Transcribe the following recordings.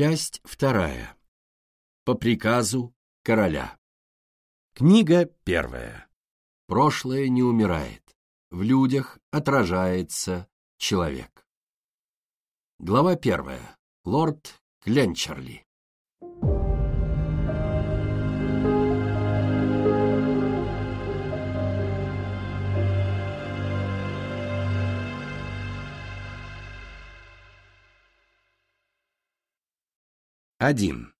Часть вторая. По приказу короля. Книга первая. Прошлое не умирает. В людях отражается человек. Глава первая. Лорд Кленчерли. Один.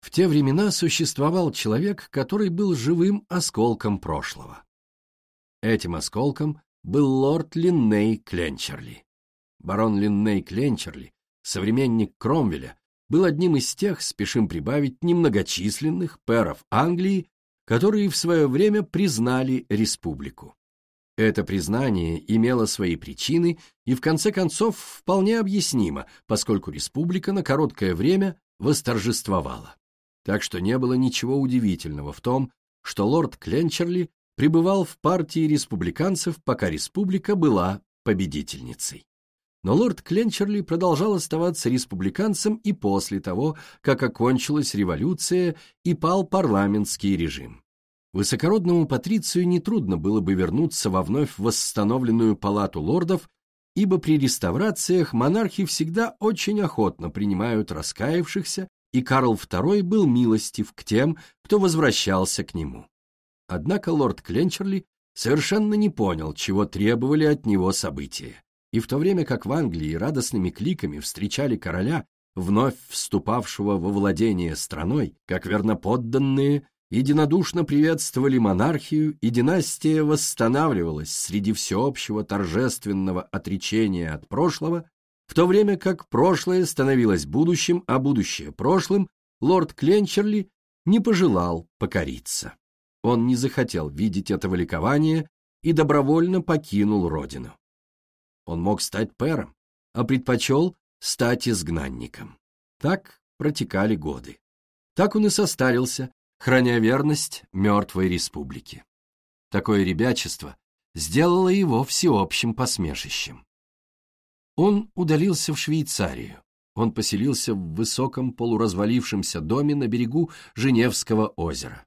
В те времена существовал человек, который был живым осколком прошлого. Этим осколком был лорд Линней Кленчерли. Барон Линней Кленчерли, современник Кромвеля, был одним из тех, спешим прибавить, немногочисленных пэров Англии, которые в свое время признали республику. Это признание имело свои причины и в конце концов вполне объяснимо, поскольку республика на короткое время восторжествовала. Так что не было ничего удивительного в том, что лорд Кленчерли пребывал в партии республиканцев, пока республика была победительницей. Но лорд Кленчерли продолжал оставаться республиканцем и после того, как окончилась революция и пал парламентский режим. Высокородному патрицию нетрудно было бы вернуться во вновь восстановленную палату лордов, ибо при реставрациях монархи всегда очень охотно принимают раскаявшихся, и Карл II был милостив к тем, кто возвращался к нему. Однако лорд Кленчерли совершенно не понял, чего требовали от него события. И в то время как в Англии радостными кликами встречали короля, вновь вступавшего во владение страной, как верноподданные единодушно приветствовали монархию, и династия восстанавливалась среди всеобщего торжественного отречения от прошлого, в то время как прошлое становилось будущим, а будущее прошлым, лорд Кленчерли не пожелал покориться. Он не захотел видеть этого ликования и добровольно покинул родину. Он мог стать пэром, а предпочел стать изгнанником. Так протекали годы. Так он и состарился, храня верность мертвой республике. Такое ребячество сделало его всеобщим посмешищем. Он удалился в Швейцарию. Он поселился в высоком полуразвалившемся доме на берегу Женевского озера.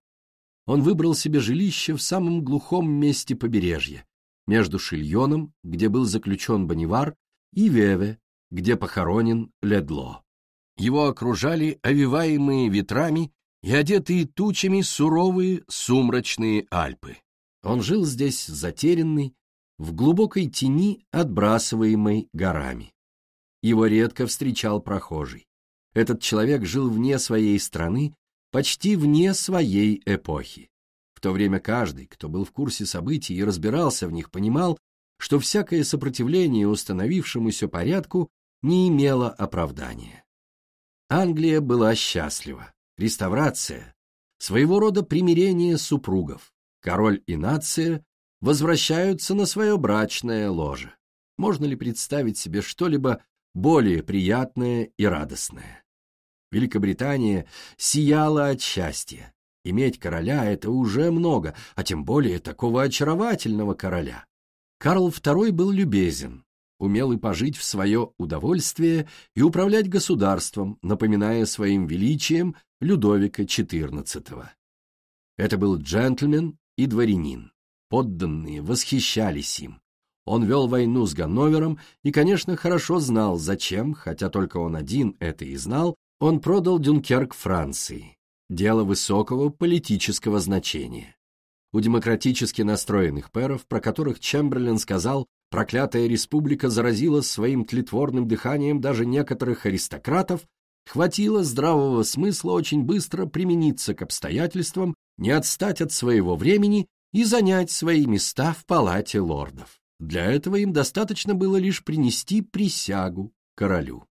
Он выбрал себе жилище в самом глухом месте побережья, между Шильоном, где был заключен Бонивар, и Веве, где похоронен Ледло. Его окружали овиваемые ветрами и одетые тучами суровые сумрачные Альпы. Он жил здесь затерянный, в глубокой тени, отбрасываемой горами. Его редко встречал прохожий. Этот человек жил вне своей страны, почти вне своей эпохи. В то время каждый, кто был в курсе событий и разбирался в них, понимал, что всякое сопротивление установившемуся порядку не имело оправдания. Англия была счастлива реставрация, своего рода примирение супругов. Король и нация возвращаются на свое брачное ложе. Можно ли представить себе что-либо более приятное и радостное? Великобритания сияла от счастья. Иметь короля — это уже много, а тем более такого очаровательного короля. Карл II был любезен, умел и пожить в свое удовольствие и управлять государством, напоминая своим величием Людовика XIV. Это был джентльмен и дворянин. Подданные восхищались им. Он вел войну с Ганновером и, конечно, хорошо знал, зачем, хотя только он один это и знал, он продал Дюнкерк Франции. Дело высокого политического значения. У демократически настроенных пэров, про которых Чемберлен сказал, проклятая республика заразила своим тлетворным дыханием даже некоторых аристократов, хватило здравого смысла очень быстро примениться к обстоятельствам, не отстать от своего времени и занять свои места в палате лордов. Для этого им достаточно было лишь принести присягу королю.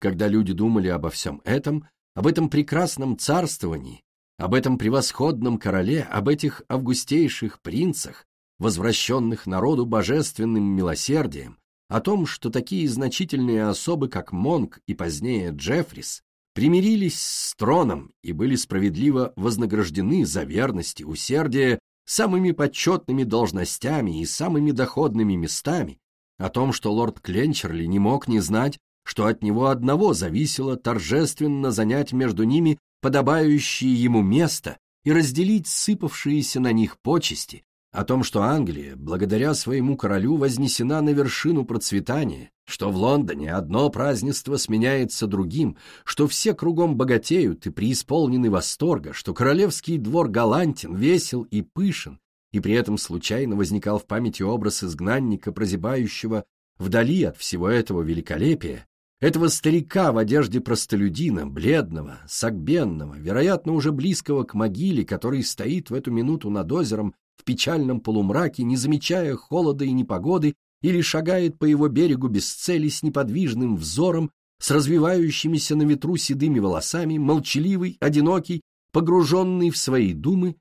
Когда люди думали обо всем этом, об этом прекрасном царствовании, об этом превосходном короле, об этих августейших принцах, возвращенных народу божественным милосердием, о том, что такие значительные особы, как Монк и позднее Джеффрис, примирились с троном и были справедливо вознаграждены за верность и усердие самыми почетными должностями и самыми доходными местами, о том, что лорд Кленчерли не мог не знать, что от него одного зависело торжественно занять между ними подобающее ему место и разделить сыпавшиеся на них почести, о том, что Англия, благодаря своему королю, вознесена на вершину процветания, что в Лондоне одно празднество сменяется другим, что все кругом богатеют и преисполнены восторга, что королевский двор галантен, весел и пышен, и при этом случайно возникал в памяти образ изгнанника, прозябающего вдали от всего этого великолепия, этого старика в одежде простолюдина, бледного, сагбенного, вероятно, уже близкого к могиле, который стоит в эту минуту над озером в печальном полумраке, не замечая холода и непогоды, или шагает по его берегу без цели с неподвижным взором, с развивающимися на ветру седыми волосами, молчаливый, одинокий, погруженный в свои думы,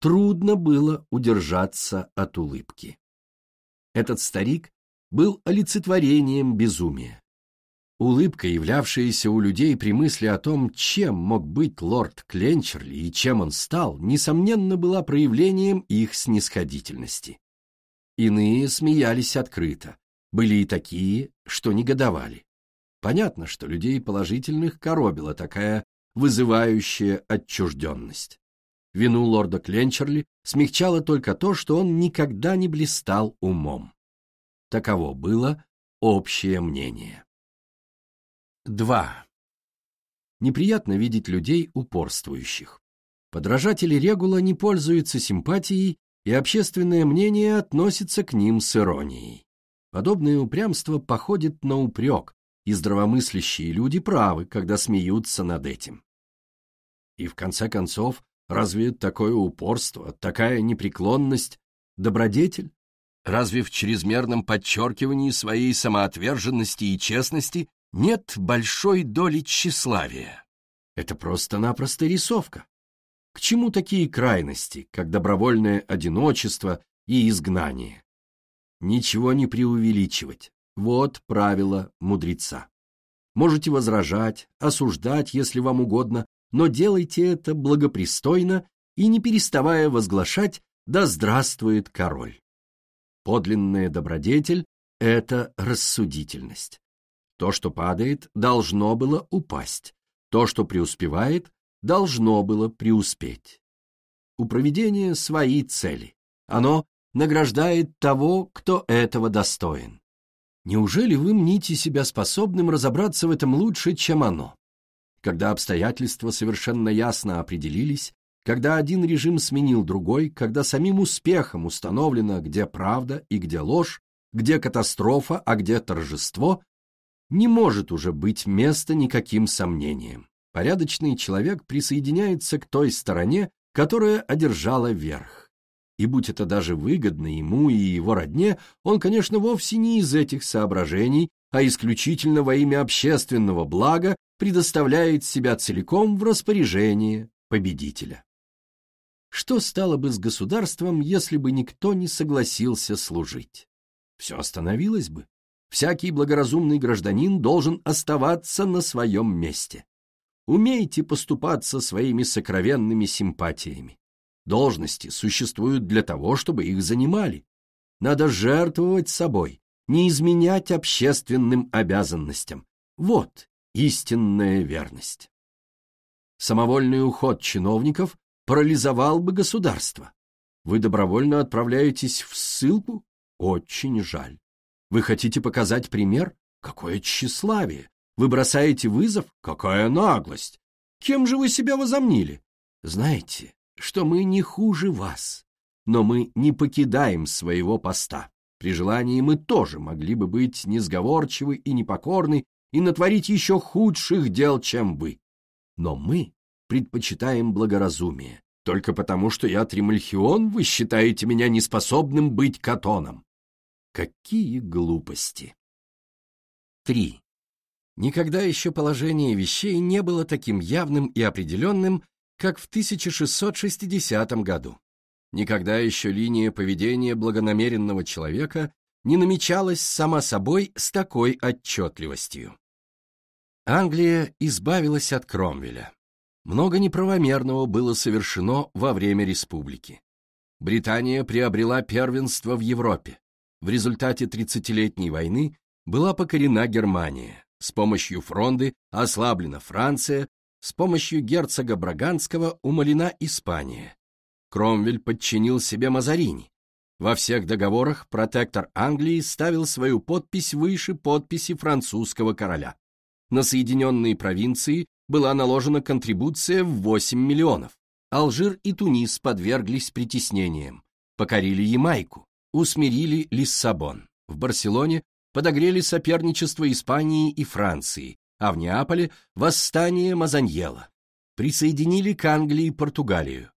трудно было удержаться от улыбки. Этот старик был олицетворением безумия. Улыбка, являвшаяся у людей при мысли о том, чем мог быть лорд Кленчерли и чем он стал, несомненно, была проявлением их снисходительности. Иные смеялись открыто, были и такие, что негодовали. Понятно, что людей положительных коробила такая вызывающая отчужденность. Вину лорда Кленчерли смягчало только то, что он никогда не блистал умом. Таково было общее мнение. 2. Неприятно видеть людей упорствующих. Подражатели Регула не пользуются симпатией, и общественное мнение относится к ним с иронией. Подобное упрямство походит на упрек, и здравомыслящие люди правы, когда смеются над этим. И в конце концов, разве такое упорство, такая непреклонность – добродетель? Разве в чрезмерном подчеркивании своей самоотверженности и честности нет большой доли тщеславия. Это просто-напросто рисовка. К чему такие крайности, как добровольное одиночество и изгнание? Ничего не преувеличивать. Вот правило мудреца. Можете возражать, осуждать, если вам угодно, но делайте это благопристойно и не переставая возглашать «Да здравствует король!». Подлинная добродетель — это рассудительность. То, что падает, должно было упасть. То, что преуспевает, должно было преуспеть. У проведения свои цели. Оно награждает того, кто этого достоин. Неужели вы мните себя способным разобраться в этом лучше, чем оно? Когда обстоятельства совершенно ясно определились, когда один режим сменил другой, когда самим успехом установлено, где правда и где ложь, где катастрофа, а где торжество, не может уже быть места никаким сомнениям. Порядочный человек присоединяется к той стороне, которая одержала верх. И будь это даже выгодно ему и его родне, он, конечно, вовсе не из этих соображений, а исключительно во имя общественного блага предоставляет себя целиком в распоряжение победителя. Что стало бы с государством, если бы никто не согласился служить? Все остановилось бы всякий благоразумный гражданин должен оставаться на своем месте. Умейте поступаться своими сокровенными симпатиями. Должности существуют для того, чтобы их занимали. Надо жертвовать собой, не изменять общественным обязанностям. Вот истинная верность. Самовольный уход чиновников парализовал бы государство. Вы добровольно отправляетесь в ссылку? Очень жаль. Вы хотите показать пример? Какое тщеславие! Вы бросаете вызов? Какая наглость! Кем же вы себя возомнили? Знаете, что мы не хуже вас, но мы не покидаем своего поста. При желании мы тоже могли бы быть несговорчивы и непокорны и натворить еще худших дел, чем вы. Но мы предпочитаем благоразумие. Только потому, что я Тримальхион, вы считаете меня неспособным быть Катоном. Какие глупости! 3. Никогда еще положение вещей не было таким явным и определенным, как в 1660 году. Никогда еще линия поведения благонамеренного человека не намечалась сама собой с такой отчетливостью. Англия избавилась от Кромвеля. Много неправомерного было совершено во время республики. Британия приобрела первенство в Европе. В результате 30-летней войны была покорена Германия. с помощью фронды ослаблена Франция, с помощью герцога Браганского умолена Испания. Кромвель подчинил себе Мазарини. Во всех договорах протектор Англии ставил свою подпись выше подписи французского короля. На Соединенные провинции была наложена контрибуция в 8 миллионов. Алжир и Тунис подверглись притеснениям, покорили Ямайку, усмирили Лиссабон. В Барселоне подогрели соперничество Испании и Франции, а в Неаполе – восстание Мазаньела. Присоединили к Англии Португалию.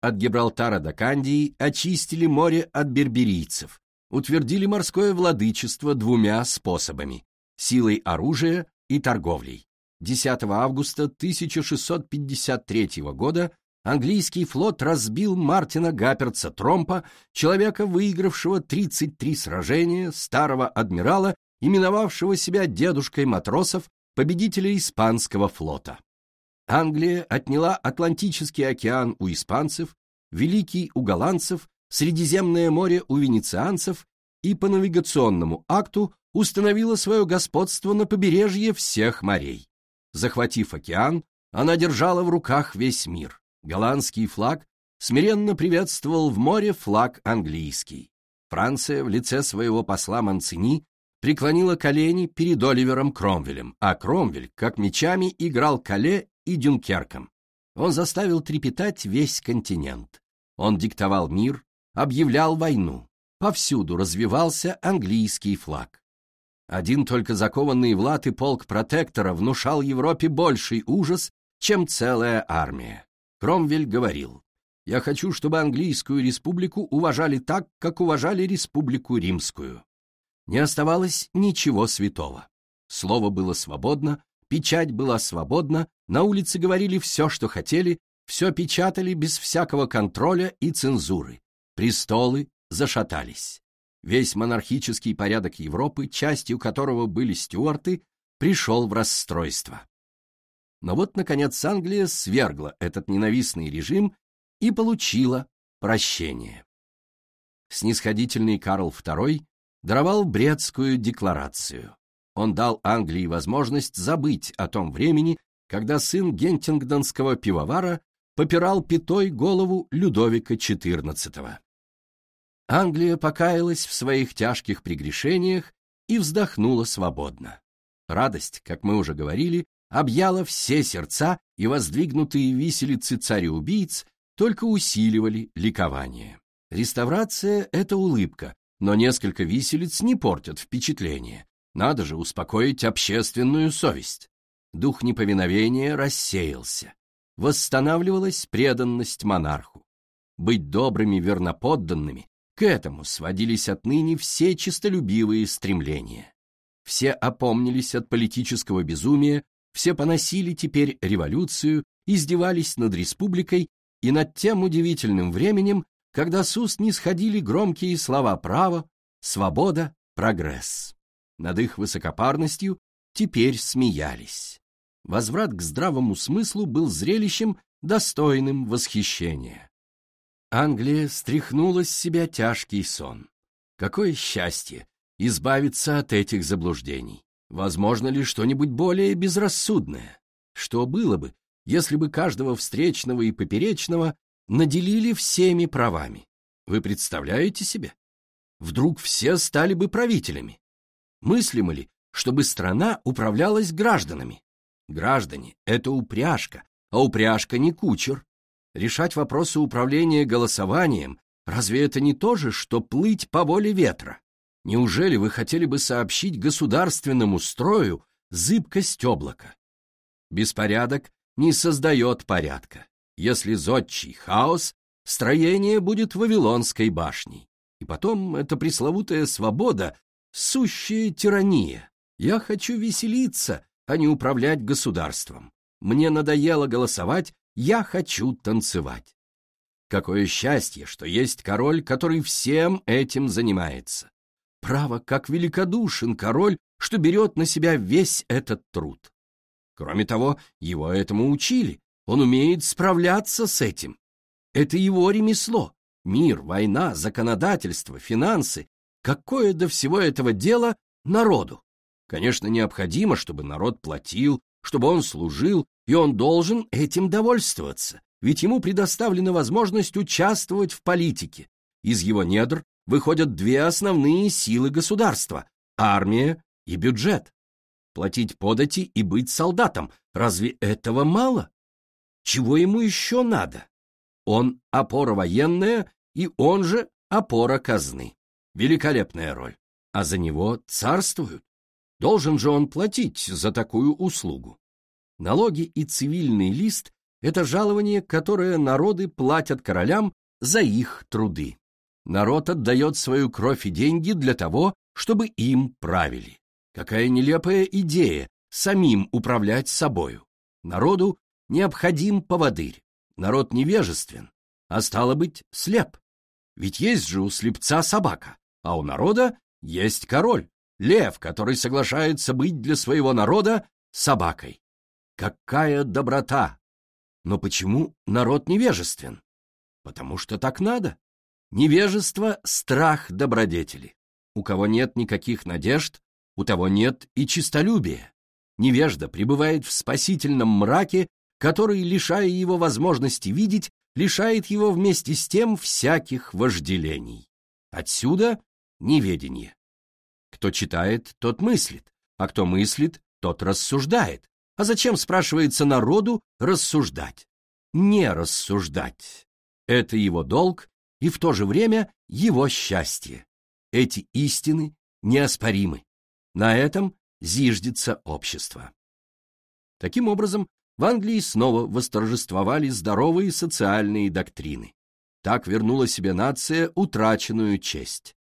От Гибралтара до Кандии очистили море от берберийцев, утвердили морское владычество двумя способами – силой оружия и торговлей. 10 августа 1653 года английский флот разбил Мартина Гаперца Тромпа, человека, выигравшего 33 сражения, старого адмирала, именовавшего себя дедушкой матросов, победителя испанского флота. Англия отняла Атлантический океан у испанцев, Великий у голландцев, Средиземное море у венецианцев и по навигационному акту установила свое господство на побережье всех морей. Захватив океан, она держала в руках весь мир. Голландский флаг смиренно приветствовал в море флаг английский. Франция в лице своего посла Манцини преклонила колени перед Оливером Кромвелем, а Кромвель, как мечами, играл Кале и Дюнкерком. Он заставил трепетать весь континент. Он диктовал мир, объявлял войну. Повсюду развивался английский флаг. Один только закованный в латы полк протектора внушал Европе больший ужас, чем целая армия. Кромвель говорил, «Я хочу, чтобы английскую республику уважали так, как уважали республику римскую не оставалось ничего святого. Слово было свободно, печать была свободна, на улице говорили все, что хотели, все печатали без всякого контроля и цензуры. Престолы зашатались. Весь монархический порядок Европы, частью которого были стюарты, пришел в расстройство. Но вот, наконец, Англия свергла этот ненавистный режим и получила прощение. Снисходительный Карл II даровал Брестскую декларацию. Он дал Англии возможность забыть о том времени, когда сын гентингдонского пивовара попирал пятой голову Людовика XIV. Англия покаялась в своих тяжких прегрешениях и вздохнула свободно. Радость, как мы уже говорили, объяла все сердца, и воздвигнутые виселицы царя-убийц только усиливали ликование. Реставрация — это улыбка, но несколько виселиц не портят впечатление. Надо же успокоить общественную совесть. Дух неповиновения рассеялся. Восстанавливалась преданность монарху. Быть добрыми верноподданными — к этому сводились отныне все честолюбивые стремления. Все опомнились от политического безумия, все поносили теперь революцию, издевались над республикой и над тем удивительным временем, когда с уст не сходили громкие слова «право», «свобода», «прогресс». Над их высокопарностью теперь смеялись. Возврат к здравому смыслу был зрелищем, достойным восхищения. Англия стряхнула с себя тяжкий сон. Какое счастье избавиться от этих заблуждений! Возможно ли что-нибудь более безрассудное? Что было бы, если бы каждого встречного и поперечного наделили всеми правами. Вы представляете себе? Вдруг все стали бы правителями. Мыслимо ли, чтобы страна управлялась гражданами? Граждане — это упряжка, а упряжка не кучер. Решать вопросы управления голосованием — разве это не то же, что плыть по воле ветра? Неужели вы хотели бы сообщить государственному строю зыбкость облака? Беспорядок не создает порядка. Если зодчий хаос, строение будет Вавилонской башней. И потом эта пресловутая свобода — сущая тирания. Я хочу веселиться, а не управлять государством. Мне надоело голосовать, я хочу танцевать. Какое счастье, что есть король, который всем этим занимается. Право, как великодушен король, что берет на себя весь этот труд. Кроме того, его этому учили, он умеет справляться с этим. Это его ремесло. Мир, война, законодательство, финансы. Какое до всего этого дела народу? Конечно, необходимо, чтобы народ платил, чтобы он служил, и он должен этим довольствоваться, ведь ему предоставлена возможность участвовать в политике. Из его недр выходят две основные силы государства – армия и бюджет. Платить подати и быть солдатом – разве этого мало? Чего ему еще надо? Он опора военная, и он же опора казны. Великолепная роль. А за него царствуют. Должен же он платить за такую услугу. Налоги и цивильный лист – это жалование, которое народы платят королям за их труды. Народ отдает свою кровь и деньги для того, чтобы им правили. Какая нелепая идея самим управлять собою. Народу необходим поводырь. Народ невежествен, а стало быть, слеп. Ведь есть же у слепца собака, а у народа есть король, лев, который соглашается быть для своего народа собакой. Какая доброта! Но почему народ невежествен? Потому что так надо. Невежество — страх добродетели. У кого нет никаких надежд, у того нет и чистолюбия. Невежда пребывает в спасительном мраке, который, лишая его возможности видеть, лишает его вместе с тем всяких вожделений. Отсюда неведение. Кто читает, тот мыслит, а кто мыслит, тот рассуждает. А зачем, спрашивается народу, рассуждать? Не рассуждать. Это его долг и в то же время его счастье. Эти истины неоспоримы. На этом зиждется общество. Таким образом, в Англии снова восторжествовали здоровые социальные доктрины. Так вернула себе нация утраченную честь.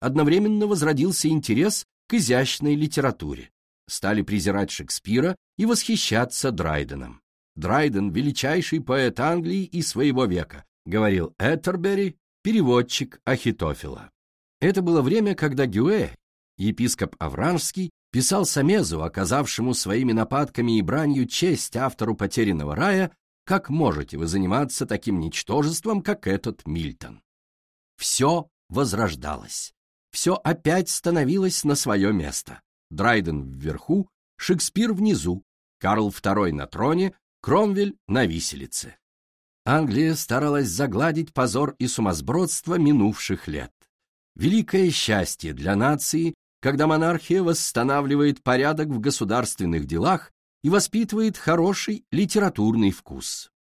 Одновременно возродился интерес к изящной литературе. Стали презирать Шекспира и восхищаться Драйденом. Драйден – величайший поэт Англии и своего века, говорил Эттербери, переводчик Ахитофила. Это было время, когда Гюэ, епископ Авранжский, писал Самезу, оказавшему своими нападками и бранью честь автору «Потерянного рая», как можете вы заниматься таким ничтожеством, как этот Мильтон? Все возрождалось. Все опять становилось на свое место. Драйден вверху, Шекспир внизу, Карл II на троне, Кромвель на виселице. Англия старалась загладить позор и сумасбродство минувших лет. Великое счастье для нации когда монархия восстанавливает порядок в государственных делах и воспитывает хороший литературный вкус.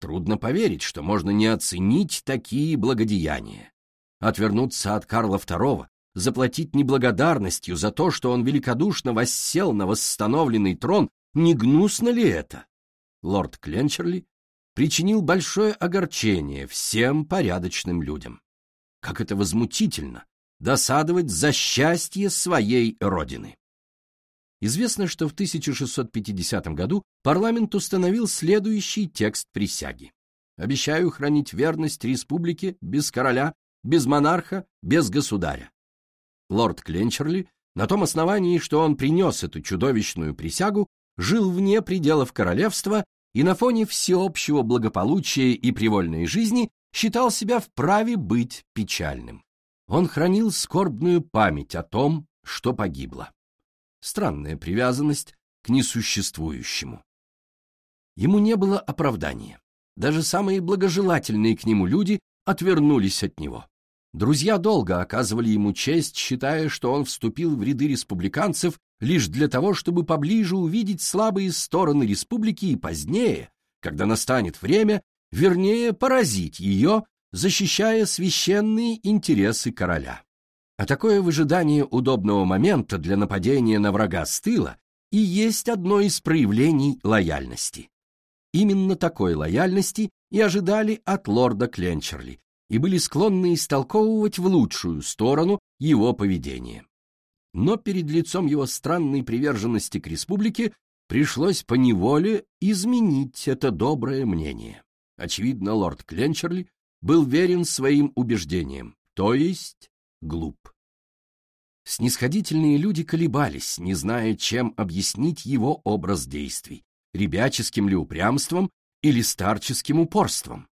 Трудно поверить, что можно не оценить такие благодеяния. Отвернуться от Карла II, заплатить неблагодарностью за то, что он великодушно воссел на восстановленный трон, не гнусно ли это? Лорд Кленчерли причинил большое огорчение всем порядочным людям. Как это возмутительно, досадовать за счастье своей родины. Известно, что в 1650 году парламент установил следующий текст присяги. «Обещаю хранить верность республике без короля, без монарха, без государя». Лорд Кленчерли, на том основании, что он принес эту чудовищную присягу, жил вне пределов королевства и на фоне всеобщего благополучия и привольной жизни считал себя вправе быть печальным он хранил скорбную память о том, что погибло. Странная привязанность к несуществующему. Ему не было оправдания. Даже самые благожелательные к нему люди отвернулись от него. Друзья долго оказывали ему честь, считая, что он вступил в ряды республиканцев лишь для того, чтобы поближе увидеть слабые стороны республики и позднее, когда настанет время, вернее, поразить ее защищая священные интересы короля. А такое выжидание удобного момента для нападения на врага с тыла и есть одно из проявлений лояльности. Именно такой лояльности и ожидали от лорда Кленчерли и были склонны истолковывать в лучшую сторону его поведение. Но перед лицом его странной приверженности к республике пришлось поневоле изменить это доброе мнение. Очевидно, лорд Кленчерли был верен своим убеждениям, то есть глуп. Снисходительные люди колебались, не зная, чем объяснить его образ действий, ребяческим ли упрямством или старческим упорством.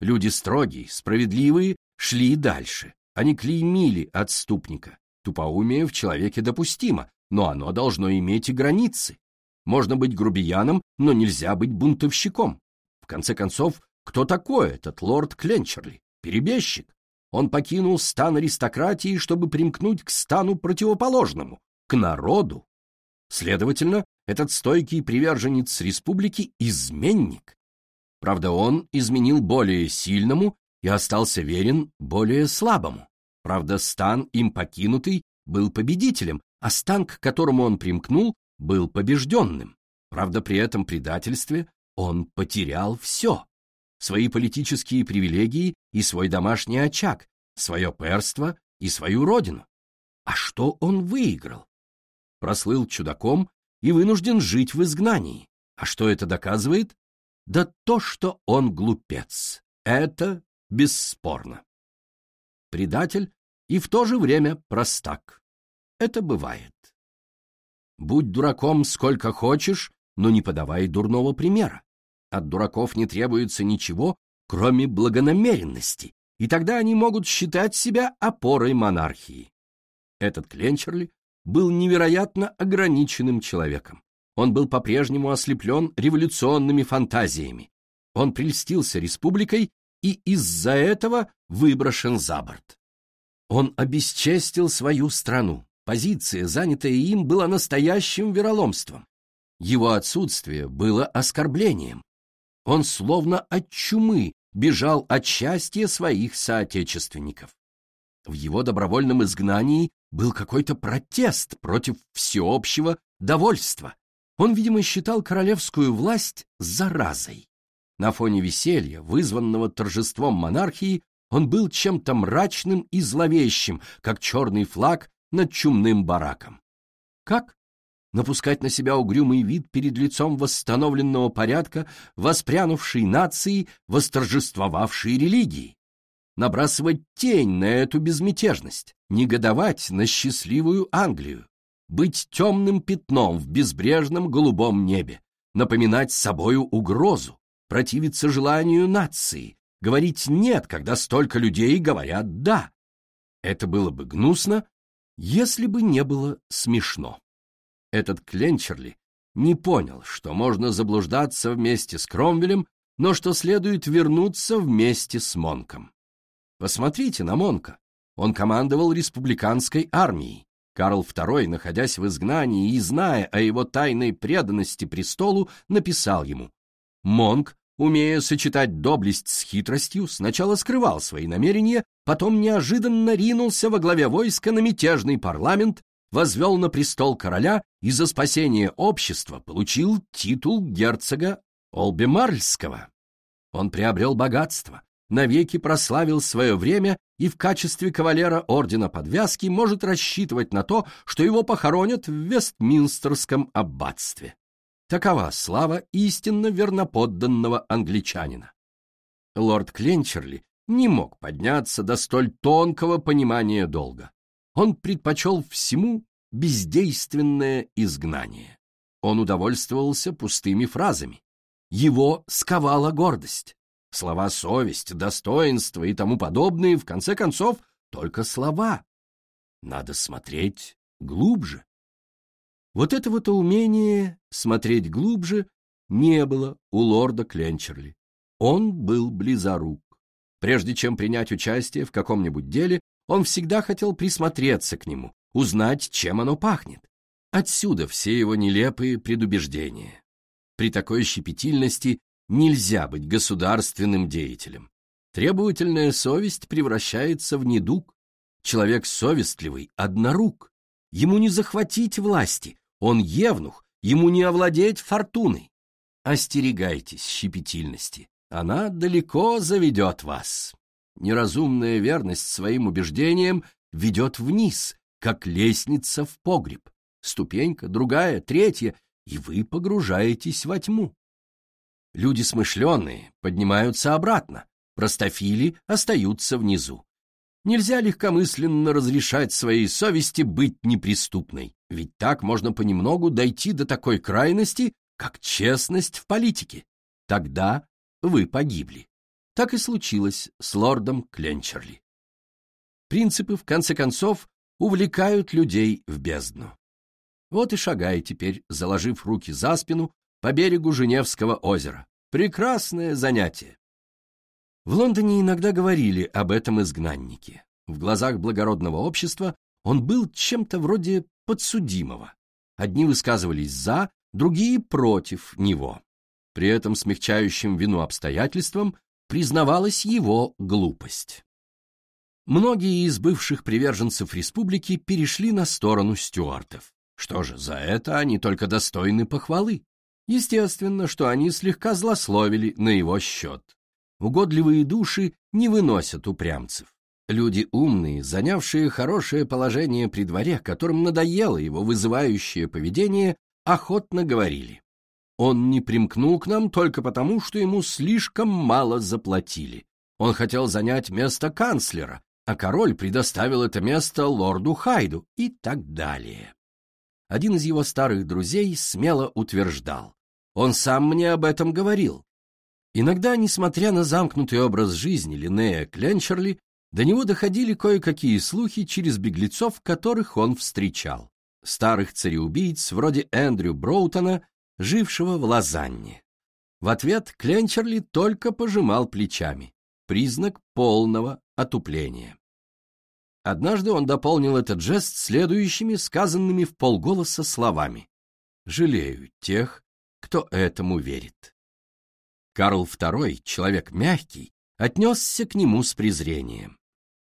Люди строгие, справедливые, шли дальше. Они клеймили отступника. Тупоумие в человеке допустимо, но оно должно иметь и границы. Можно быть грубияном, но нельзя быть бунтовщиком. В конце концов, кто такой этот лорд Кленчерли? Перебежчик. Он покинул стан аристократии, чтобы примкнуть к стану противоположному, к народу. Следовательно, этот стойкий приверженец республики — изменник. Правда, он изменил более сильному и остался верен более слабому. Правда, стан, им покинутый, был победителем, а стан, к которому он примкнул, был побежденным. Правда, при этом предательстве он потерял все. Свои политические привилегии и свой домашний очаг, свое перство и свою родину. А что он выиграл? Прослыл чудаком и вынужден жить в изгнании. А что это доказывает? Да то, что он глупец. Это бесспорно. Предатель и в то же время простак. Это бывает. Будь дураком сколько хочешь, но не подавай дурного примера. От дураков не требуется ничего, кроме благонамеренности, и тогда они могут считать себя опорой монархии. Этот Кленчерли был невероятно ограниченным человеком. Он был по-прежнему ослеплен революционными фантазиями. Он прельстился республикой и из-за этого выброшен за борт. Он обесчестил свою страну. Позиция, занятая им, была настоящим вероломством. Его отсутствие было оскорблением. Он словно от чумы бежал от счастья своих соотечественников. В его добровольном изгнании был какой-то протест против всеобщего довольства. Он, видимо, считал королевскую власть заразой. На фоне веселья, вызванного торжеством монархии, он был чем-то мрачным и зловещим, как черный флаг над чумным бараком. Как? Напускать на себя угрюмый вид перед лицом восстановленного порядка, воспрянувшей нации, восторжествовавшей религии. Набрасывать тень на эту безмятежность, негодовать на счастливую Англию, быть темным пятном в безбрежном голубом небе, напоминать собою угрозу, противиться желанию нации, говорить «нет», когда столько людей говорят «да». Это было бы гнусно, если бы не было смешно. Этот Кленчерли не понял, что можно заблуждаться вместе с Кромвелем, но что следует вернуться вместе с Монком. Посмотрите на Монка. Он командовал республиканской армией. Карл II, находясь в изгнании и зная о его тайной преданности престолу, написал ему «Монк умея сочетать доблесть с хитростью, сначала скрывал свои намерения, потом неожиданно ринулся во главе войска на мятежный парламент, возвел на престол короля и за спасение общества получил титул герцога Олбемарльского. Он приобрел богатство, навеки прославил свое время и в качестве кавалера Ордена Подвязки может рассчитывать на то, что его похоронят в Вестминстерском аббатстве. Такова слава истинно верноподданного англичанина. Лорд Кленчерли не мог подняться до столь тонкого понимания долга. Он предпочел всему бездейственное изгнание. Он удовольствовался пустыми фразами. Его сковала гордость. Слова совесть, достоинство и тому подобные, в конце концов, только слова. Надо смотреть глубже. Вот этого-то умения смотреть глубже не было у лорда Кленчерли. Он был близорук. Прежде чем принять участие в каком-нибудь деле, он всегда хотел присмотреться к нему, узнать, чем оно пахнет. Отсюда все его нелепые предубеждения. При такой щепетильности нельзя быть государственным деятелем. Требовательная совесть превращается в недуг. Человек совестливый — однорук. Ему не захватить власти, он евнух, ему не овладеть фортуной. Остерегайтесь щепетильности, она далеко заведет вас. Неразумная верность своим убеждениям ведет вниз, как лестница в погреб. Ступенька, другая, третья, и вы погружаетесь во тьму. Люди смышленые поднимаются обратно, простофили остаются внизу. Нельзя легкомысленно разрешать своей совести быть неприступной, ведь так можно понемногу дойти до такой крайности, как честность в политике. Тогда вы погибли. Так и случилось с лордом Кленчерли. Принципы, в конце концов, увлекают людей в бездну. Вот и шагай теперь, заложив руки за спину, по берегу Женевского озера. Прекрасное занятие. В Лондоне иногда говорили об этом изгнаннике. В глазах благородного общества он был чем-то вроде подсудимого. Одни высказывались «за», другие «против» него. При этом смягчающим вину обстоятельством признавалась его глупость. Многие из бывших приверженцев республики перешли на сторону стюартов. Что же, за это они только достойны похвалы. Естественно, что они слегка злословили на его счет. Угодливые души не выносят упрямцев. Люди умные, занявшие хорошее положение при дворе, которым надоело его вызывающее поведение, охотно говорили. Он не примкнул к нам только потому, что ему слишком мало заплатили. Он хотел занять место канцлера, а король предоставил это место лорду Хайду и так далее. Один из его старых друзей смело утверждал. Он сам мне об этом говорил. Иногда, несмотря на замкнутый образ жизни Линнея Кленчерли, до него доходили кое-какие слухи через беглецов, которых он встречал. Старых цареубийц, вроде Эндрю Броутона, жившего в Лозанне. В ответ Кленчерли только пожимал плечами. Признак полного отупления. Однажды он дополнил этот жест следующими, сказанными в полголоса словами. «Жалею тех, кто этому верит». Карл II, человек мягкий, отнесся к нему с презрением.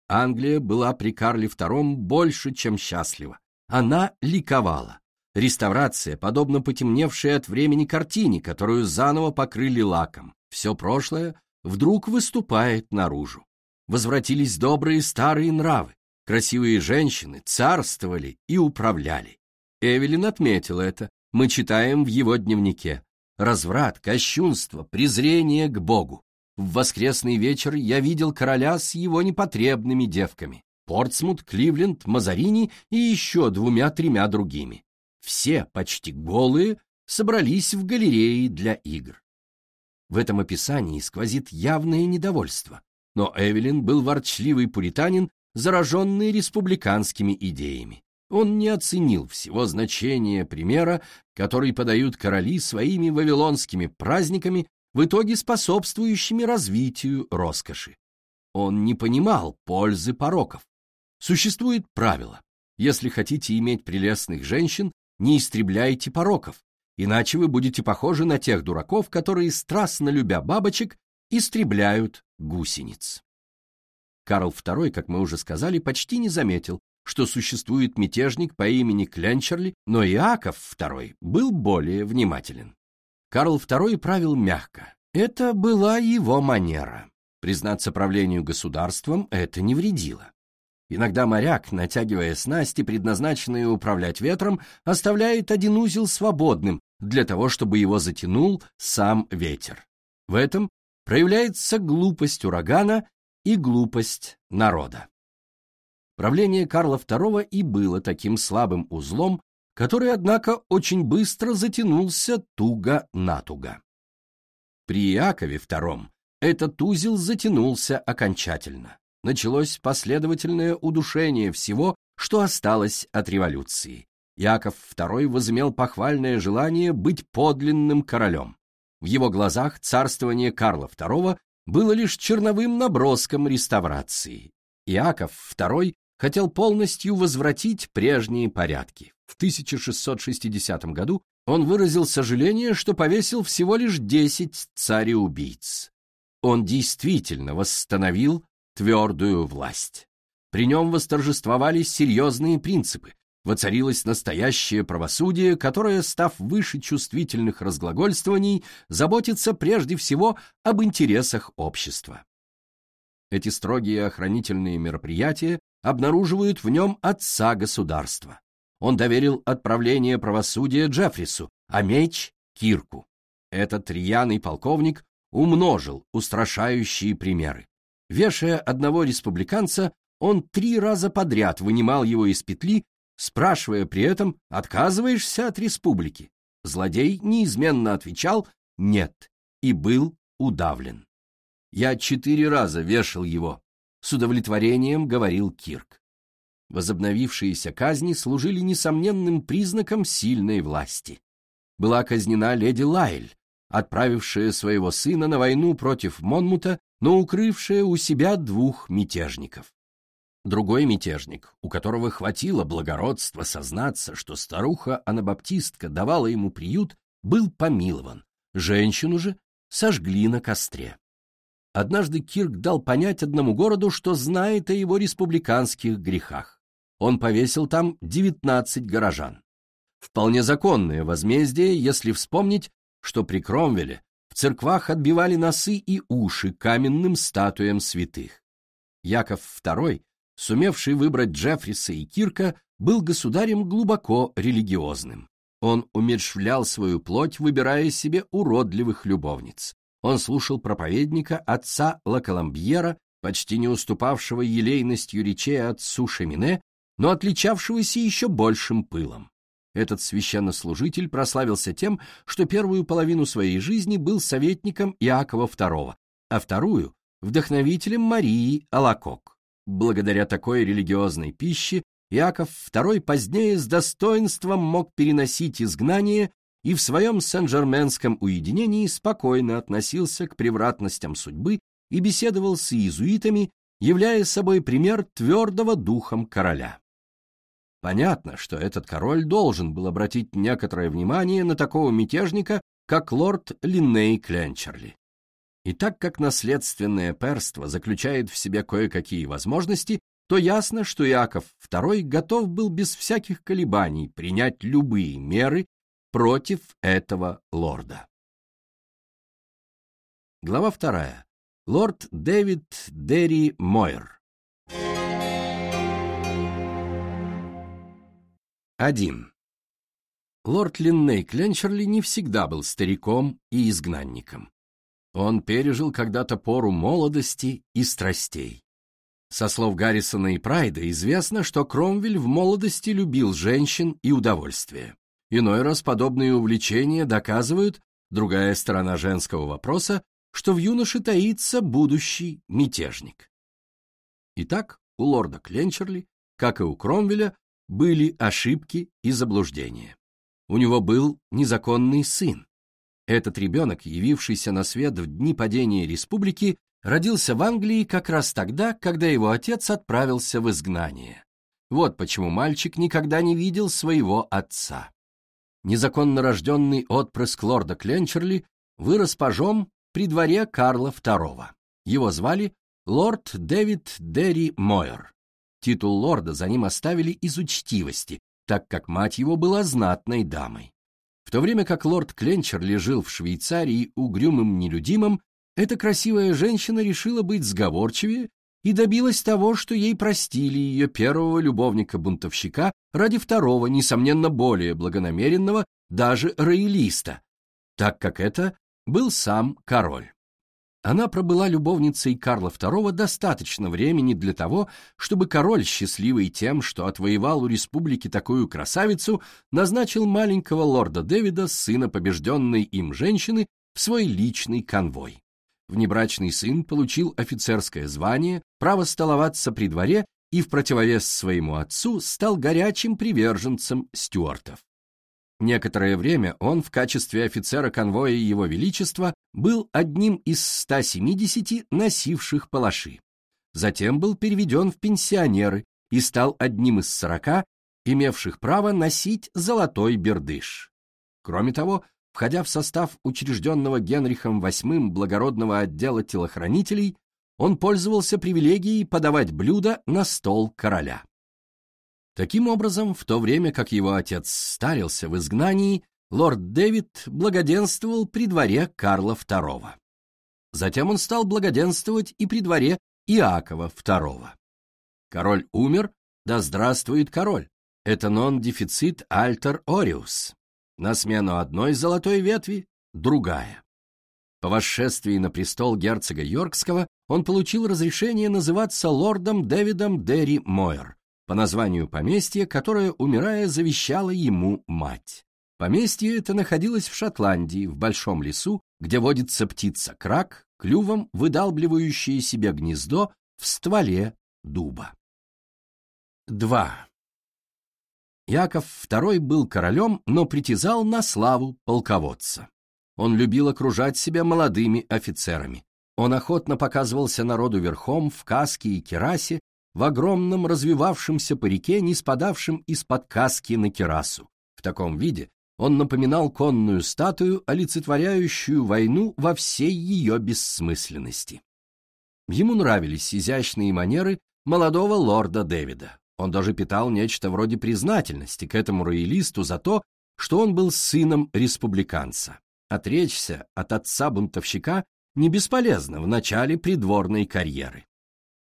Англия была при Карле II больше, чем счастлива. Она ликовала. Реставрация, подобно потемневшей от времени картине, которую заново покрыли лаком. Все прошлое вдруг выступает наружу. Возвратились добрые старые нравы. Красивые женщины царствовали и управляли. Эвелин отметил это. Мы читаем в его дневнике. Разврат, кощунство, презрение к Богу. В воскресный вечер я видел короля с его непотребными девками. Портсмут, Кливленд, Мазарини и еще двумя-тремя другими. Все, почти голые, собрались в галерее для игр. В этом описании сквозит явное недовольство, но Эвелин был ворчливый пуританин, зараженный республиканскими идеями. Он не оценил всего значения примера, который подают короли своими вавилонскими праздниками в итоге способствующими развитию роскоши. Он не понимал пользы пороков. Существует правило. Если хотите иметь прелестных женщин, не истребляйте пороков, иначе вы будете похожи на тех дураков, которые, страстно любя бабочек, истребляют гусениц. Карл II, как мы уже сказали, почти не заметил, что существует мятежник по имени Кленчерли, но Иаков II был более внимателен. Карл II правил мягко. Это была его манера. Признаться правлению государством это не вредило. Иногда моряк, натягивая снасти, предназначенные управлять ветром, оставляет один узел свободным для того, чтобы его затянул сам ветер. В этом проявляется глупость урагана и глупость народа. Правление Карла II и было таким слабым узлом, который, однако, очень быстро затянулся туго-натуго. При Иакове II этот узел затянулся окончательно. Началось последовательное удушение всего, что осталось от революции. Иаков II возымел похвальное желание быть подлинным королем. В его глазах царствование Карла II было лишь черновым наброском реставрации. Иаков II хотел полностью возвратить прежние порядки. В 1660 году он выразил сожаление, что повесил всего лишь 10 цареубийц. Он действительно восстановил твердую власть. При нем восторжествовали серьезные принципы, воцарилось настоящее правосудие, которое, став выше чувствительных разглагольствований, заботится прежде всего об интересах общества. Эти строгие охранительные мероприятия обнаруживают в нем отца государства. Он доверил отправление правосудия Джеффрису, а меч — Кирку. Этот рьяный полковник умножил устрашающие примеры. Вешая одного республиканца, он три раза подряд вынимал его из петли, спрашивая при этом, отказываешься от республики. Злодей неизменно отвечал «нет» и был удавлен. Я четыре раза вешал его, с удовлетворением говорил Кирк. Возобновившиеся казни служили несомненным признаком сильной власти. Была казнена леди Лайль, отправившая своего сына на войну против Монмута, но укрывшая у себя двух мятежников. Другой мятежник, у которого хватило благородства сознаться, что старуха-анабаптистка давала ему приют, был помилован. Женщину же сожгли на костре. Однажды Кирк дал понять одному городу, что знает о его республиканских грехах. Он повесил там 19 горожан. Вполне законное возмездие, если вспомнить, что при Кромвеле в церквах отбивали носы и уши каменным статуям святых. Яков II сумевший выбрать Джеффриса и Кирка, был государем глубоко религиозным. Он умерщвлял свою плоть, выбирая себе уродливых любовниц. Он слушал проповедника отца Лакаламбьера, почти не уступавшего елейностью речей отцу Шемине, но отличавшегося еще большим пылом. Этот священнослужитель прославился тем, что первую половину своей жизни был советником Иакова II, а вторую — вдохновителем Марии Алакок. Благодаря такой религиозной пище Иаков II позднее с достоинством мог переносить изгнание и в своем сен-жерменском уединении спокойно относился к превратностям судьбы и беседовал с иезуитами, являя собой пример твердого духом короля. Понятно, что этот король должен был обратить некоторое внимание на такого мятежника, как лорд Линней Кленчерли. И так как наследственное перство заключает в себе кое-какие возможности, то ясно, что Иаков II готов был без всяких колебаний принять любые меры против этого лорда. Глава вторая. Лорд Дэвид Дерри Мойер. 1. Лорд Линней Кленчерли не всегда был стариком и изгнанником. Он пережил когда-то пору молодости и страстей. Со слов Гаррисона и Прайда известно, что Кромвель в молодости любил женщин и удовольствие. Иной раз подобные увлечения доказывают, другая сторона женского вопроса, что в юноше таится будущий мятежник. Итак, у лорда Кленчерли, как и у Кромвеля, были ошибки и заблуждения. У него был незаконный сын, этот ребенок, явившийся на свет в дни падения республики, родился в Англии как раз тогда, когда его отец отправился в изгнание. Вот почему мальчик никогда не видел своего отца. Незаконно рожденный отпрыск лорда Кленчерли вырос пажом при дворе Карла II. Его звали лорд Дэвид Дерри Мойер. Титул лорда за ним оставили из учтивости, так как мать его была знатной дамой. В то время как лорд Кленчерли жил в Швейцарии угрюмым нелюдимым, эта красивая женщина решила быть сговорчивее и добилась того, что ей простили ее первого любовника-бунтовщика ради второго, несомненно, более благонамеренного, даже роялиста, так как это был сам король. Она пробыла любовницей Карла II достаточно времени для того, чтобы король, счастливый тем, что отвоевал у республики такую красавицу, назначил маленького лорда Дэвида, сына побежденной им женщины, в свой личный конвой. Внебрачный сын получил офицерское звание, право столоваться при дворе и в противовес своему отцу стал горячим приверженцем стюартов. Некоторое время он в качестве офицера конвоя Его Величества был одним из 170 носивших палаши. Затем был переведен в пенсионеры и стал одним из 40, имевших право носить золотой бердыш. Кроме того, входя в состав учрежденного Генрихом VIII благородного отдела телохранителей, он пользовался привилегией подавать блюда на стол короля. Таким образом, в то время как его отец старился в изгнании, лорд Дэвид благоденствовал при дворе Карла II. Затем он стал благоденствовать и при дворе Иакова II. Король умер, да здравствует король. Это нон-дефицит альтер ориус. На смену одной золотой ветви — другая. По восшествии на престол герцога Йоркского он получил разрешение называться лордом Дэвидом Дерри Мойер, по названию поместья, которое, умирая, завещала ему мать. Поместье это находилось в Шотландии, в большом лесу, где водится птица-крак, клювом выдалбливающая себе гнездо в стволе дуба. 2. Яков II был королем, но притязал на славу полководца. Он любил окружать себя молодыми офицерами. Он охотно показывался народу верхом, в каске и керасе, в огромном развивавшемся парике, не спадавшем из-под каски на керасу. В таком виде он напоминал конную статую, олицетворяющую войну во всей ее бессмысленности. Ему нравились изящные манеры молодого лорда Дэвида. Он даже питал нечто вроде признательности к этому роялисту за то, что он был сыном республиканца. Отречься от отца-бунтовщика не бесполезно в начале придворной карьеры.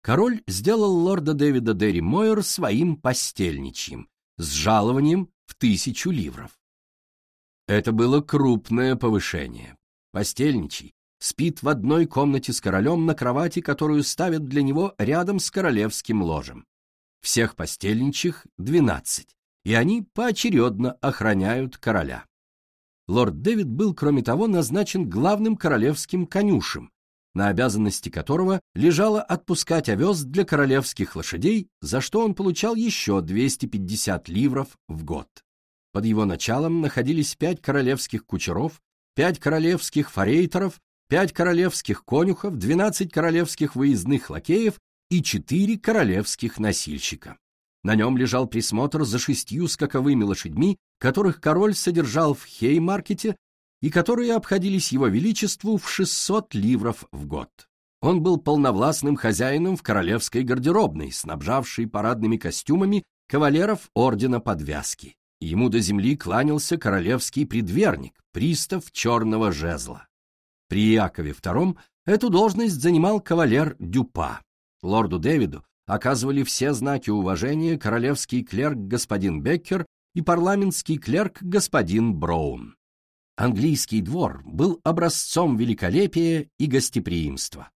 Король сделал лорда Дэвида Дерри Мойер своим постельничьим, с жалованием в тысячу ливров. Это было крупное повышение. Постельничий спит в одной комнате с королем на кровати, которую ставят для него рядом с королевским ложем. Всех постельничьих двенадцать, и они поочередно охраняют короля. Лорд Дэвид был, кроме того, назначен главным королевским конюшем, на обязанности которого лежало отпускать овес для королевских лошадей, за что он получал еще 250 ливров в год. Под его началом находились пять королевских кучеров, пять королевских форейтеров, пять королевских конюхов, двенадцать королевских выездных лакеев и четыре королевских носильщика. На нем лежал присмотр за шестью скаковыми лошадьми, которых король содержал в Хеймаркете и которые обходились его величеству в 600 ливров в год. Он был полновластным хозяином в королевской гардеробной, снабжавшей парадными костюмами кавалеров ордена подвязки. Ему до земли кланялся королевский предверник, пристав черного жезла. При Якове II эту должность занимал кавалер Дюпа. Лорду Дэвиду оказывали все знаки уважения королевский клерк господин Беккер и парламентский клерк господин Браун. Английский двор был образцом великолепия и гостеприимства.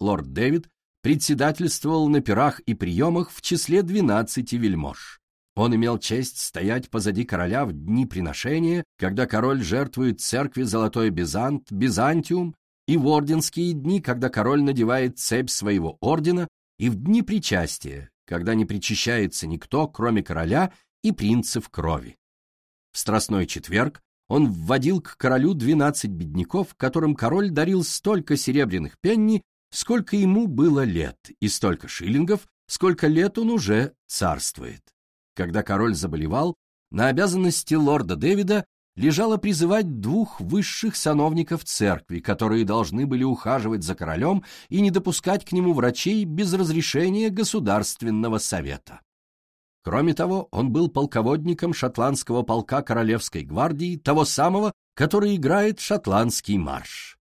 Лорд Дэвид председательствовал на пирах и приемах в числе двенадцати вельмож. Он имел честь стоять позади короля в дни приношения, когда король жертвует церкви золотой Бизант, Бизантиум, и в орденские дни, когда король надевает цепь своего ордена, и в дни причастия, когда не причащается никто, кроме короля и принцев крови. В Страстной четверг он вводил к королю двенадцать бедняков, которым король дарил столько серебряных пенни, сколько ему было лет, и столько шиллингов, сколько лет он уже царствует. Когда король заболевал, на обязанности лорда Дэвида лежало призывать двух высших сановников церкви, которые должны были ухаживать за королем и не допускать к нему врачей без разрешения Государственного совета. Кроме того, он был полководником шотландского полка Королевской гвардии, того самого, который играет шотландский марш.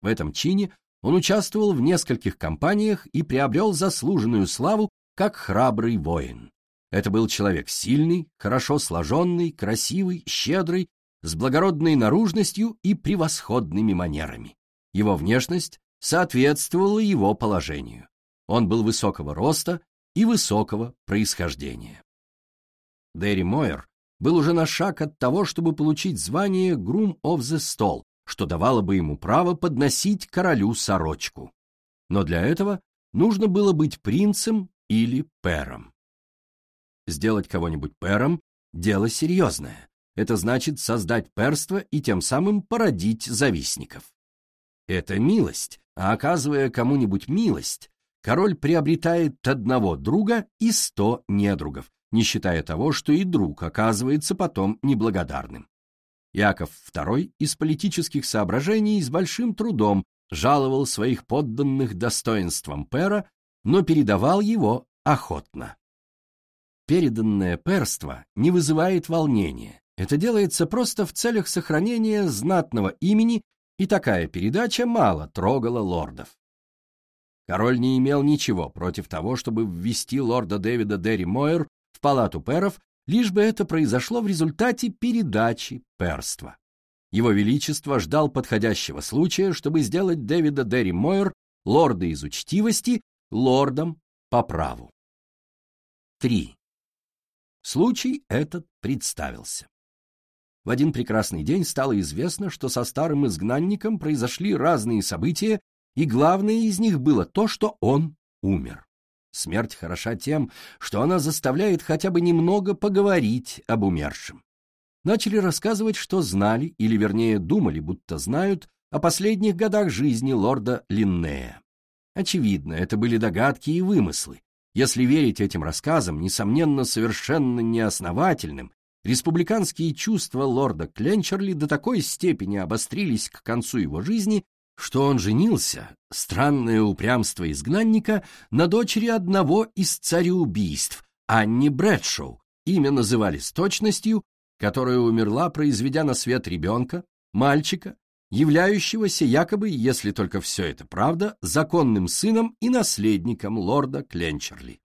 В этом чине он участвовал в нескольких кампаниях и приобрел заслуженную славу как храбрый воин. Это был человек сильный, хорошо сложенный, красивый, щедрый, с благородной наружностью и превосходными манерами. Его внешность соответствовала его положению. Он был высокого роста и высокого происхождения. Дэри Мойер был уже на шаг от того, чтобы получить звание Groom of the Stall, что давало бы ему право подносить королю сорочку. Но для этого нужно было быть принцем или пером. Сделать кого-нибудь пером – дело серьезное. Это значит создать перство и тем самым породить завистников. Это милость, а оказывая кому-нибудь милость, король приобретает одного друга и сто недругов, не считая того, что и друг оказывается потом неблагодарным. Яков II из политических соображений с большим трудом жаловал своих подданных достоинством пера, но передавал его охотно переданное перство не вызывает волнения. Это делается просто в целях сохранения знатного имени, и такая передача мало трогала лордов. Король не имел ничего против того, чтобы ввести лорда Дэвида Дерри Мойер в палату перов, лишь бы это произошло в результате передачи перства. Его Величество ждал подходящего случая, чтобы сделать Дэвида Дерри Мойер лорда из учтивости лордом по праву. 3. Случай этот представился. В один прекрасный день стало известно, что со старым изгнанником произошли разные события, и главное из них было то, что он умер. Смерть хороша тем, что она заставляет хотя бы немного поговорить об умершем. Начали рассказывать, что знали, или вернее думали, будто знают, о последних годах жизни лорда Линнея. Очевидно, это были догадки и вымыслы. Если верить этим рассказам, несомненно, совершенно неосновательным, республиканские чувства лорда Кленчерли до такой степени обострились к концу его жизни, что он женился, странное упрямство изгнанника, на дочери одного из цареубийств, Анни Брэдшоу, имя называли с точностью, которая умерла, произведя на свет ребенка, мальчика, являющегося якобы, если только все это правда, законным сыном и наследником лорда Кленчерли.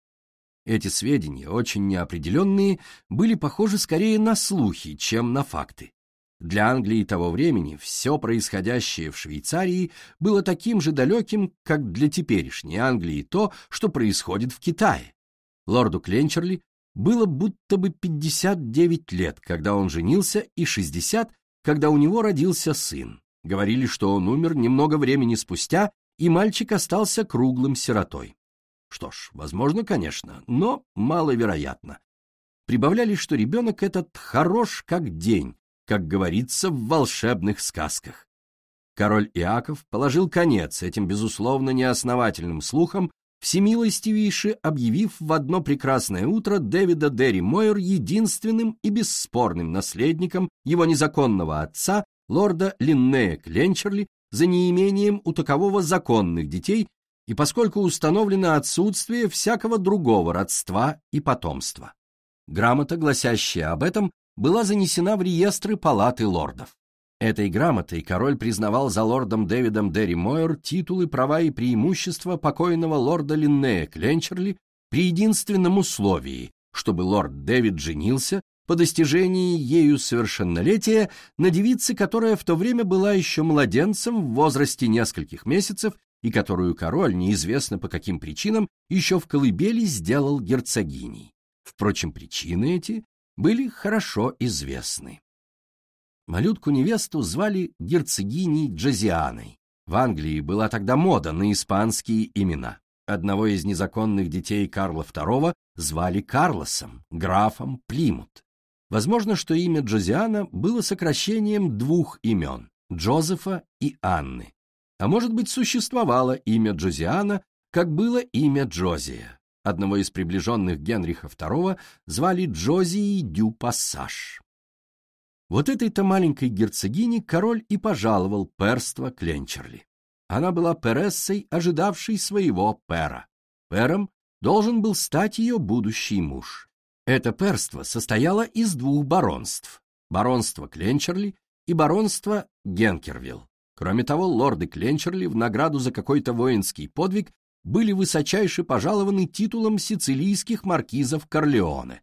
Эти сведения, очень неопределенные, были похожи скорее на слухи, чем на факты. Для Англии того времени все происходящее в Швейцарии было таким же далеким, как для теперешней Англии то, что происходит в Китае. Лорду Кленчерли было будто бы 59 лет, когда он женился, и 60, когда у него родился сын. Говорили, что он умер немного времени спустя, и мальчик остался круглым сиротой. Что ж, возможно, конечно, но маловероятно. Прибавляли, что ребенок этот хорош как день, как говорится в волшебных сказках. Король Иаков положил конец этим, безусловно, неосновательным слухам, всемилостивейше объявив в одно прекрасное утро Дэвида Дерри Мойер единственным и бесспорным наследником его незаконного отца, лорда Линнея Кленчерли, за неимением у такового законных детей и поскольку установлено отсутствие всякого другого родства и потомства. Грамота, гласящая об этом, была занесена в реестры палаты лордов. Этой грамотой король признавал за лордом Дэвидом Дерри Мойер титулы, права и преимущества покойного лорда Линнея Кленчерли при единственном условии, чтобы лорд Дэвид женился по достижении ею совершеннолетия на девице, которая в то время была еще младенцем в возрасте нескольких месяцев и которую король, неизвестно по каким причинам, еще в колыбели сделал герцогиней. Впрочем, причины эти были хорошо известны. Малютку-невесту звали герцогиней Джозианой. В Англии была тогда мода на испанские имена. Одного из незаконных детей Карла II звали Карлосом, графом Плимут. Возможно, что имя Джозиана было сокращением двух имен – Джозефа и Анны. А может быть, существовало имя Джозиана, как было имя Джозия. Одного из приближенных Генриха II звали Джозией дю Пассаж. Вот этой-то маленькой герцогине король и пожаловал перство Кленчерли. Она была перессой, ожидавшей своего пера. Пером должен был стать ее будущий муж. Это перство состояло из двух баронств – баронство Кленчерли и баронство Генкервилл. Кроме того, лорды Кленчерли в награду за какой-то воинский подвиг были высочайше пожалованы титулом сицилийских маркизов Корлеоне.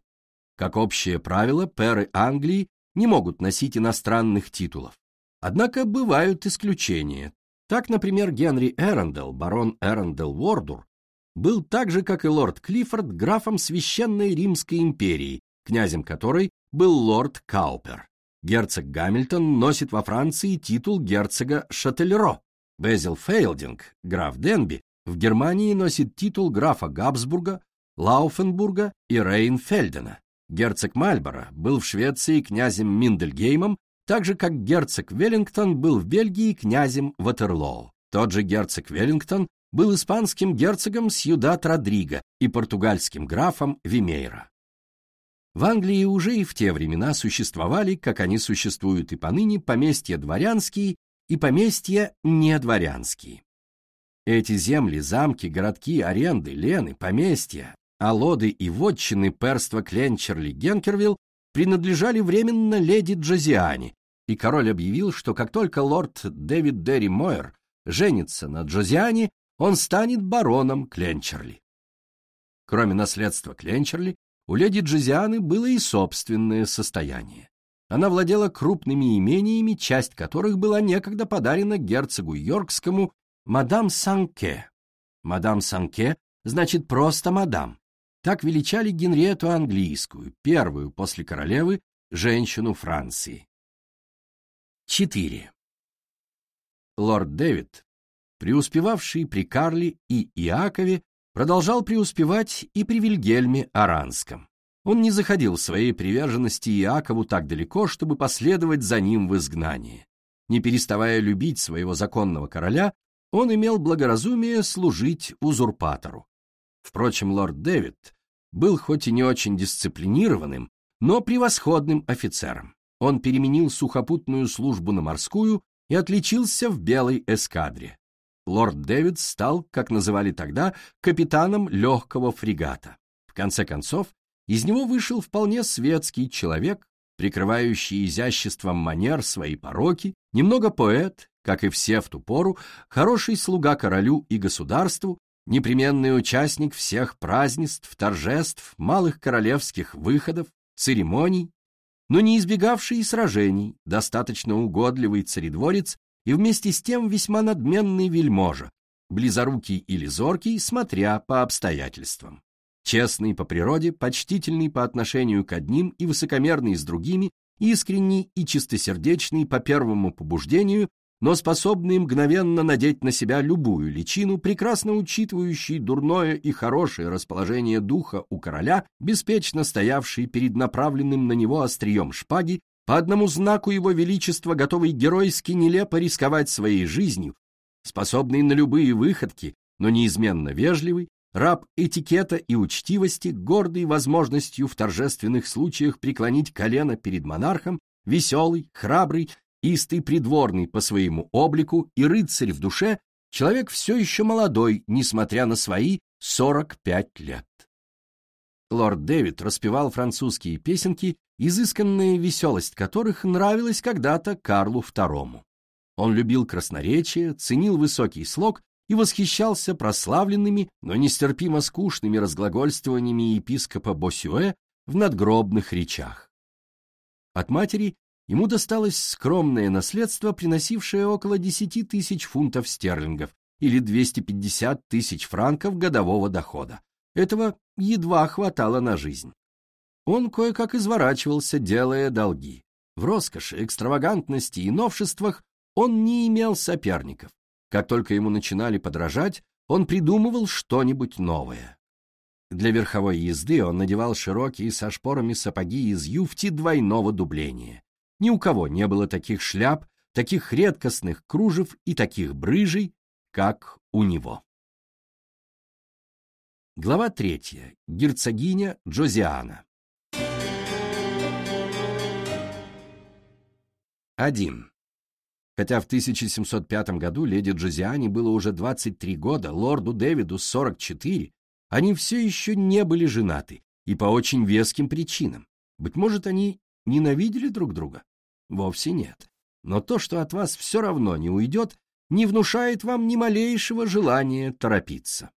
Как общее правило, перы Англии не могут носить иностранных титулов. Однако бывают исключения. Так, например, Генри Эрондел, барон Эрондел Вордур, был так же, как и лорд Клиффорд, графом Священной Римской империи, князем которой был лорд Каупер. Герцог Гамильтон носит во Франции титул герцога Шательро. Безил Фейлдинг, граф Денби, в Германии носит титул графа Габсбурга, Лауфенбурга и Рейнфельдена. Герцог Мальборо был в Швеции князем Миндельгеймом, так же как герцог Веллингтон был в Бельгии князем Ватерлоу. Тот же герцог Веллингтон был испанским герцогом Сьюдат Родриго и португальским графом Вимейра. В Англии уже и в те времена существовали, как они существуют и поныне, поместья дворянские и поместья недворянские. Эти земли, замки, городки, аренды, лены, поместья, алоды и вотчины перства Кленчерли Генкервилл принадлежали временно леди Джозиане, и король объявил, что как только лорд Дэвид Дерри Мойер женится на Джозиане, он станет бароном Кленчерли. Кроме наследства Кленчерли, у леди Джозианы было и собственное состояние. Она владела крупными имениями, часть которых была некогда подарена герцогу Йоркскому Мадам Санке. Мадам Санке значит просто мадам. Так величали Генриету английскую, первую после королевы, женщину Франции. 4. Лорд Дэвид, преуспевавший при Карле и Иакове, продолжал преуспевать и при Вильгельме Аранском. Он не заходил в своей приверженности Иакову так далеко, чтобы последовать за ним в изгнание. Не переставая любить своего законного короля, он имел благоразумие служить узурпатору. Впрочем, лорд Дэвид был хоть и не очень дисциплинированным, но превосходным офицером. Он переменил сухопутную службу на морскую и отличился в белой эскадре. Лорд Дэвид стал, как называли тогда, капитаном легкого фрегата. В конце концов, из него вышел вполне светский человек, прикрывающий изяществом манер свои пороки, немного поэт, как и все в ту пору, хороший слуга королю и государству, непременный участник всех празднеств, торжеств, малых королевских выходов, церемоний, но не избегавший сражений, достаточно угодливый царедворец и вместе с тем весьма надменный вельможа, близорукий или зоркий, смотря по обстоятельствам. Честный по природе, почтительный по отношению к одним и высокомерный с другими, искренний и чистосердечный по первому побуждению, но способный мгновенно надеть на себя любую личину, прекрасно учитывающий дурное и хорошее расположение духа у короля, беспечно стоявший перед направленным на него острием шпаги, по одному знаку его величества готовый геройски нелепо рисковать своей жизнью, способный на любые выходки, но неизменно вежливый, раб этикета и учтивости, гордый возможностью в торжественных случаях преклонить колено перед монархом, веселый, храбрый, истый придворный по своему облику и рыцарь в душе, человек все еще молодой, несмотря на свои 45 лет. Лорд Дэвид распевал французские песенки, изысканная веселость которых нравилась когда-то Карлу II. Он любил красноречие, ценил высокий слог и восхищался прославленными, но нестерпимо скучными разглагольствованиями епископа Босюэ в надгробных речах. От матери ему досталось скромное наследство, приносившее около 10 тысяч фунтов стерлингов или 250 тысяч франков годового дохода. Этого едва хватало на жизнь. Он кое-как изворачивался, делая долги. В роскоши, экстравагантности и новшествах он не имел соперников. Как только ему начинали подражать, он придумывал что-нибудь новое. Для верховой езды он надевал широкие со шпорами сапоги из юфти двойного дубления. Ни у кого не было таких шляп, таких редкостных кружев и таких брыжей, как у него. Глава третья. Герцогиня Джозиана. 1. Хотя в 1705 году леди Джозиане было уже 23 года, лорду Дэвиду 44, они все еще не были женаты, и по очень веским причинам. Быть может, они ненавидели друг друга? Вовсе нет. Но то, что от вас все равно не уйдет, не внушает вам ни малейшего желания торопиться.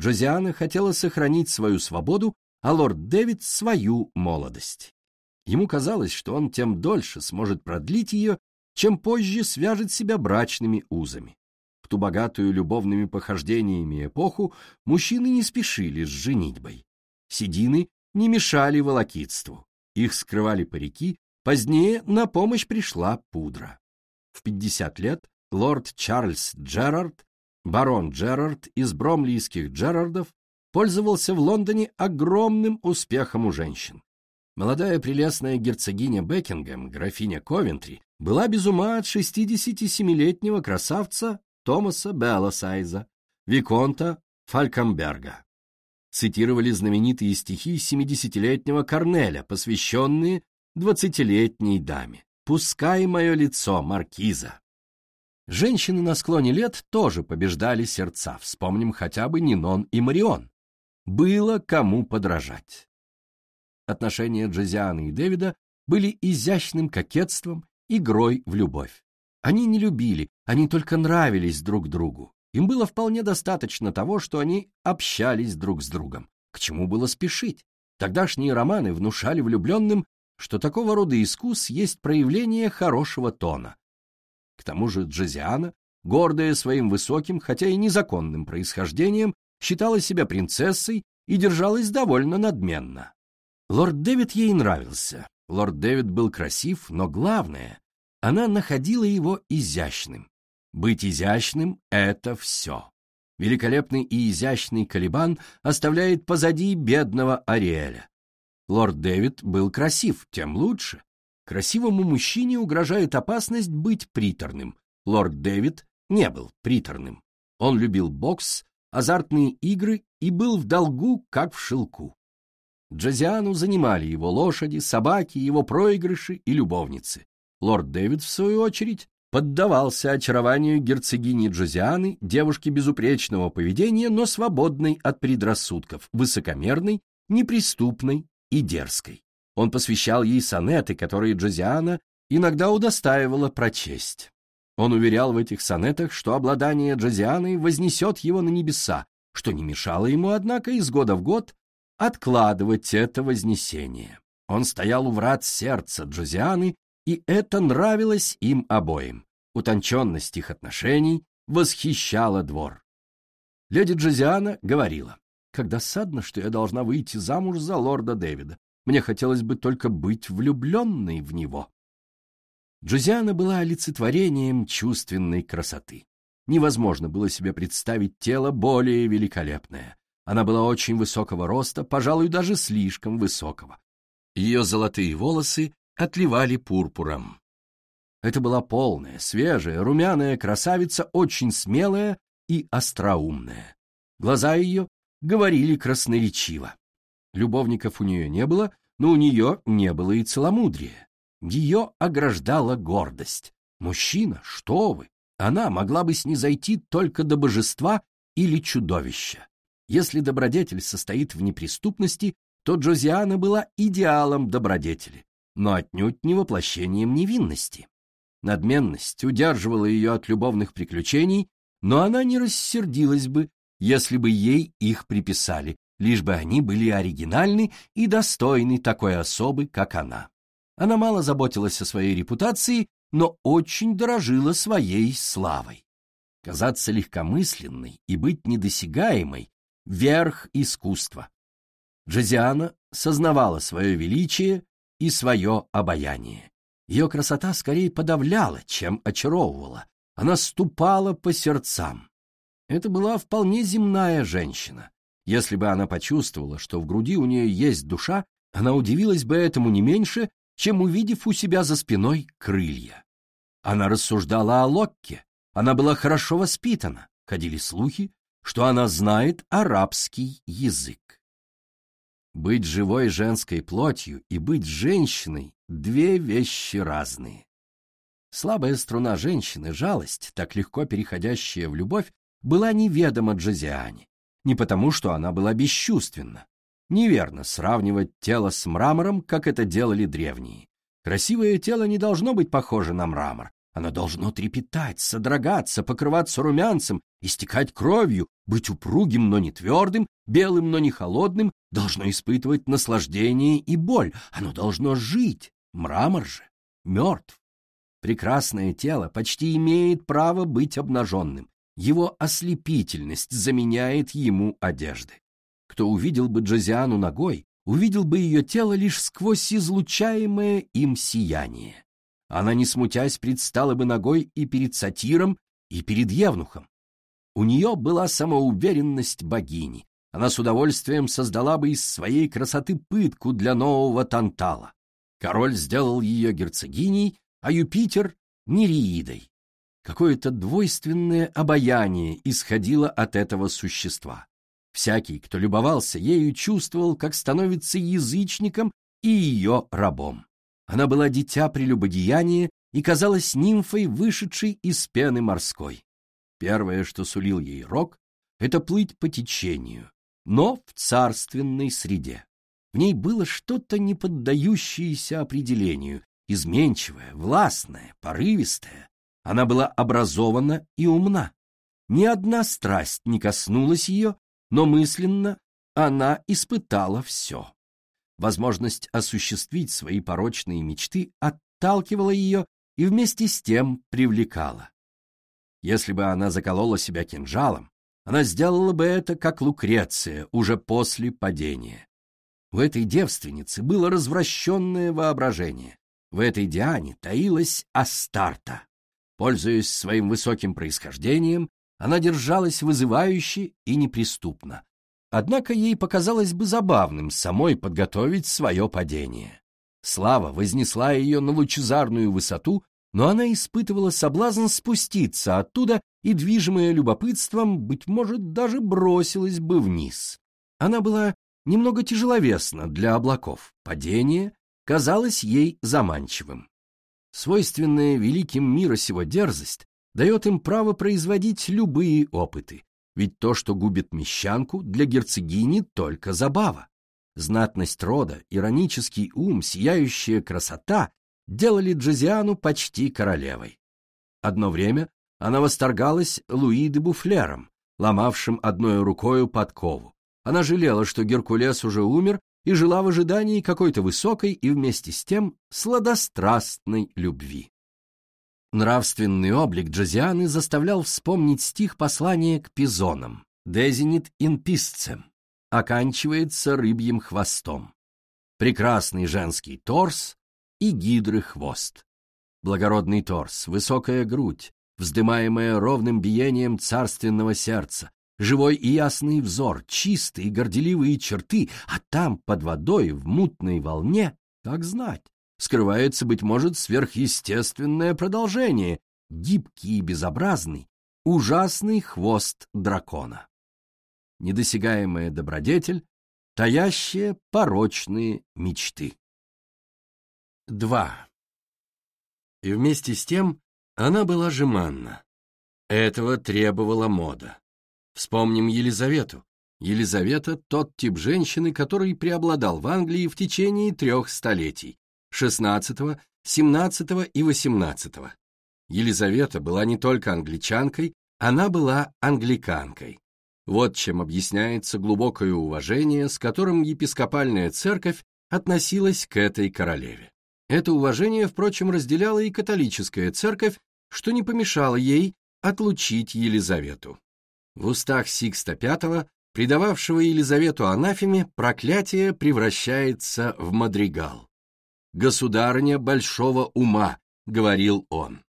Джозиана хотела сохранить свою свободу, а лорд Дэвид — свою молодость. Ему казалось, что он тем дольше сможет продлить ее, чем позже свяжет себя брачными узами. В ту богатую любовными похождениями эпоху мужчины не спешили с женитьбой. Седины не мешали волокитству. Их скрывали парики, позднее на помощь пришла пудра. В 50 лет лорд Чарльз Джерард, барон Джерард из бромлийских Джерардов, пользовался в Лондоне огромным успехом у женщин. Молодая прелестная герцогиня Бекингем, графиня Ковентри, была без ума от 67-летнего красавца Томаса Белласайза, Виконта Фалькамберга. Цитировали знаменитые стихи 70-летнего Корнеля, посвященные 20-летней даме. «Пускай мое лицо, маркиза». Женщины на склоне лет тоже побеждали сердца, вспомним хотя бы Нинон и Марион. Было кому подражать. Отношения Джозианы и Дэвида были изящным кокетством игрой в любовь. Они не любили, они только нравились друг другу. Им было вполне достаточно того, что они общались друг с другом. К чему было спешить? Тогдашние романы внушали влюбленным, что такого рода искус есть проявление хорошего тона. К тому же Джозиана, гордая своим высоким, хотя и незаконным происхождением, считала себя принцессой и держалась довольно надменно. Лорд Дэвид ей нравился, Лорд Дэвид был красив, но главное, она находила его изящным. Быть изящным — это все. Великолепный и изящный Калибан оставляет позади бедного Ариэля. Лорд Дэвид был красив, тем лучше. Красивому мужчине угрожает опасность быть приторным. Лорд Дэвид не был приторным. Он любил бокс, азартные игры и был в долгу, как в шелку. Джозиану занимали его лошади, собаки, его проигрыши и любовницы. Лорд Дэвид, в свою очередь, поддавался очарованию герцогини Джозианы, девушки безупречного поведения, но свободной от предрассудков, высокомерной, неприступной и дерзкой. Он посвящал ей сонеты, которые Джозиана иногда удостаивала прочесть. Он уверял в этих сонетах, что обладание Джозианой вознесет его на небеса, что не мешало ему, однако, из года в год откладывать это вознесение. Он стоял у врат сердца Джозианы, и это нравилось им обоим. Утонченность их отношений восхищала двор. Леди Джозиана говорила, «Как досадно, что я должна выйти замуж за лорда Дэвида. Мне хотелось бы только быть влюбленной в него». Джозиана была олицетворением чувственной красоты. Невозможно было себе представить тело более великолепное. Она была очень высокого роста, пожалуй, даже слишком высокого. Ее золотые волосы отливали пурпуром. Это была полная, свежая, румяная красавица, очень смелая и остроумная. Глаза ее говорили красноречиво. Любовников у нее не было, но у нее не было и целомудрия. Ее ограждала гордость. Мужчина, что вы! Она могла бы снизойти только до божества или чудовища. Если добродетель состоит в неприступности, то Джозиана была идеалом добродетели, но отнюдь не воплощением невинности. Надменность удерживала ее от любовных приключений, но она не рассердилась бы, если бы ей их приписали, лишь бы они были оригинальны и достойны такой особы, как она. Она мало заботилась о своей репутации, но очень дорожила своей славой. Казаться легкомысленной и быть недосягаемой — верх искусства. Джозиана сознавала свое величие и свое обаяние. Ее красота скорее подавляла, чем очаровывала. Она ступала по сердцам. Это была вполне земная женщина. Если бы она почувствовала, что в груди у нее есть душа, она удивилась бы этому не меньше, чем увидев у себя за спиной крылья. Она рассуждала о Локке, она была хорошо воспитана, ходили слухи, что она знает арабский язык. Быть живой женской плотью и быть женщиной — две вещи разные. Слабая струна женщины, жалость, так легко переходящая в любовь, была неведома Джозиане. Не потому, что она была бесчувственна, Неверно сравнивать тело с мрамором, как это делали древние. Красивое тело не должно быть похоже на мрамор. Оно должно трепетать, содрогаться, покрываться румянцем, истекать кровью, быть упругим, но не твердым, белым, но не холодным, должно испытывать наслаждение и боль. Оно должно жить. Мрамор же мертв. Прекрасное тело почти имеет право быть обнаженным. Его ослепительность заменяет ему одежды. Кто увидел бы Джозиану ногой, увидел бы ее тело лишь сквозь излучаемое им сияние. Она, не смутясь, предстала бы ногой и перед сатиром, и перед евнухом. У нее была самоуверенность богини. Она с удовольствием создала бы из своей красоты пытку для нового Тантала. Король сделал ее герцогиней, а Юпитер — Нереидой. Какое-то двойственное обаяние исходило от этого существа. Всякий, кто любовался ею, чувствовал, как становится язычником и ее рабом. Она была дитя прелюбодеяния и казалась нимфой, вышедшей из пены морской. Первое, что сулил ей рок, это плыть по течению, но в царственной среде. В ней было что-то не поддающееся определению, изменчивое, властное, порывистое. Она была образована и умна. Ни одна страсть не коснулась ее, но мысленно она испытала все. Возможность осуществить свои порочные мечты отталкивала ее и вместе с тем привлекала. Если бы она заколола себя кинжалом, она сделала бы это, как Лукреция, уже после падения. В этой девственнице было развращенное воображение. В этой Диане таилась Астарта. Пользуясь своим высоким происхождением, она держалась вызывающе и неприступно. Однако ей показалось бы забавным самой подготовить свое падение. Слава вознесла ее на лучезарную высоту, но она испытывала соблазн спуститься оттуда и, движимая любопытством, быть может, даже бросилась бы вниз. Она была немного тяжеловесна для облаков. Падение казалось ей заманчивым. Свойственная великим мира сего дерзость дает им право производить любые опыты, ведь то, что губит мещанку, для герцогини только забава. Знатность рода, иронический ум, сияющая красота делали Джозиану почти королевой. Одно время она восторгалась Луи де Буфлером, ломавшим одной рукою подкову. Она жалела, что Геркулес уже умер, и жила в ожидании какой-то высокой и вместе с тем сладострастной любви. Нравственный облик Джозианы заставлял вспомнить стих послания к пизонам «Дезинит ин писцем» оканчивается рыбьим хвостом. Прекрасный женский торс и гидры хвост. Благородный торс, высокая грудь, вздымаемая ровным биением царственного сердца, живой и ясный взор, чистые горделивые черты, а там, под водой, в мутной волне, как знать, скрывается, быть может, сверхъестественное продолжение, гибкий и безобразный, ужасный хвост дракона. Недосягаемая добродетель, таящая порочные мечты. 2. И вместе с тем она была жеманна. Этого требовала мода. Вспомним Елизавету. Елизавета — тот тип женщины, который преобладал в Англии в течение трех столетий — XVI, XVII и XVIII. Елизавета была не только англичанкой, она была англиканкой. Вот чем объясняется глубокое уважение, с которым епископальная церковь относилась к этой королеве. Это уважение, впрочем, разделяла и католическая церковь, что не помешало ей отлучить Елизавету. В устах Сикста V, предававшего Елизавету анафеме, проклятие превращается в мадригал. «Государыня большого ума», — говорил он.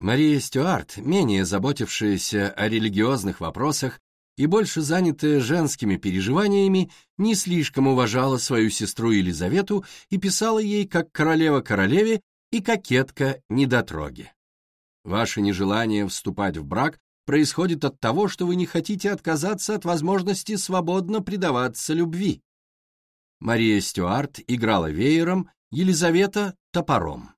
Мария Стюарт, менее заботившаяся о религиозных вопросах, и больше занятая женскими переживаниями, не слишком уважала свою сестру Елизавету и писала ей как королева королеве и кокетка недотроги. Ваше нежелание вступать в брак происходит от того, что вы не хотите отказаться от возможности свободно предаваться любви. Мария Стюарт играла веером, Елизавета — топором.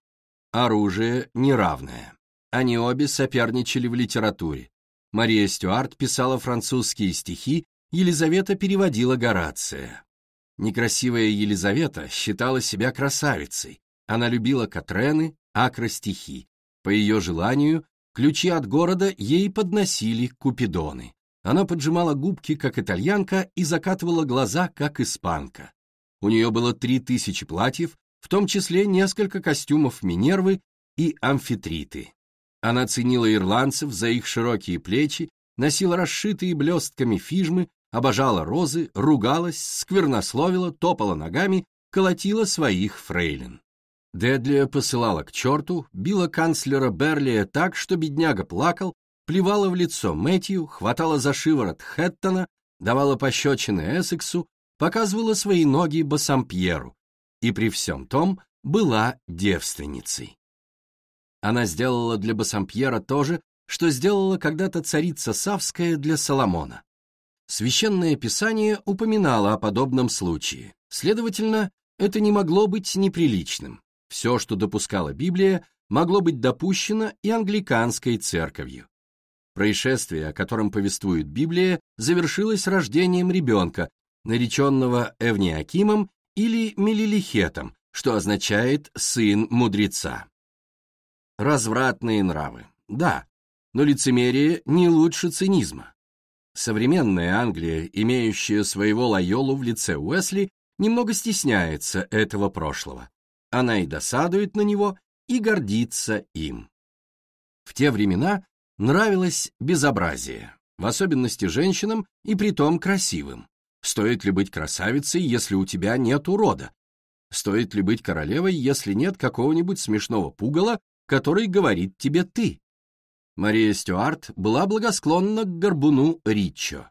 Оружие неравное. Они обе соперничали в литературе. Мария Стюарт писала французские стихи, Елизавета переводила Горация. Некрасивая Елизавета считала себя красавицей. Она любила Катрены, акростихи. По ее желанию, ключи от города ей подносили купидоны. Она поджимала губки, как итальянка, и закатывала глаза, как испанка. У нее было три тысячи платьев, в том числе несколько костюмов Минервы и амфитриты. Она ценила ирландцев за их широкие плечи, носила расшитые блестками фижмы, обожала розы, ругалась, сквернословила, топала ногами, колотила своих фрейлин. Дедлия посылала к черту, била канцлера Берлия так, что бедняга плакал, плевала в лицо Мэтью, хватала за шиворот Хэттона, давала пощечины Эссексу, показывала свои ноги Бассампьеру и при всем том была девственницей. Она сделала для Бассампьера то же, что сделала когда-то царица Савская для Соломона. Священное Писание упоминало о подобном случае. Следовательно, это не могло быть неприличным. Все, что допускала Библия, могло быть допущено и англиканской церковью. Происшествие, о котором повествует Библия, завершилось рождением ребенка, нареченного Эвниакимом или Мелилихетом, что означает «сын мудреца». Развратные нравы. Да, но лицемерие не лучше цинизма. Современная Англия, имеющая своего Лайолу в лице Уэсли, немного стесняется этого прошлого. Она и досадует на него, и гордится им. В те времена нравилось безобразие, в особенности женщинам и притом красивым. Стоит ли быть красавицей, если у тебя нет урода? Стоит ли быть королевой, если нет какого-нибудь смешного пугала, который говорит тебе «ты». Мария Стюарт была благосклонна к горбуну Риччо.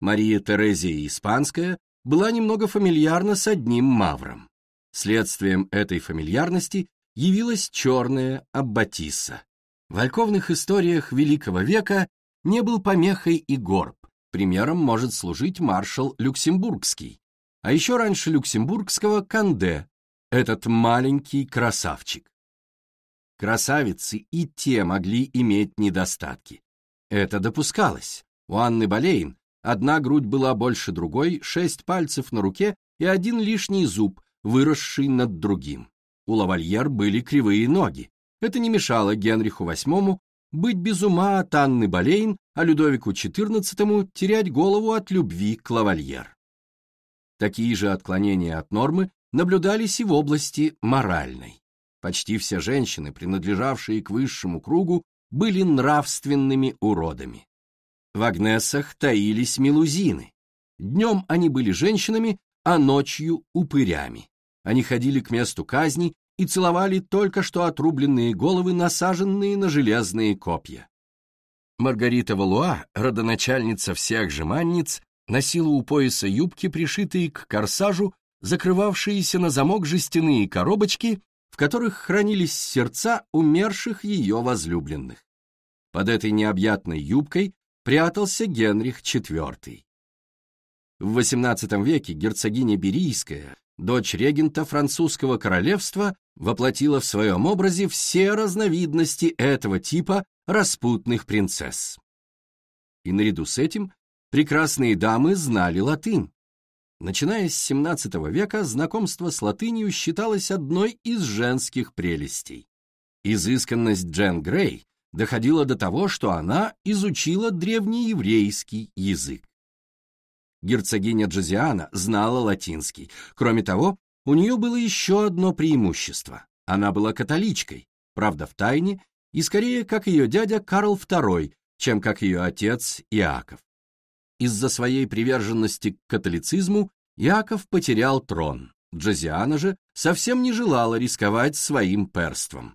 Мария Терезия Испанская была немного фамильярна с одним мавром. Следствием этой фамильярности явилась черная Аббатисса. В альковных историях Великого века не был помехой и горб. Примером может служить маршал Люксембургский. А еще раньше Люксембургского Канде, этот маленький красавчик. Красавицы и те могли иметь недостатки. Это допускалось. У Анны Болейн одна грудь была больше другой, шесть пальцев на руке и один лишний зуб, выросший над другим. У лавальер были кривые ноги. Это не мешало Генриху VIII быть без ума от Анны Болейн, а Людовику XIV терять голову от любви к лавальер. Такие же отклонения от нормы наблюдались и в области моральной. Почти все женщины, принадлежавшие к высшему кругу, были нравственными уродами. В Агнесах таились мелузины. Днем они были женщинами, а ночью — упырями. Они ходили к месту казни и целовали только что отрубленные головы, насаженные на железные копья. Маргарита Валуа, родоначальница всех жеманниц, носила у пояса юбки, пришитые к корсажу, закрывавшиеся на замок жестяные коробочки, в которых хранились сердца умерших ее возлюбленных. Под этой необъятной юбкой прятался Генрих IV. В XVIII веке герцогиня Берийская, дочь регента французского королевства, воплотила в своем образе все разновидности этого типа распутных принцесс. И наряду с этим прекрасные дамы знали латынь. Начиная с XVII века знакомство с латынью считалось одной из женских прелестей. Изысканность Джен Грей доходила до того, что она изучила древнееврейский язык. Герцогиня Джозиана знала латинский. Кроме того, у нее было еще одно преимущество. Она была католичкой, правда в тайне, и скорее как ее дядя Карл II, чем как ее отец Иаков. Из-за своей приверженности к католицизму Иаков потерял трон. Джозиана же совсем не желала рисковать своим перством.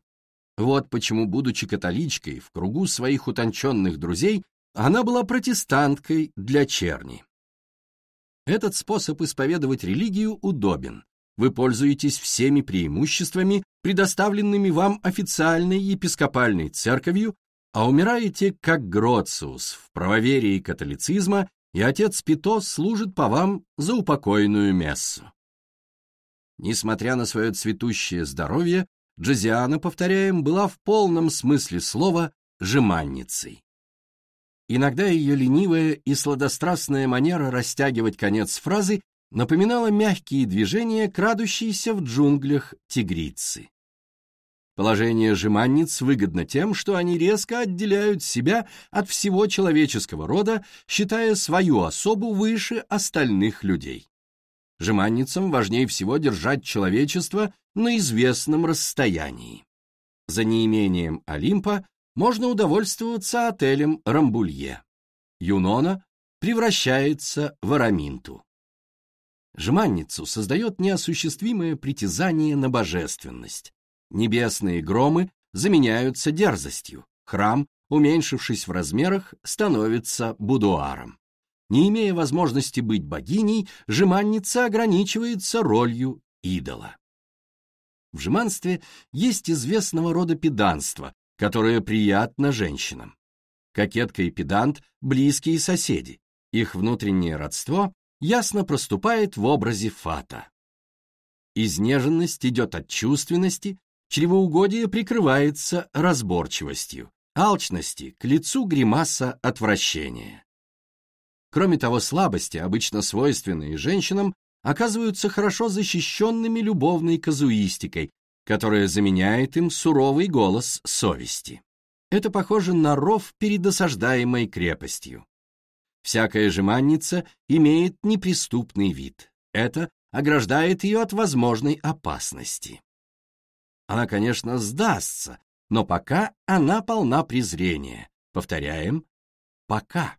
Вот почему, будучи католичкой, в кругу своих утонченных друзей, она была протестанткой для черни. Этот способ исповедовать религию удобен. Вы пользуетесь всеми преимуществами, предоставленными вам официальной епископальной церковью, а умираете как Гроциус в правоверии католицизма, и отец Пито служит по вам за упокойную мессу. Несмотря на свое цветущее здоровье, Джозиана, повторяем, была в полном смысле слова жеманницей. Иногда ее ленивая и сладострастная манера растягивать конец фразы напоминала мягкие движения, крадущиеся в джунглях тигрицы. Положение жеманниц выгодно тем, что они резко отделяют себя от всего человеческого рода, считая свою особу выше остальных людей. Жеманницам важнее всего держать человечество на известном расстоянии. За неимением Олимпа можно удовольствоваться отелем Рамбулье. Юнона превращается в Араминту. Жманницу создает неосуществимое притязание на божественность. Небесные громы заменяются дерзостью. Храм, уменьшившись в размерах, становится будуаром. Не имея возможности быть богиней, жеманница ограничивается ролью идола. В жеманстве есть известного рода педанство, которое приятно женщинам. Кокетка и педант – близкие соседи. Их внутреннее родство ясно проступает в образе фата. Изнеженность идет от чувственности, чревоугодие прикрывается разборчивостью, алчности к лицу гримаса отвращения. Кроме того, слабости, обычно свойственные женщинам, оказываются хорошо защищенными любовной казуистикой, которая заменяет им суровый голос совести. Это похоже на ров перед осаждаемой крепостью. Всякая жеманница имеет неприступный вид. Это ограждает ее от возможной опасности. Она, конечно, сдастся, но пока она полна презрения. Повторяем, пока.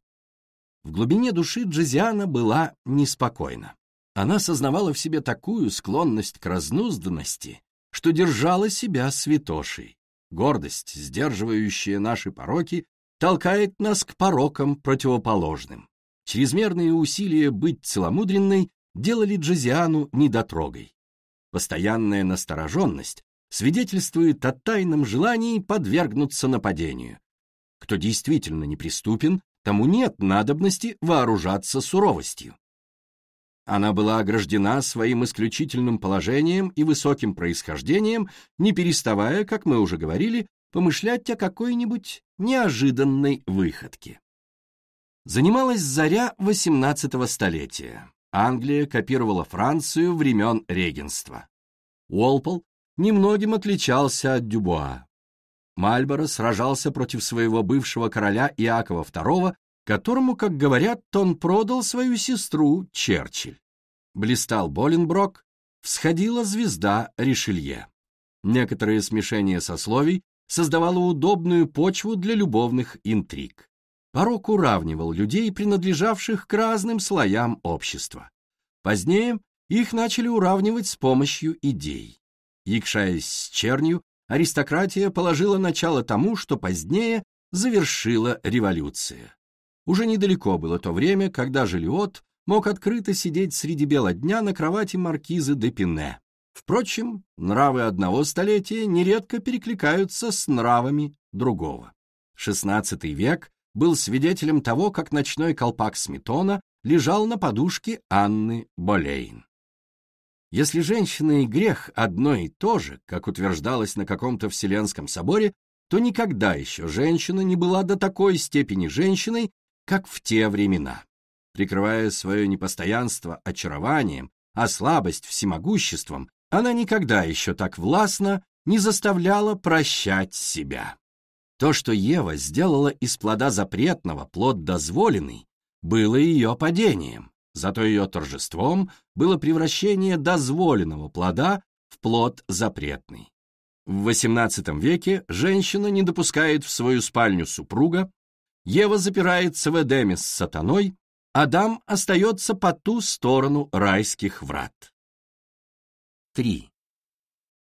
В глубине души Джезиана была неспокойна. Она сознавала в себе такую склонность к разнузданности, что держала себя святошей. гордость, сдерживающая наши пороки, толкает нас к порокам противоположным. Чрезмерные усилия быть целомудренной делали Джозиану недотрогой. Постоянная настороженность свидетельствует о тайном желании подвергнуться нападению. Кто действительно неприступен, тому нет надобности вооружаться суровостью. Она была ограждена своим исключительным положением и высоким происхождением, не переставая, как мы уже говорили, помышлять о какой-нибудь неожиданной выходке. Занималась заря XVIII столетия. Англия копировала Францию времен регенства. Уолпол немногим отличался от Дюбуа. Мальборо сражался против своего бывшего короля Иакова II, которому, как говорят, он продал свою сестру Черчилль. Блистал Боленброк, всходила звезда Ришелье. Некоторое смешение сословий создавало удобную почву для любовных интриг. Порок уравнивал людей, принадлежавших к разным слоям общества. Позднее их начали уравнивать с помощью идей. Якшаясь с чернью, аристократия положила начало тому, что позднее завершила революция. Уже недалеко было то время, когда Желиот мог открыто сидеть среди бела дня на кровати маркизы де Пине. Впрочем, нравы одного столетия нередко перекликаются с нравами другого. XVI век был свидетелем того, как ночной колпак Сметона лежал на подушке Анны Болейн. Если женщина и грех одно и то же, как утверждалось на каком-то Вселенском соборе, то никогда еще женщина не была до такой степени женщиной, как в те времена. Прикрывая свое непостоянство очарованием, а слабость всемогуществом, она никогда еще так властно не заставляла прощать себя. То, что Ева сделала из плода запретного плод дозволенный, было ее падением, зато ее торжеством было превращение дозволенного плода в плод запретный. В XVIII веке женщина не допускает в свою спальню супруга, Ева запирается в Эдеме с сатаной, Адам остается по ту сторону райских врат. 3.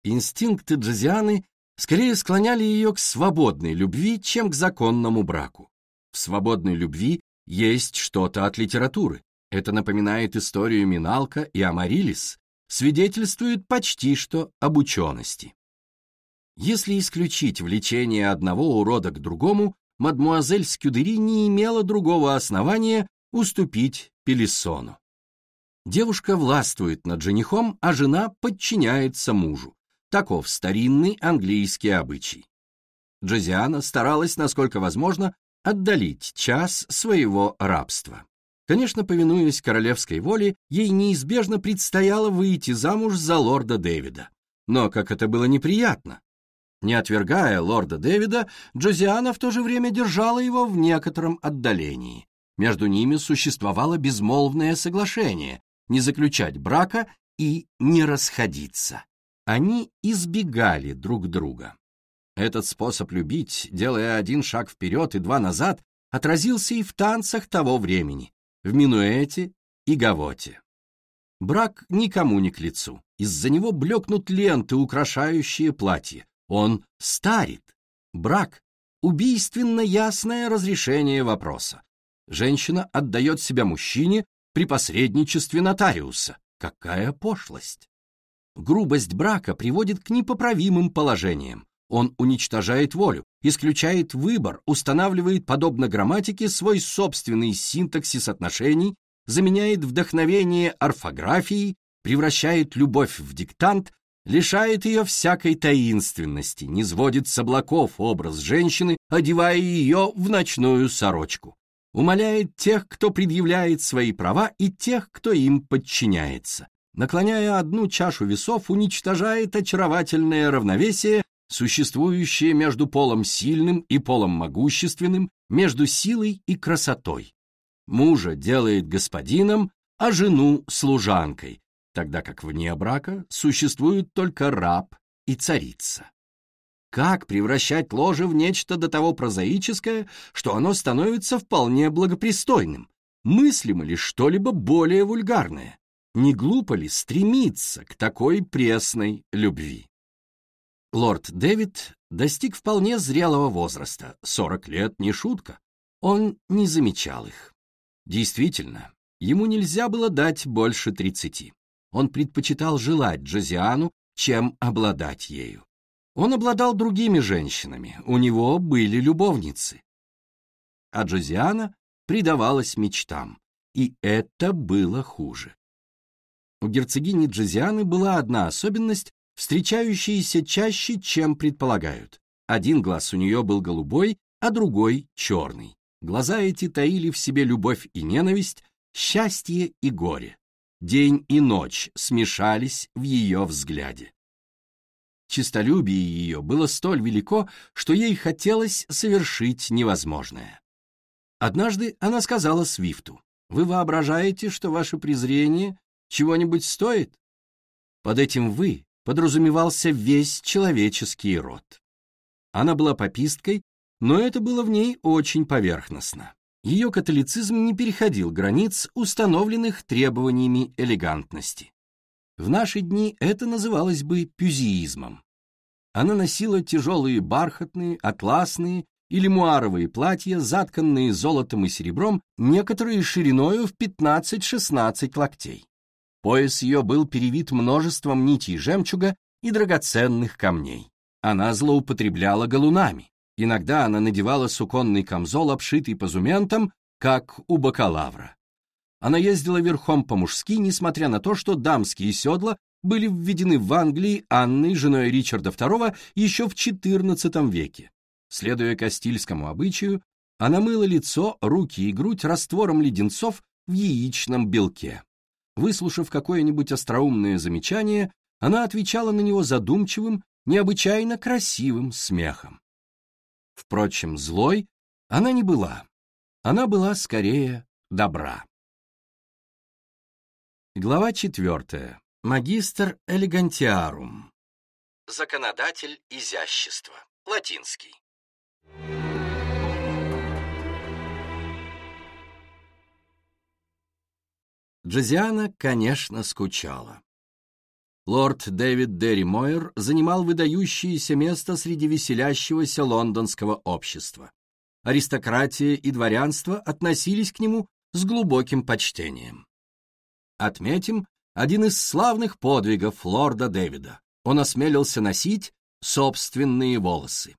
Инстинкты Джозианы скорее склоняли ее к свободной любви, чем к законному браку. В свободной любви есть что-то от литературы. Это напоминает историю Миналка и Амарилис, свидетельствует почти что об учености. Если исключить влечение одного урода к другому, мадмуазель Скюдери не имела другого основания уступить Пелисону. Девушка властвует над женихом, а жена подчиняется мужу. Таков старинный английский обычай. Джозиана старалась, насколько возможно, отдалить час своего рабства. Конечно, повинуясь королевской воле, ей неизбежно предстояло выйти замуж за лорда Дэвида. Но как это было неприятно! Не отвергая лорда Дэвида, Джозиана в то же время держала его в некотором отдалении. Между ними существовало безмолвное соглашение не заключать брака и не расходиться. Они избегали друг друга. Этот способ любить, делая один шаг вперед и два назад, отразился и в танцах того времени, в минуэте и гавоте. Брак никому не к лицу. Из-за него блекнут ленты, украшающие платье. Он старит. Брак — убийственно ясное разрешение вопроса. Женщина отдает себя мужчине при посредничестве нотариуса. Какая пошлость! Грубость брака приводит к непоправимым положениям. Он уничтожает волю, исключает выбор, устанавливает, подобно грамматике, свой собственный синтаксис отношений, заменяет вдохновение орфографией, превращает любовь в диктант, лишает ее всякой таинственности, не сводит с облаков образ женщины, одевая ее в ночную сорочку. Умоляет тех, кто предъявляет свои права, и тех, кто им подчиняется. Наклоняя одну чашу весов, уничтожает очаровательное равновесие, существующее между полом сильным и полом могущественным, между силой и красотой. Мужа делает господином, а жену — служанкой, тогда как вне брака существуют только раб и царица. Как превращать ложе в нечто до того прозаическое, что оно становится вполне благопристойным? Мыслимо ли что-либо более вульгарное? Не глупо ли стремиться к такой пресной любви? Лорд Дэвид достиг вполне зрелого возраста, 40 лет не шутка. Он не замечал их. Действительно, ему нельзя было дать больше 30. Он предпочитал желать Джозиану, чем обладать ею. Он обладал другими женщинами, у него были любовницы. А Джозиана предавалась мечтам, и это было хуже. У герцогини Джозианы была одна особенность, встречающаяся чаще, чем предполагают. Один глаз у нее был голубой, а другой — черный. Глаза эти таили в себе любовь и ненависть, счастье и горе. День и ночь смешались в ее взгляде. Чистолюбие ее было столь велико, что ей хотелось совершить невозможное. Однажды она сказала Свифту, «Вы воображаете, что ваше презрение чего-нибудь стоит?» Под этим «вы» подразумевался весь человеческий род. Она была пописткой, но это было в ней очень поверхностно. Ее католицизм не переходил границ, установленных требованиями элегантности. В наши дни это называлось бы пюзиизмом. Она носила тяжелые бархатные, атласные или муаровые платья, затканные золотом и серебром, некоторые шириною в 15-16 локтей. Пояс ее был перевит множеством нитей жемчуга и драгоценных камней. Она злоупотребляла галунами. Иногда она надевала суконный камзол, обшитый позументом, как у бакалавра. Она ездила верхом по-мужски, несмотря на то, что дамские седла были введены в Англии Анной, женой Ричарда II, еще в XIV веке. Следуя Кастильскому обычаю, она мыла лицо, руки и грудь раствором леденцов в яичном белке. Выслушав какое-нибудь остроумное замечание, она отвечала на него задумчивым, необычайно красивым смехом. Впрочем, злой она не была. Она была скорее добра. Глава четвертая. Магистр элегантиарум. Законодатель изящества. Латинский. Джозиана, конечно, скучала. Лорд Дэвид Дерри Мойер занимал выдающееся место среди веселящегося лондонского общества. Аристократия и дворянство относились к нему с глубоким почтением. Отметим один из славных подвигов лорда Дэвида. Он осмелился носить собственные волосы.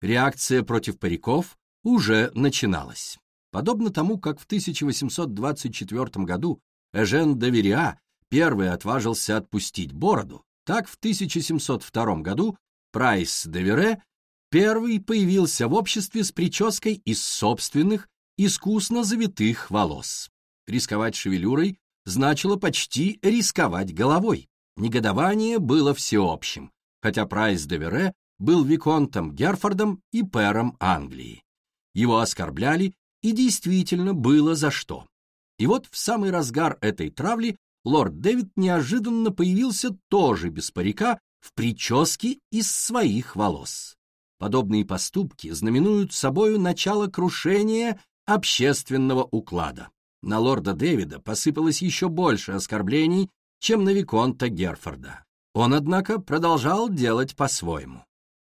Реакция против париков уже начиналась. Подобно тому, как в 1824 году Эжен де Вериа первый отважился отпустить бороду, так в 1702 году Прайс де Вере первый появился в обществе с прической из собственных, искусно завитых волос. Рисковать шевелюрой значило почти рисковать головой. Негодование было всеобщим, хотя Прайс де Вере был виконтом Герфордом и пэром Англии. Его оскорбляли, и действительно было за что. И вот в самый разгар этой травли лорд Дэвид неожиданно появился тоже без парика, в прическе из своих волос. Подобные поступки знаменуют собою начало крушения общественного уклада на лорда Дэвида посыпалось еще больше оскорблений, чем на Виконта Герфорда. Он, однако, продолжал делать по-своему.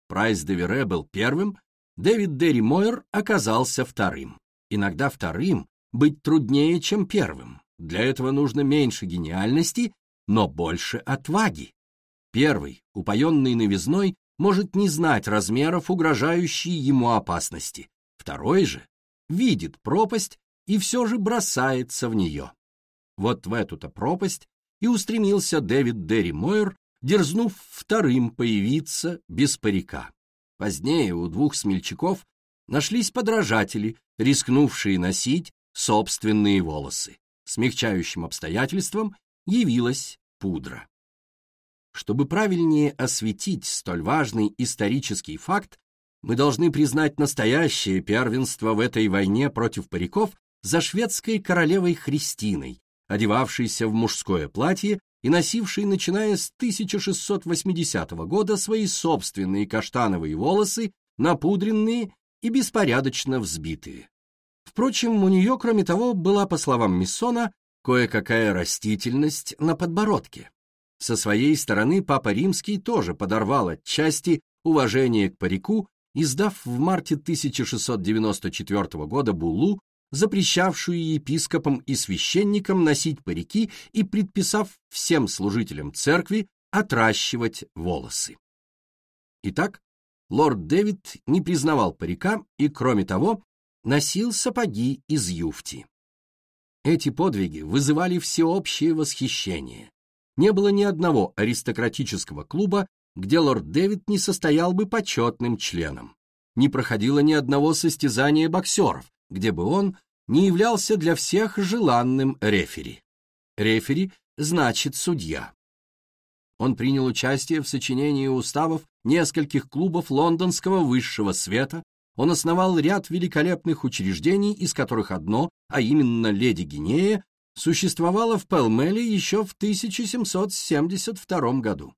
Прайс де Вере был первым, Дэвид Дерри Мойер оказался вторым. Иногда вторым быть труднее, чем первым. Для этого нужно меньше гениальности, но больше отваги. Первый, упоенный новизной, может не знать размеров угрожающей ему опасности. Второй же видит пропасть и все же бросается в нее. Вот в эту-то пропасть и устремился Дэвид Дерри Мойер, дерзнув вторым появиться без парика. Позднее у двух смельчаков нашлись подражатели, рискнувшие носить собственные волосы. Смягчающим обстоятельством явилась пудра. Чтобы правильнее осветить столь важный исторический факт, мы должны признать настоящее первенство в этой войне против париков за шведской королевой Христиной, одевавшейся в мужское платье и носившей, начиная с 1680 года, свои собственные каштановые волосы, напудренные и беспорядочно взбитые. Впрочем, у нее, кроме того, была, по словам Миссона, кое-какая растительность на подбородке. Со своей стороны Папа Римский тоже подорвал отчасти уважение к парику, издав в марте 1694 года буллу, запрещавшую епископам и священникам носить парики и предписав всем служителям церкви отращивать волосы. Итак, лорд Дэвид не признавал парика и, кроме того, носил сапоги из юфти. Эти подвиги вызывали всеобщее восхищение. Не было ни одного аристократического клуба, где лорд Дэвид не состоял бы почетным членом. Не проходило ни одного состязания боксеров, где бы он не являлся для всех желанным рефери. Рефери значит судья. Он принял участие в сочинении уставов нескольких клубов лондонского высшего света, он основал ряд великолепных учреждений, из которых одно, а именно «Леди Гинея», существовало в Пелмеле еще в 1772 году.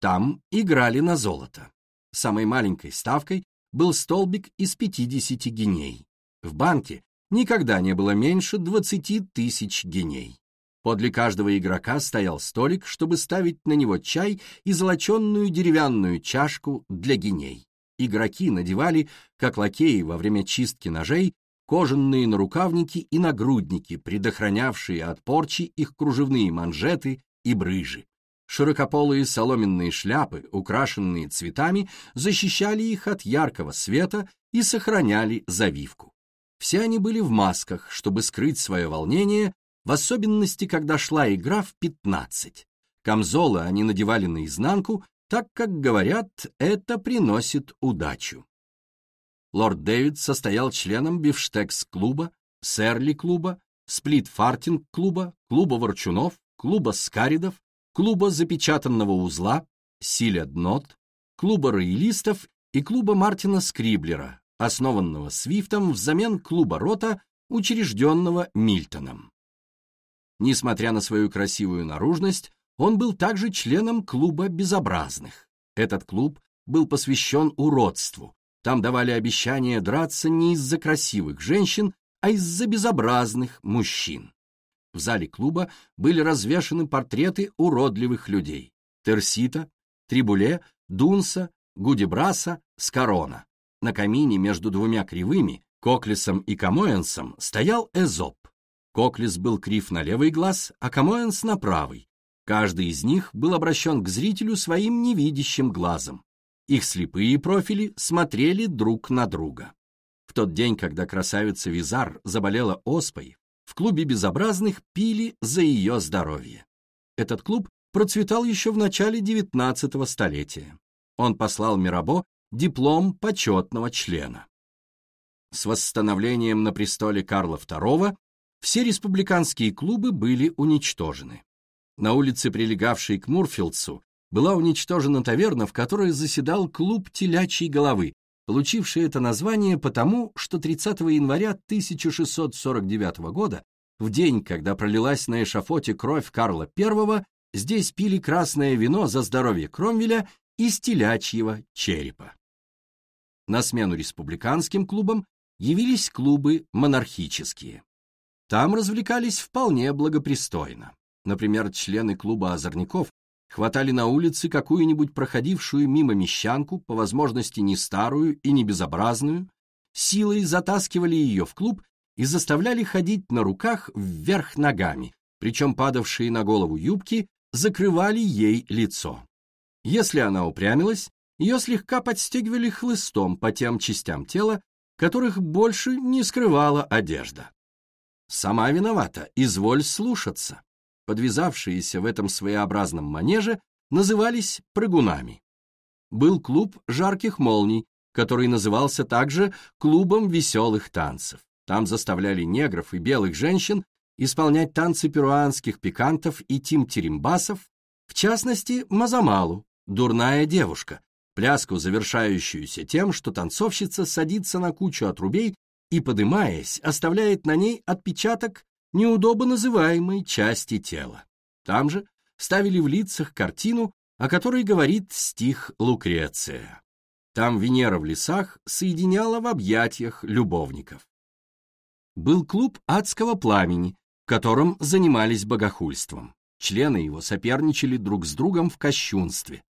Там играли на золото. Самой маленькой ставкой был столбик из 50 гиней. В банке никогда не было меньше 20 тысяч гиней. Подле каждого игрока стоял столик, чтобы ставить на него чай и золоченную деревянную чашку для гиней. Игроки надевали, как лакеи во время чистки ножей, кожаные нарукавники и нагрудники, предохранявшие от порчи их кружевные манжеты и брыжи. Широкополые соломенные шляпы, украшенные цветами, защищали их от яркого света и сохраняли завивку. Все они были в масках, чтобы скрыть свое волнение в особенности, когда шла игра в пятнадцать. Камзолы они надевали наизнанку, так как, говорят, это приносит удачу. Лорд Дэвид состоял членом бифштекс-клуба, Серли-клуба, Сплит-фартинг-клуба, клуба ворчунов, клуба скаридов, клуба запечатанного узла, Силяднот, клуба роялистов и клуба Мартина Скриблера, основанного Свифтом взамен клуба Рота, учрежденного Мильтоном. Несмотря на свою красивую наружность, он был также членом клуба безобразных. Этот клуб был посвящен уродству. Там давали обещание драться не из-за красивых женщин, а из-за безобразных мужчин. В зале клуба были развешаны портреты уродливых людей. Терсита, Трибуле, Дунса, Гудибраса, Скорона. На камине между двумя кривыми, Коклисом и Камоэнсом, стоял Эзоп. Коклис был крив на левый глаз, а Камоэнс на правый. Каждый из них был обращен к зрителю своим невидящим глазом. Их слепые профили смотрели друг на друга. В тот день, когда красавица Визар заболела оспой, в клубе безобразных пили за ее здоровье. Этот клуб процветал еще в начале XIX столетия. Он послал Мирабо диплом почетного члена. С восстановлением на престоле Карла II все республиканские клубы были уничтожены. На улице, прилегавшей к Мурфилдсу, была уничтожена таверна, в которой заседал клуб телячьей головы, получивший это название потому, что 30 января 1649 года, в день, когда пролилась на эшафоте кровь Карла I, здесь пили красное вино за здоровье Кромвеля из телячьего черепа. На смену республиканским клубам явились клубы монархические. Там развлекались вполне благопристойно. Например, члены клуба озорников хватали на улице какую-нибудь проходившую мимо мещанку, по возможности не старую и не безобразную, силой затаскивали ее в клуб и заставляли ходить на руках вверх ногами, причем падавшие на голову юбки закрывали ей лицо. Если она упрямилась, ее слегка подстегивали хлыстом по тем частям тела, которых больше не скрывала одежда. Сама виновата, изволь слушаться. Подвязавшиеся в этом своеобразном манеже назывались прыгунами. Был клуб жарких молний, который назывался также клубом веселых танцев. Там заставляли негров и белых женщин исполнять танцы перуанских пикантов и тим-терембасов, в частности, мазамалу, дурная девушка, пляску, завершающуюся тем, что танцовщица садится на кучу отрубей и, подымаясь, оставляет на ней отпечаток неудобно называемой части тела. Там же ставили в лицах картину, о которой говорит стих Лукреция. Там Венера в лесах соединяла в объятиях любовников. Был клуб адского пламени, в котором занимались богохульством. Члены его соперничали друг с другом в кощунстве.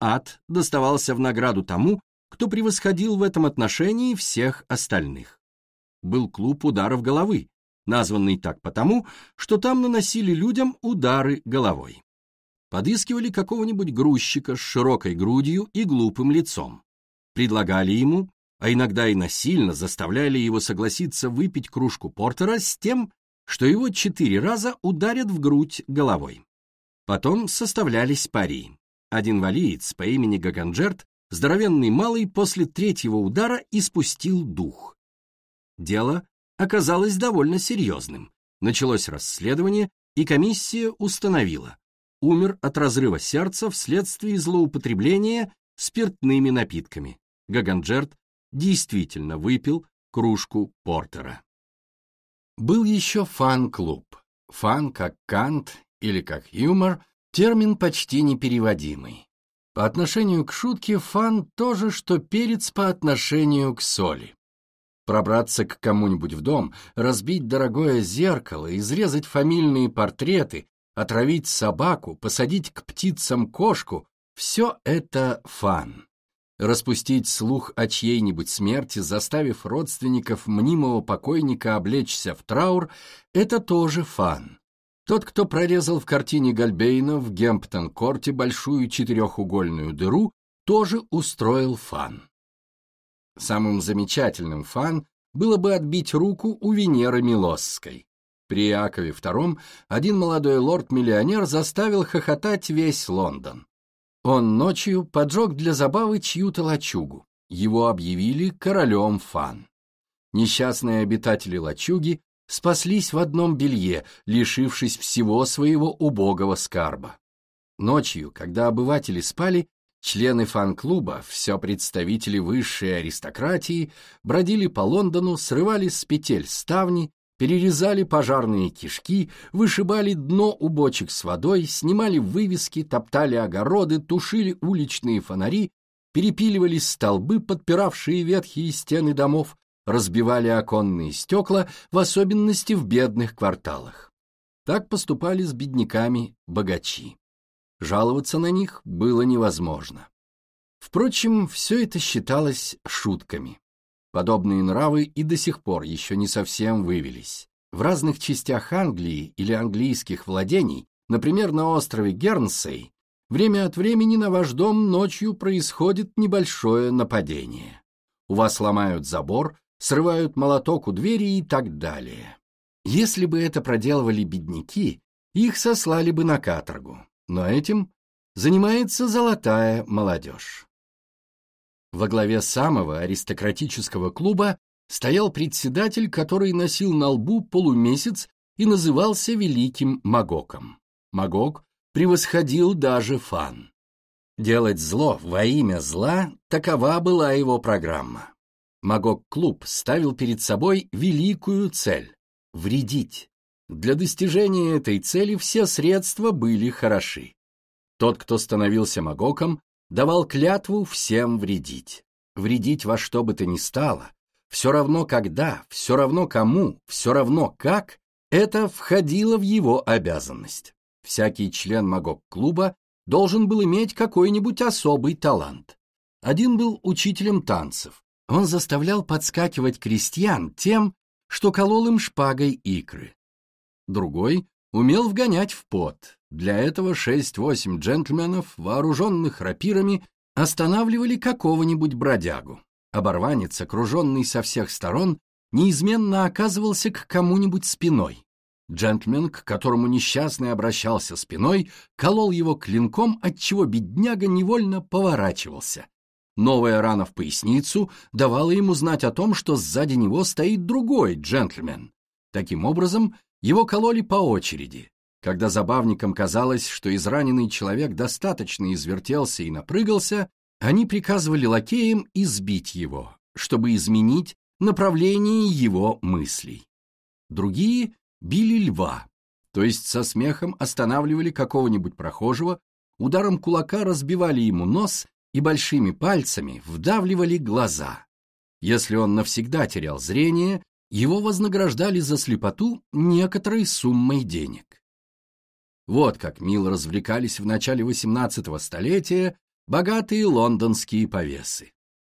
Ад доставался в награду тому, кто превосходил в этом отношении всех остальных. Был клуб ударов головы, названный так потому, что там наносили людям удары головой. Подыскивали какого-нибудь грузчика с широкой грудью и глупым лицом. Предлагали ему, а иногда и насильно заставляли его согласиться выпить кружку портера с тем, что его четыре раза ударят в грудь головой. Потом составлялись пари. Один валиец по имени Гаганджерт, здоровенный малый, после третьего удара испустил дух. Дело оказалось довольно серьезным. Началось расследование, и комиссия установила. Умер от разрыва сердца вследствие злоупотребления спиртными напитками. Гаганджерт действительно выпил кружку портера. Был еще фан-клуб. Фан, как кант или как юмор, термин почти непереводимый. По отношению к шутке фан то же, что перец по отношению к соли. Пробраться к кому-нибудь в дом, разбить дорогое зеркало, изрезать фамильные портреты, отравить собаку, посадить к птицам кошку — все это фан. Распустить слух о чьей-нибудь смерти, заставив родственников мнимого покойника облечься в траур — это тоже фан. Тот, кто прорезал в картине Гальбейна в Гемптон-корте большую четырехугольную дыру, тоже устроил фан. Самым замечательным фан было бы отбить руку у Венеры Милосской. При Иакове II один молодой лорд-миллионер заставил хохотать весь Лондон. Он ночью поджег для забавы чью-то лачугу. Его объявили королем фан. Несчастные обитатели лачуги спаслись в одном белье, лишившись всего своего убогого скарба. Ночью, когда обыватели спали, Члены фан-клуба, все представители высшей аристократии, бродили по Лондону, срывали с петель ставни, перерезали пожарные кишки, вышибали дно у бочек с водой, снимали вывески, топтали огороды, тушили уличные фонари, перепиливали столбы, подпиравшие ветхие стены домов, разбивали оконные стекла, в особенности в бедных кварталах. Так поступали с бедняками богачи. Жаловаться на них было невозможно. Впрочем, все это считалось шутками. Подобные нравы и до сих пор еще не совсем вывелись. В разных частях Англии или английских владений, например, на острове Гернсей, время от времени на ваш дом ночью происходит небольшое нападение. У вас ломают забор, срывают молоток у двери и так далее. Если бы это проделывали бедняки, их сослали бы на каторгу но этим занимается золотая молодежь. Во главе самого аристократического клуба стоял председатель, который носил на лбу полумесяц и назывался Великим Магоком. Магок превосходил даже фан. Делать зло во имя зла – такова была его программа. Магок-клуб ставил перед собой великую цель – вредить. Для достижения этой цели все средства были хороши. Тот, кто становился магоком, давал клятву всем вредить. Вредить во что бы то ни стало, все равно когда, все равно кому, все равно как, это входило в его обязанность. Всякий член магок-клуба должен был иметь какой-нибудь особый талант. Один был учителем танцев. Он заставлял подскакивать крестьян тем, что колол им шпагой икры другой умел вгонять в пот. Для этого шесть-восемь джентльменов, вооруженных рапирами, останавливали какого-нибудь бродягу. Оборванец, окруженный со всех сторон, неизменно оказывался к кому-нибудь спиной. Джентльмен, к которому несчастный обращался спиной, колол его клинком, отчего бедняга невольно поворачивался. Новая рана в поясницу давала ему знать о том, что сзади него стоит другой джентльмен. Таким образом, его кололи по очереди. Когда забавникам казалось, что израненный человек достаточно извертелся и напрыгался, они приказывали лакеям избить его, чтобы изменить направление его мыслей. Другие били льва, то есть со смехом останавливали какого-нибудь прохожего, ударом кулака разбивали ему нос и большими пальцами вдавливали глаза. Если он навсегда терял зрение, его вознаграждали за слепоту некоторой суммой денег. Вот как мило развлекались в начале XVIII столетия богатые лондонские повесы.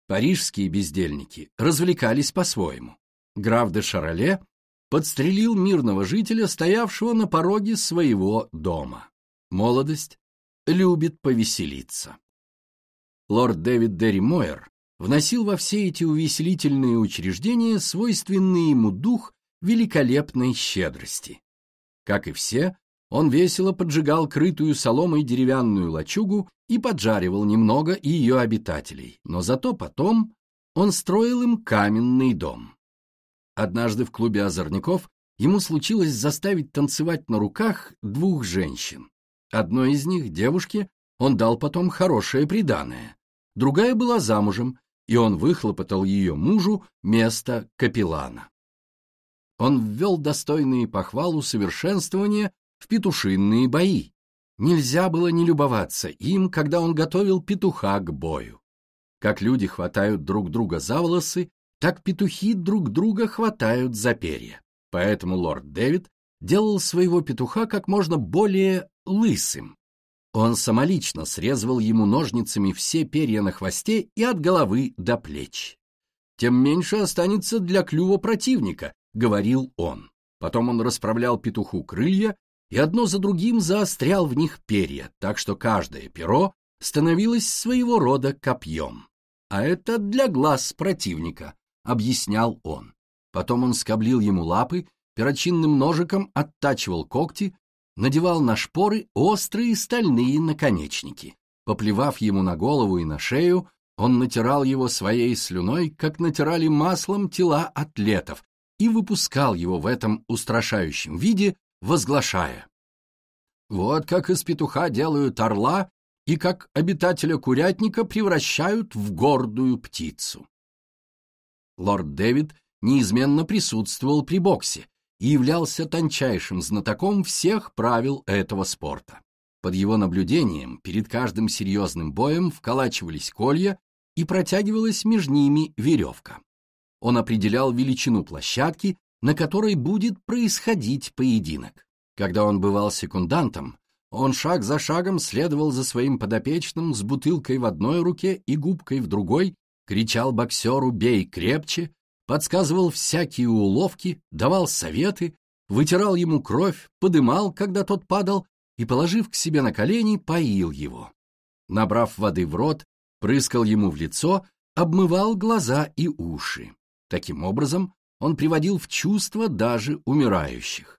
Парижские бездельники развлекались по-своему. Граф де Шароле подстрелил мирного жителя, стоявшего на пороге своего дома. Молодость любит повеселиться. Лорд Дэвид Дерри Мойер вносил во все эти увеселительные учреждения свойственный ему дух великолепной щедрости. Как и все, он весело поджигал крытую соломой деревянную лачугу и поджаривал немного ее обитателей, но зато потом он строил им каменный дом. Однажды в клубе озорников ему случилось заставить танцевать на руках двух женщин. Одной из них, девушке, он дал потом хорошее приданое. Другая была замужем, и он выхлопотал ее мужу место капеллана. Он ввел достойные похвалу совершенствования в петушинные бои. Нельзя было не любоваться им, когда он готовил петуха к бою. Как люди хватают друг друга за волосы, так петухи друг друга хватают за перья. Поэтому лорд Дэвид делал своего петуха как можно более лысым. Он самолично срезывал ему ножницами все перья на хвосте и от головы до плеч. «Тем меньше останется для клюва противника», — говорил он. Потом он расправлял петуху крылья и одно за другим заострял в них перья, так что каждое перо становилось своего рода копьем. «А это для глаз противника», — объяснял он. Потом он скоблил ему лапы, перочинным ножиком оттачивал когти, надевал на шпоры острые стальные наконечники. Поплевав ему на голову и на шею, он натирал его своей слюной, как натирали маслом тела атлетов, и выпускал его в этом устрашающем виде, возглашая. Вот как из петуха делают орла и как обитателя курятника превращают в гордую птицу. Лорд Дэвид неизменно присутствовал при боксе и являлся тончайшим знатоком всех правил этого спорта. Под его наблюдением перед каждым серьезным боем вколачивались колья и протягивалась между ними веревка. Он определял величину площадки, на которой будет происходить поединок. Когда он бывал секундантом, он шаг за шагом следовал за своим подопечным с бутылкой в одной руке и губкой в другой, кричал боксеру «бей крепче», подсказывал всякие уловки, давал советы, вытирал ему кровь, подымал, когда тот падал, и, положив к себе на колени, поил его. Набрав воды в рот, прыскал ему в лицо, обмывал глаза и уши. Таким образом, он приводил в чувство даже умирающих.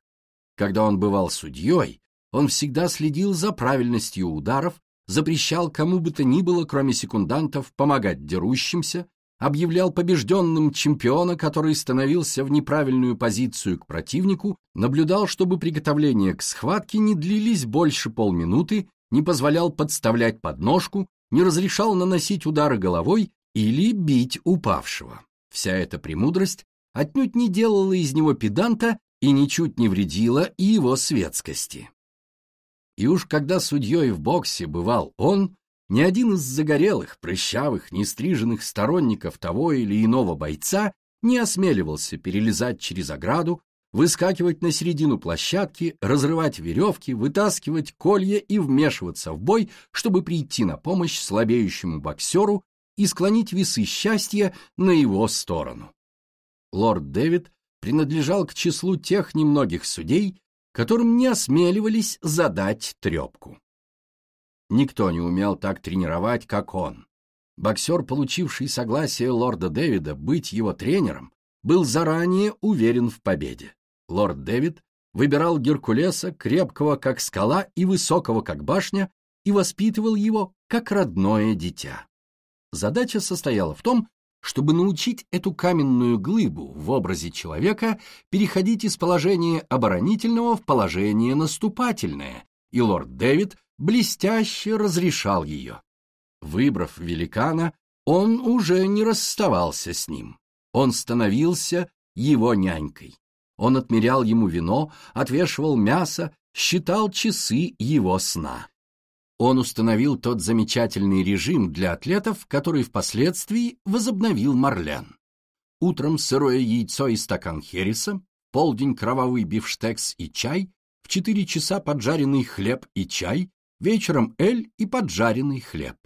Когда он бывал судьей, он всегда следил за правильностью ударов, запрещал кому бы то ни было, кроме секундантов, помогать дерущимся, объявлял побежденным чемпиона, который становился в неправильную позицию к противнику, наблюдал, чтобы приготовления к схватке не длились больше полминуты, не позволял подставлять подножку, не разрешал наносить удары головой или бить упавшего. Вся эта премудрость отнюдь не делала из него педанта и ничуть не вредила и его светскости. И уж когда судьей в боксе бывал он, ни один из загорелых, прыщавых, нестриженных сторонников того или иного бойца не осмеливался перелезать через ограду, выскакивать на середину площадки, разрывать веревки, вытаскивать колья и вмешиваться в бой, чтобы прийти на помощь слабеющему боксеру и склонить весы счастья на его сторону. Лорд Дэвид принадлежал к числу тех немногих судей, которым не осмеливались задать трепку. Никто не умел так тренировать, как он. Боксер, получивший согласие лорда Дэвида быть его тренером, был заранее уверен в победе. Лорд Дэвид выбирал Геркулеса, крепкого как скала и высокого как башня, и воспитывал его как родное дитя. Задача состояла в том, чтобы научить эту каменную глыбу в образе человека переходить из положения оборонительного в положение наступательное, и лорд Дэвид блестяще разрешал ее. Выбрав великана, он уже не расставался с ним. Он становился его нянькой. Он отмерял ему вино, отвешивал мясо, считал часы его сна. Он установил тот замечательный режим для атлетов, который впоследствии возобновил Марлен. Утром сырое яйцо и стакан хереса, полдень кровавый бифштекс и чай, в четыре часа поджаренный хлеб и чай, вечером эль и поджаренный хлеб.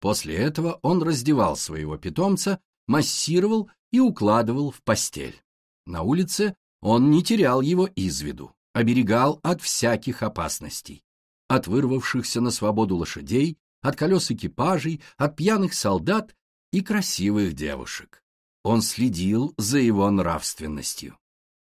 После этого он раздевал своего питомца, массировал и укладывал в постель. На улице он не терял его из виду, оберегал от всяких опасностей. От вырвавшихся на свободу лошадей, от колес экипажей, от пьяных солдат и красивых девушек. Он следил за его нравственностью.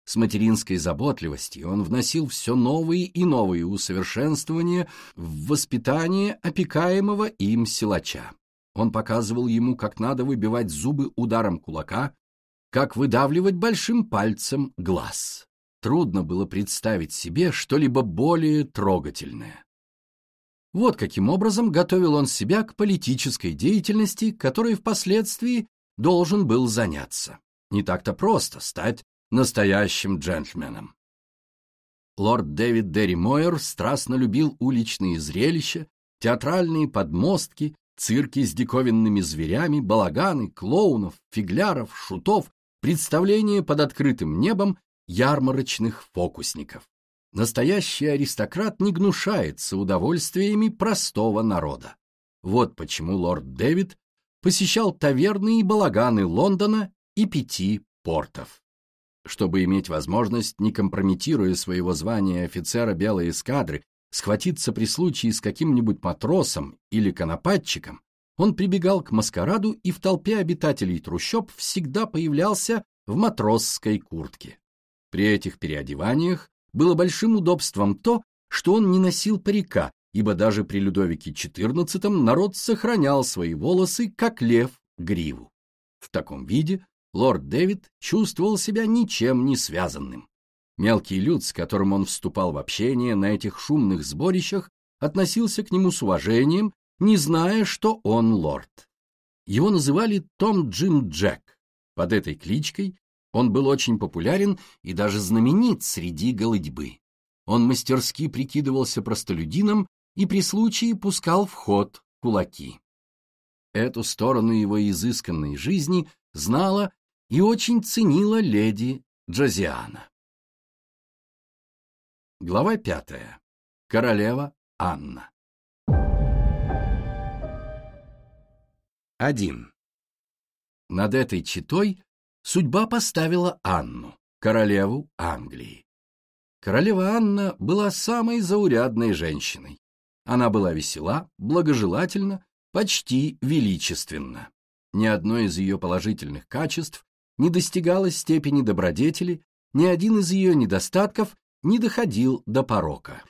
С материнской заботливостью он вносил все новые и новые усовершенствования в воспитание опекаемого им силача. Он показывал ему, как надо выбивать зубы ударом кулака, как выдавливать большим пальцем глаз. Трудно было представить себе что-либо более трогательное. Вот каким образом готовил он себя к политической деятельности, которой впоследствии должен был заняться. Не так-то просто стать настоящим джентльменом. Лорд Дэвид Дерри Мойер страстно любил уличные зрелища, театральные подмостки, цирки с диковинными зверями, балаганы, клоунов, фигляров, шутов, представления под открытым небом ярмарочных фокусников. Настоящий аристократ не гнушается удовольствиями простого народа. Вот почему лорд Дэвид посещал таверны и балаганы Лондона и пяти портов. Чтобы иметь возможность, не компрометируя своего звания офицера белой эскадры, схватиться при случае с каким-нибудь матросом или конопатчиком, он прибегал к маскараду и в толпе обитателей трущоб всегда появлялся в матросской куртке. При этих переодеваниях было большим удобством то, что он не носил парика, ибо даже при Людовике XIV народ сохранял свои волосы, как лев, гриву. В таком виде лорд Дэвид чувствовал себя ничем не связанным. Мелкий люд, с которым он вступал в общение на этих шумных сборищах, относился к нему с уважением, не зная, что он лорд. Его называли Том Джим Джек. Под этой кличкой он был очень популярен и даже знаменит среди голодьбы. Он мастерски прикидывался простолюдином и при случае пускал в ход кулаки. Эту сторону его изысканной жизни знала и очень ценила леди Джозиана. Глава пятая. Королева Анна. 1. Над этой читой судьба поставила Анну, королеву Англии. Королева Анна была самой заурядной женщиной. Она была весела, благожелательна, почти величественна. Ни одно из ее положительных качеств не достигало степени добродетели, ни один из ее недостатков не доходил до порока.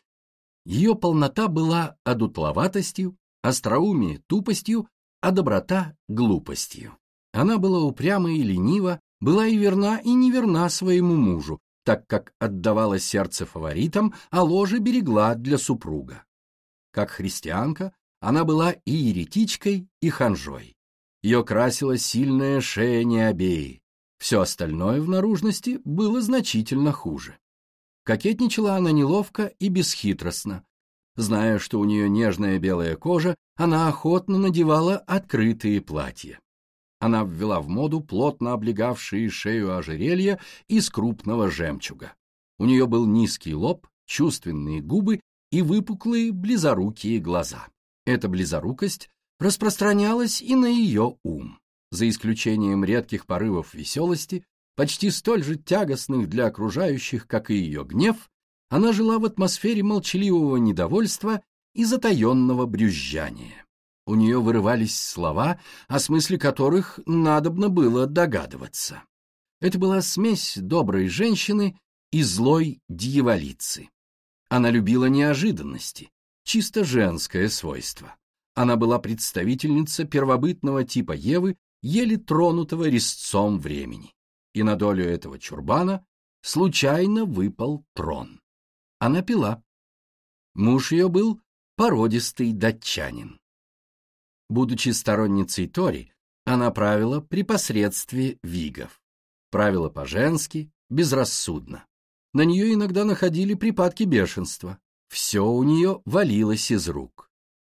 Ее полнота была одутловатостью, остроумие — тупостью, а доброта — глупостью. Она была упряма и ленива, была и верна, и неверна своему мужу, так как отдавала сердце фаворитам, а ложе берегла для супруга. Как христианка, она была и еретичкой, и ханжой. Ее красила сильная шея Необеи. Все остальное в наружности было значительно хуже. Кокетничала она неловко и бесхитростно. Зная, что у нее нежная белая кожа, она охотно надевала открытые платья. Она ввела в моду плотно облегавшие шею ожерелья из крупного жемчуга. У нее был низкий лоб, чувственные губы и выпуклые близорукие глаза. Эта близорукость распространялась и на ее ум. За исключением редких порывов веселости, почти столь же тягостных для окружающих, как и ее гнев, она жила в атмосфере молчаливого недовольства и затаенного брюзжания. У нее вырывались слова, о смысле которых надобно было догадываться. Это была смесь доброй женщины и злой дьяволицы. Она любила неожиданности, чисто женское свойство. Она была представительница первобытного типа Евы, еле тронутого резцом времени. И на долю этого чурбана случайно выпал трон. Она пила. Муж ее был породистый датчанин. Будучи сторонницей Тори, она правила при посредстве вигов. Правила по-женски, безрассудно. На нее иногда находили припадки бешенства. Все у нее валилось из рук.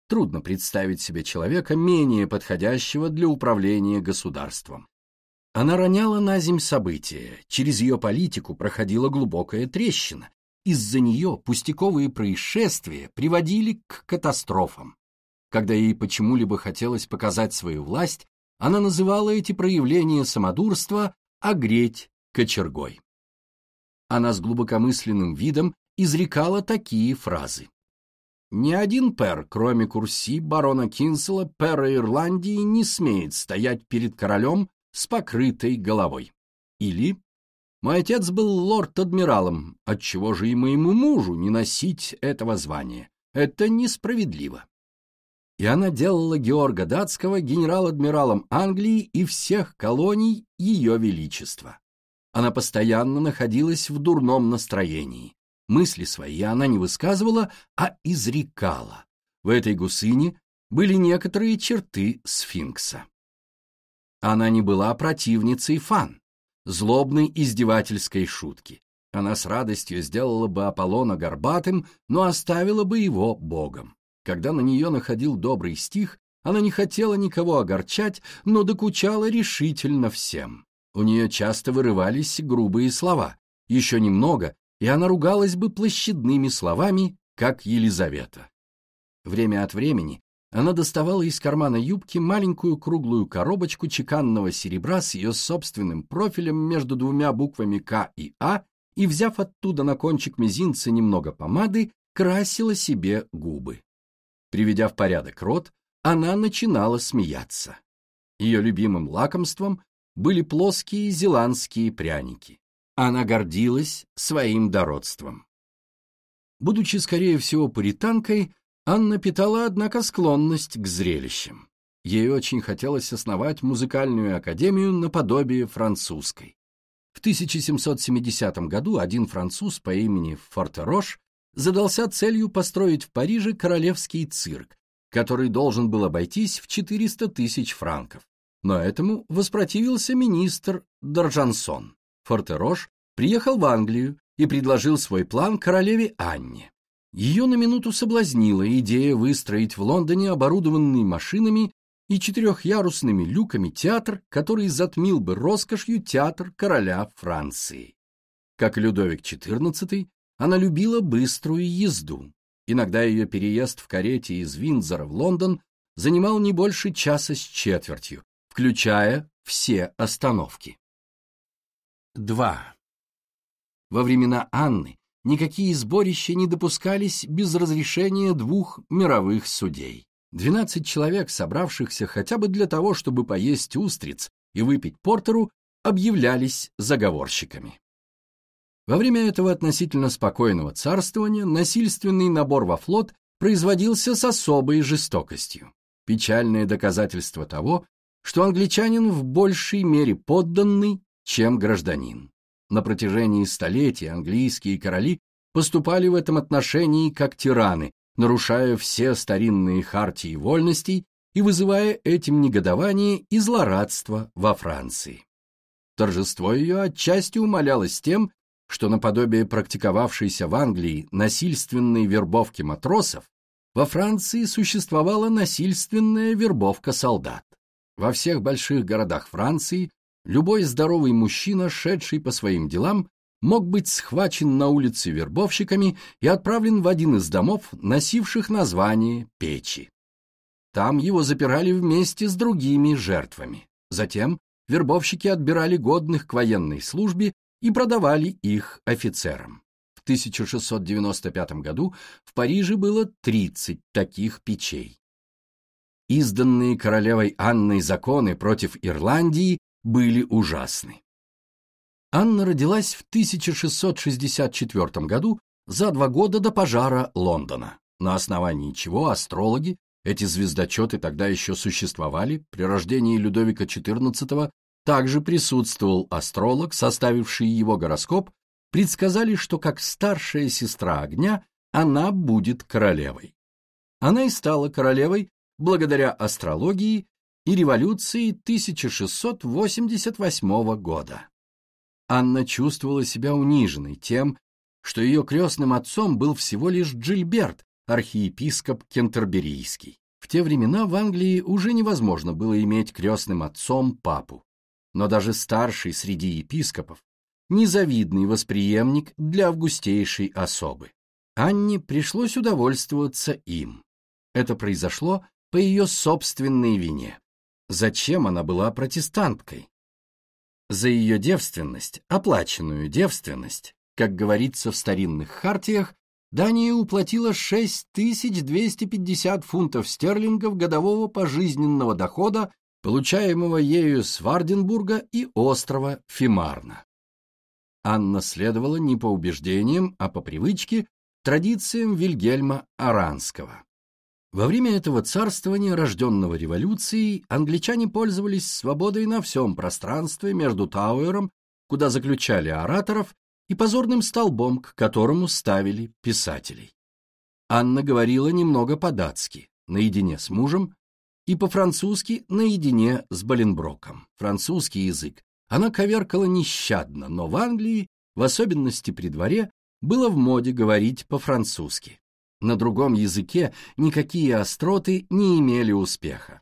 Трудно представить себе человека, менее подходящего для управления государством. Она роняла на земь события, через ее политику проходила глубокая трещина. Из-за нее пустяковые происшествия приводили к катастрофам. когда ей почему-либо хотелось показать свою власть, она называла эти проявления самодурства «огреть кочергой». Она с глубокомысленным видом изрекала такие фразы. Ни один пер, кроме Курси, барона Кинсела, пера Ирландии, не смеет стоять перед королем с покрытой головой. Или «Мой отец был лорд-адмиралом, отчего же и моему мужу не носить этого звания? Это несправедливо». И она делала Георга Датского генерал-адмиралом Англии и всех колоний Ее Величества. Она постоянно находилась в дурном настроении. Мысли свои она не высказывала, а изрекала. В этой гусыне были некоторые черты сфинкса. Она не была противницей фан, злобной издевательской шутки. Она с радостью сделала бы Аполлона горбатым, но оставила бы его богом. Когда на нее находил добрый стих, она не хотела никого огорчать, но докучала решительно всем. У нее часто вырывались грубые слова. Еще немного, и она ругалась бы площадными словами, как Елизавета. Время от времени она доставала из кармана юбки маленькую круглую коробочку чеканного серебра с ее собственным профилем между двумя буквами К и А и, взяв оттуда на кончик мизинца немного помады, красила себе губы. Приведя в порядок рот, она начинала смеяться. Ее любимым лакомством были плоские зеландские пряники. Она гордилась своим дородством. Будучи, скорее всего, пуританкой, Анна питала, однако, склонность к зрелищам. Ей очень хотелось основать музыкальную академию наподобие французской. В 1770 году один француз по имени Фортерош задался целью построить в Париже королевский цирк, который должен был обойтись в 400 тысяч франков. Но этому воспротивился министр Доржансон. Фортерош приехал в Англию и предложил свой план королеве Анне. Ее на минуту соблазнила идея выстроить в Лондоне оборудованный машинами и четырехъярусными люками театр, который затмил бы роскошью театр короля Франции. Как Людовик XIV, она любила быструю езду. Иногда ее переезд в карете из Виндзора в Лондон занимал не больше часа с четвертью, включая все остановки. 2. Во времена Анны никакие сборища не допускались без разрешения двух мировых судей. Двенадцать человек, собравшихся хотя бы для того, чтобы поесть устриц и выпить портеру, объявлялись заговорщиками. Во время этого относительно спокойного царствования насильственный набор во флот производился с особой жестокостью. Печальное доказательство того, что англичанин в большей мере подданный, чем гражданин. На протяжении столетий английские короли поступали в этом отношении как тираны, нарушая все старинные хартии вольностей и вызывая этим негодование и злорадство во Франции. Торжество ее отчасти умалялось тем, что наподобие практиковавшейся в Англии насильственной вербовки матросов, во Франции существовала насильственная вербовка солдат. Во всех больших городах Франции любой здоровый мужчина, шедший по своим делам, мог быть схвачен на улице вербовщиками и отправлен в один из домов, носивших название печи. Там его запирали вместе с другими жертвами. Затем вербовщики отбирали годных к военной службе и продавали их офицерам. В 1695 году в Париже было 30 таких печей. Изданные королевой Анной законы против Ирландии были ужасны. Анна родилась в 1664 году, за два года до пожара Лондона, на основании чего астрологи, эти звездочеты тогда еще существовали, при рождении Людовика XIV также присутствовал астролог, составивший его гороскоп, предсказали, что как старшая сестра огня она будет королевой. Она и стала королевой благодаря астрологии и революции 1688 года. Анна чувствовала себя униженной тем, что ее крестным отцом был всего лишь Джильберт, архиепископ Кентерберийский. В те времена в Англии уже невозможно было иметь крестным отцом папу, но даже старший среди епископов незавидный восприемник для августейшей особы. Анне пришлось удовольствоваться им. Это произошло по ее собственной вине. Зачем она была протестанткой? За ее девственность, оплаченную девственность, как говорится в старинных хартиях, Дания уплатила 6250 фунтов стерлингов годового пожизненного дохода, получаемого ею с Варденбурга и острова Фимарна. Анна следовала не по убеждениям, а по привычке, традициям Вильгельма Аранского. Во время этого царствования, рожденного революцией, англичане пользовались свободой на всем пространстве между Тауэром, куда заключали ораторов, и позорным столбом, к которому ставили писателей. Анна говорила немного по-датски, наедине с мужем, и по-французски наедине с Баленброком. Французский язык она коверкала нещадно, но в Англии, в особенности при дворе, было в моде говорить по-французски. На другом языке никакие остроты не имели успеха.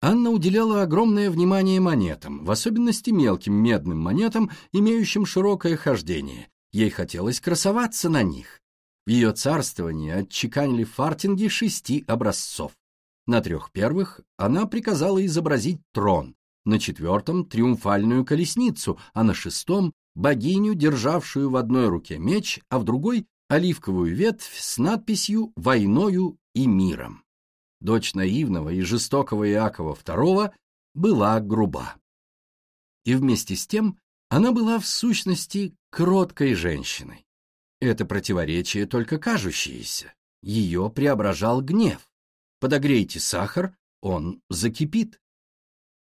Анна уделяла огромное внимание монетам, в особенности мелким медным монетам, имеющим широкое хождение. Ей хотелось красоваться на них. В ее царствовании отчеканили фартинги шести образцов. На трех первых она приказала изобразить трон, на четвертом — триумфальную колесницу, а на шестом — богиню, державшую в одной руке меч, а в другой — оливковую ветвь с надписью «Войною и миром» дочь наивного и жестокого Иакова II, была груба. И вместе с тем она была в сущности кроткой женщиной. Это противоречие только кажущееся. Ее преображал гнев. Подогрейте сахар, он закипит.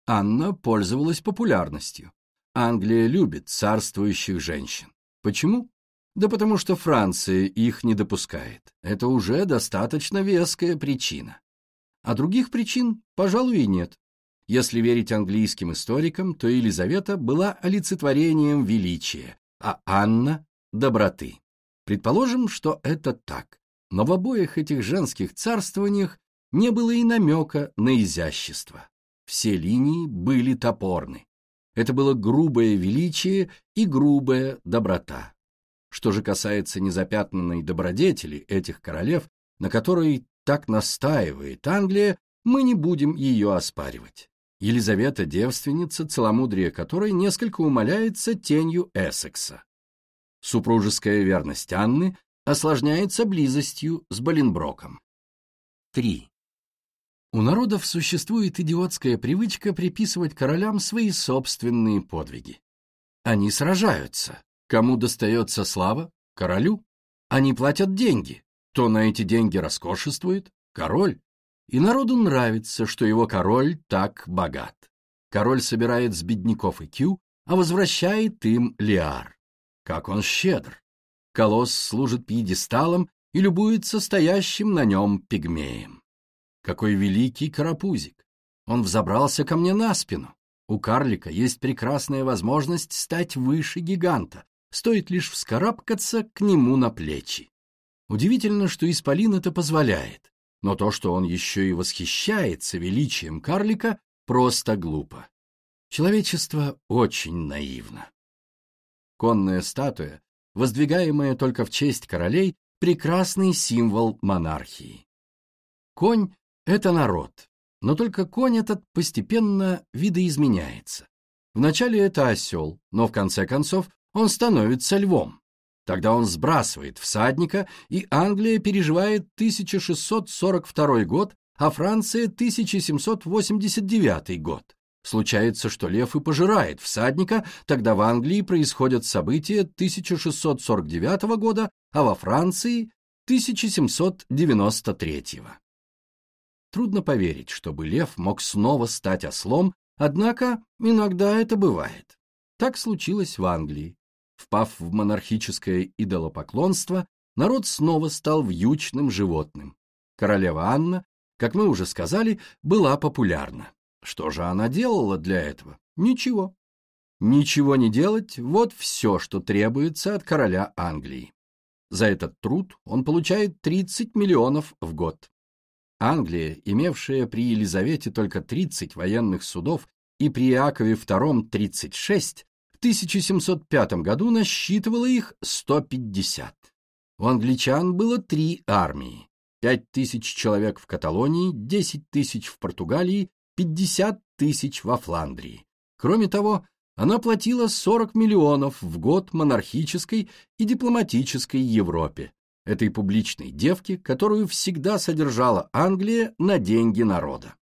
Анна пользовалась популярностью. Англия любит царствующих женщин. Почему? Да потому что Франция их не допускает. Это уже достаточно веская причина а других причин, пожалуй, и нет. Если верить английским историкам, то Елизавета была олицетворением величия, а Анна — доброты. Предположим, что это так, но в обоих этих женских царствованиях не было и намека на изящество. Все линии были топорны. Это было грубое величие и грубая доброта. Что же касается незапятнанной добродетели этих королев, на которой так настаивает Англия, мы не будем ее оспаривать. Елизавета – девственница, целомудрие которой несколько умаляется тенью Эссекса. Супружеская верность Анны осложняется близостью с Боленброком. 3. У народов существует идиотская привычка приписывать королям свои собственные подвиги. Они сражаются. Кому достается слава? Королю. Они платят деньги. Кто на эти деньги роскошествует? Король. И народу нравится, что его король так богат. Король собирает с бедняков икю, а возвращает им лиар. Как он щедр. Колосс служит пьедесталом и любуется стоящим на нем пигмеем. Какой великий карапузик! Он взобрался ко мне на спину. У карлика есть прекрасная возможность стать выше гиганта, стоит лишь вскарабкаться к нему на плечи. Удивительно, что Исполин это позволяет, но то, что он еще и восхищается величием карлика, просто глупо. Человечество очень наивно. Конная статуя, воздвигаемая только в честь королей, прекрасный символ монархии. Конь — это народ, но только конь этот постепенно видоизменяется. Вначале это осел, но в конце концов он становится львом. Тогда он сбрасывает всадника, и Англия переживает 1642 год, а Франция 1789 год. Случается, что лев и пожирает всадника, тогда в Англии происходят события 1649 года, а во Франции 1793. Трудно поверить, чтобы лев мог снова стать ослом, однако иногда это бывает. Так случилось в Англии. Впав в монархическое идолопоклонство, народ снова стал вьючным животным. Королева Анна, как мы уже сказали, была популярна. Что же она делала для этого? Ничего. Ничего не делать – вот все, что требуется от короля Англии. За этот труд он получает 30 миллионов в год. Англия, имевшая при Елизавете только 30 военных судов и при Иакове II 36, 1705 году насчитывало их 150. У англичан было три армии. 5 тысяч человек в Каталонии, 10 тысяч в Португалии, 50 тысяч во Фландрии. Кроме того, она платила 40 миллионов в год монархической и дипломатической Европе, этой публичной девке, которую всегда содержала Англия на деньги народа.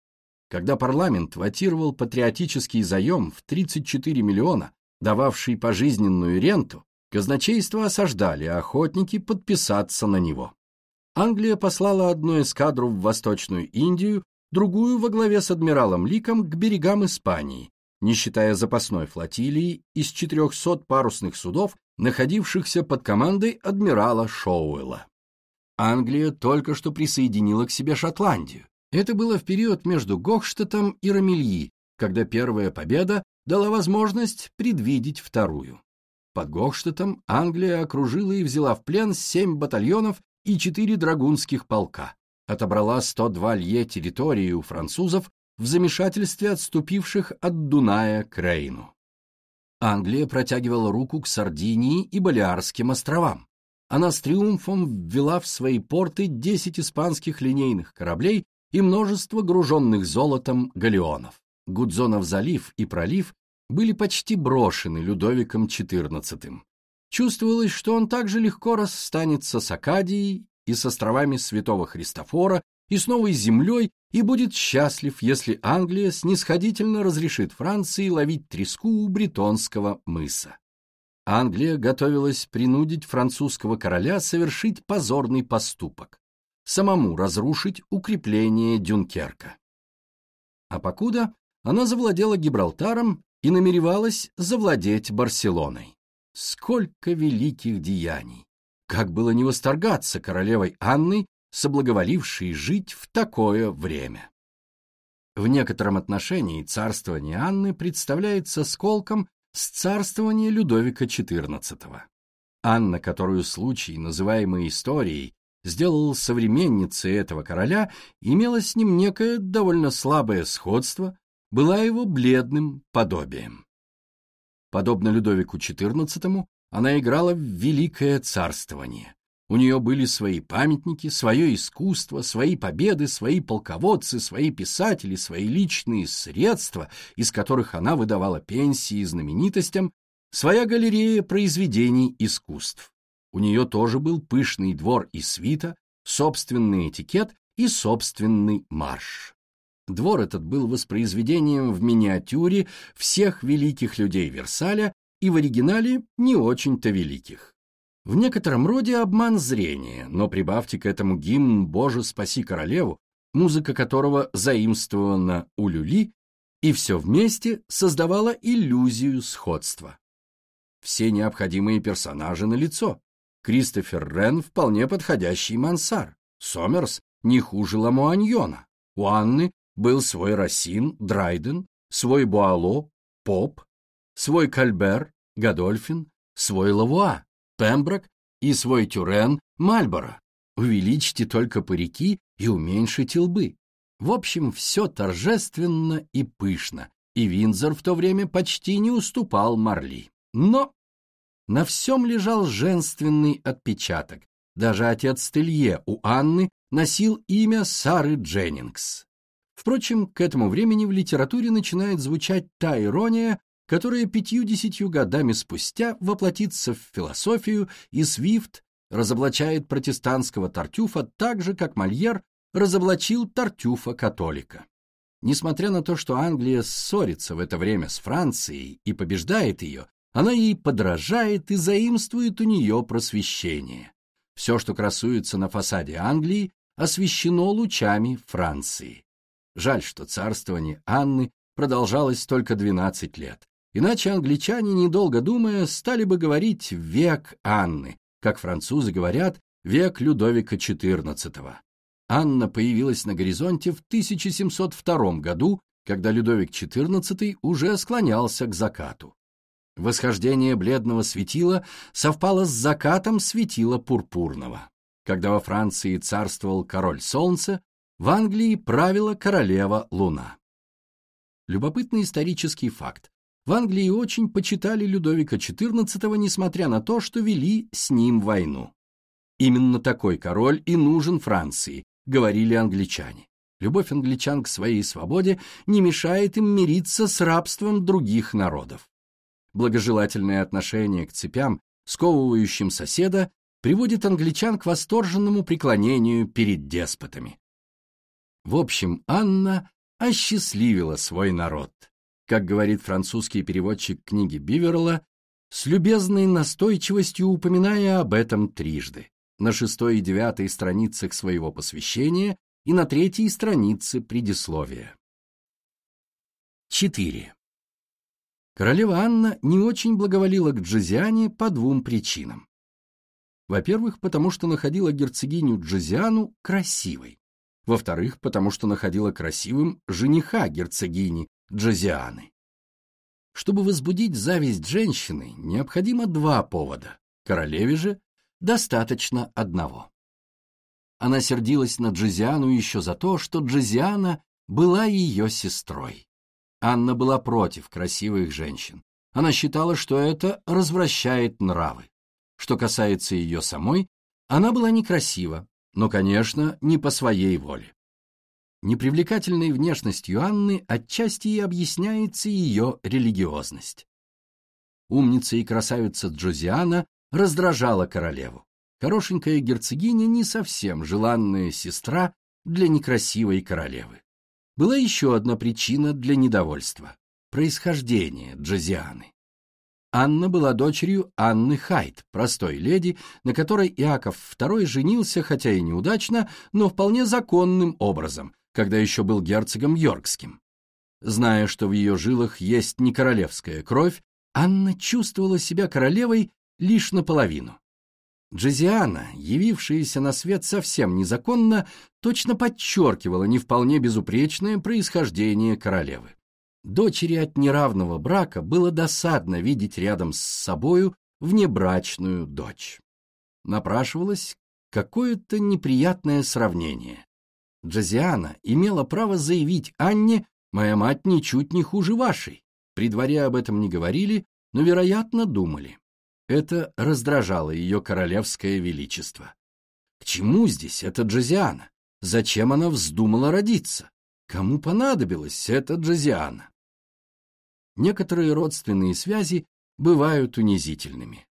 Когда парламент ватировал патриотический заем в 34 миллиона, дававший пожизненную ренту, казначейство осаждали, а охотники подписаться на него. Англия послала одну эскадру в Восточную Индию, другую во главе с адмиралом Ликом к берегам Испании, не считая запасной флотилии из 400 парусных судов, находившихся под командой адмирала Шоуэлла. Англия только что присоединила к себе Шотландию. Это было в период между Гохштетом и Рамильи, когда первая победа дала возможность предвидеть вторую. Под Гохштетом Англия окружила и взяла в плен семь батальонов и четыре драгунских полка, отобрала 102 лье территории у французов в замешательстве отступивших от Дуная к Рейну. Англия протягивала руку к Сардинии и Балиарским островам. Она с триумфом ввела в свои порты 10 испанских линейных кораблей и множество груженных золотом галеонов. Гудзонов залив и пролив были почти брошены Людовиком XIV. Чувствовалось, что он также легко расстанется с Акадией и с островами Святого Христофора и с Новой Землей и будет счастлив, если Англия снисходительно разрешит Франции ловить треску у Бретонского мыса. Англия готовилась принудить французского короля совершить позорный поступок – самому разрушить укрепление Дюнкерка. А покуда она завладела Гибралтаром и намеревалась завладеть Барселоной. Сколько великих деяний! Как было не восторгаться королевой Анной, соблаговолившей жить в такое время? В некотором отношении царствование Анны представляется сколком с царствования Людовика XIV. Анна, которую случай, называемый историей, сделал современницей этого короля, имела с ним некое довольно слабое сходство, была его бледным подобием. Подобно Людовику XIV, она играла в великое царствование. У нее были свои памятники, свое искусство, свои победы, свои полководцы, свои писатели, свои личные средства, из которых она выдавала пенсии знаменитостям, своя галерея произведений искусств. У нее тоже был пышный двор и свита, собственный этикет и собственный марш. Двор этот был воспроизведением в миниатюре всех великих людей Версаля и в оригинале не очень-то великих. В некотором роде обман зрения, но прибавьте к этому гимн «Боже, спаси королеву», музыка которого заимствована у люли, и все вместе создавало иллюзию сходства. Все необходимые персонажи на лицо. Кристофер Рен вполне подходящий мансар, Сомерс не хуже Ламуаньона, у Анны был свой Рассин, Драйден, свой Буало, Поп, свой Кальбер, Гадольфин, свой Лавуа, Пемброк и свой Тюрен, Мальборо. Увеличьте только парики и уменьшите лбы. В общем, все торжественно и пышно, и Винзор в то время почти не уступал Марли. Но на всем лежал женственный отпечаток. Даже отец Телье у Анны носил имя Сары Дженнингс. Впрочем, к этому времени в литературе начинает звучать та ирония, которая пятью-десятью годами спустя воплотится в философию, и Свифт разоблачает протестантского Тартюфа так же, как Мольер разоблачил Тартюфа-католика. Несмотря на то, что Англия ссорится в это время с Францией и побеждает ее, она ей подражает и заимствует у нее просвещение. Все, что красуется на фасаде Англии, освещено лучами Франции. Жаль, что царствование Анны продолжалось только 12 лет. Иначе англичане, недолго думая, стали бы говорить «век Анны», как французы говорят «век Людовика XIV». Анна появилась на горизонте в 1702 году, когда Людовик XIV уже склонялся к закату. Восхождение бледного светила совпало с закатом светила пурпурного. Когда во Франции царствовал король солнца, в Англии правила королева Луна. Любопытный исторический факт. В Англии очень почитали Людовика XIV, несмотря на то, что вели с ним войну. Именно такой король и нужен Франции, говорили англичане. Любовь англичан к своей свободе не мешает им мириться с рабством других народов. Благожелательное отношение к цепям, сковывающим соседа, приводит англичан к восторженному преклонению перед деспотами. В общем, Анна осчастливила свой народ. Как говорит французский переводчик книги Биверла, с любезной настойчивостью упоминая об этом трижды, на шестой и девятой страницах своего посвящения и на третьей странице предисловия. 4. Королева Анна не очень благоволила к Джозиане по двум причинам. Во-первых, потому что находила герцогиню Джозиану красивой. Во-вторых, потому что находила красивым жениха герцогини Джозианы. Чтобы возбудить зависть женщины, необходимо два повода. Королеве же достаточно одного. Она сердилась на Джозиану еще за то, что Джозиана была ее сестрой. Анна была против красивых женщин. Она считала, что это развращает нравы. Что касается ее самой, она была некрасива, но, конечно, не по своей воле. Непривлекательной внешностью Анны отчасти и объясняется ее религиозность. Умница и красавица Джозиана раздражала королеву. Хорошенькая герцогиня не совсем желанная сестра для некрасивой королевы. Была еще одна причина для недовольства – происхождение Джозианы. Анна была дочерью Анны Хайт, простой леди, на которой Иаков II женился, хотя и неудачно, но вполне законным образом, когда еще был герцогом Йоркским. Зная, что в ее жилах есть не королевская кровь, Анна чувствовала себя королевой лишь наполовину. Джезиана, явившаяся на свет совсем незаконно, точно подчеркивала не вполне безупречное происхождение королевы. Дочери от неравного брака было досадно видеть рядом с собою внебрачную дочь. Напрашивалось какое-то неприятное сравнение. Джозиана имела право заявить Анне «Моя мать ничуть не хуже вашей». При дворе об этом не говорили, но, вероятно, думали. Это раздражало ее королевское величество. К чему здесь эта Джозиана? Зачем она вздумала родиться? Кому понадобилась эта Джозиана? Некоторые родственные связи бывают унизительными.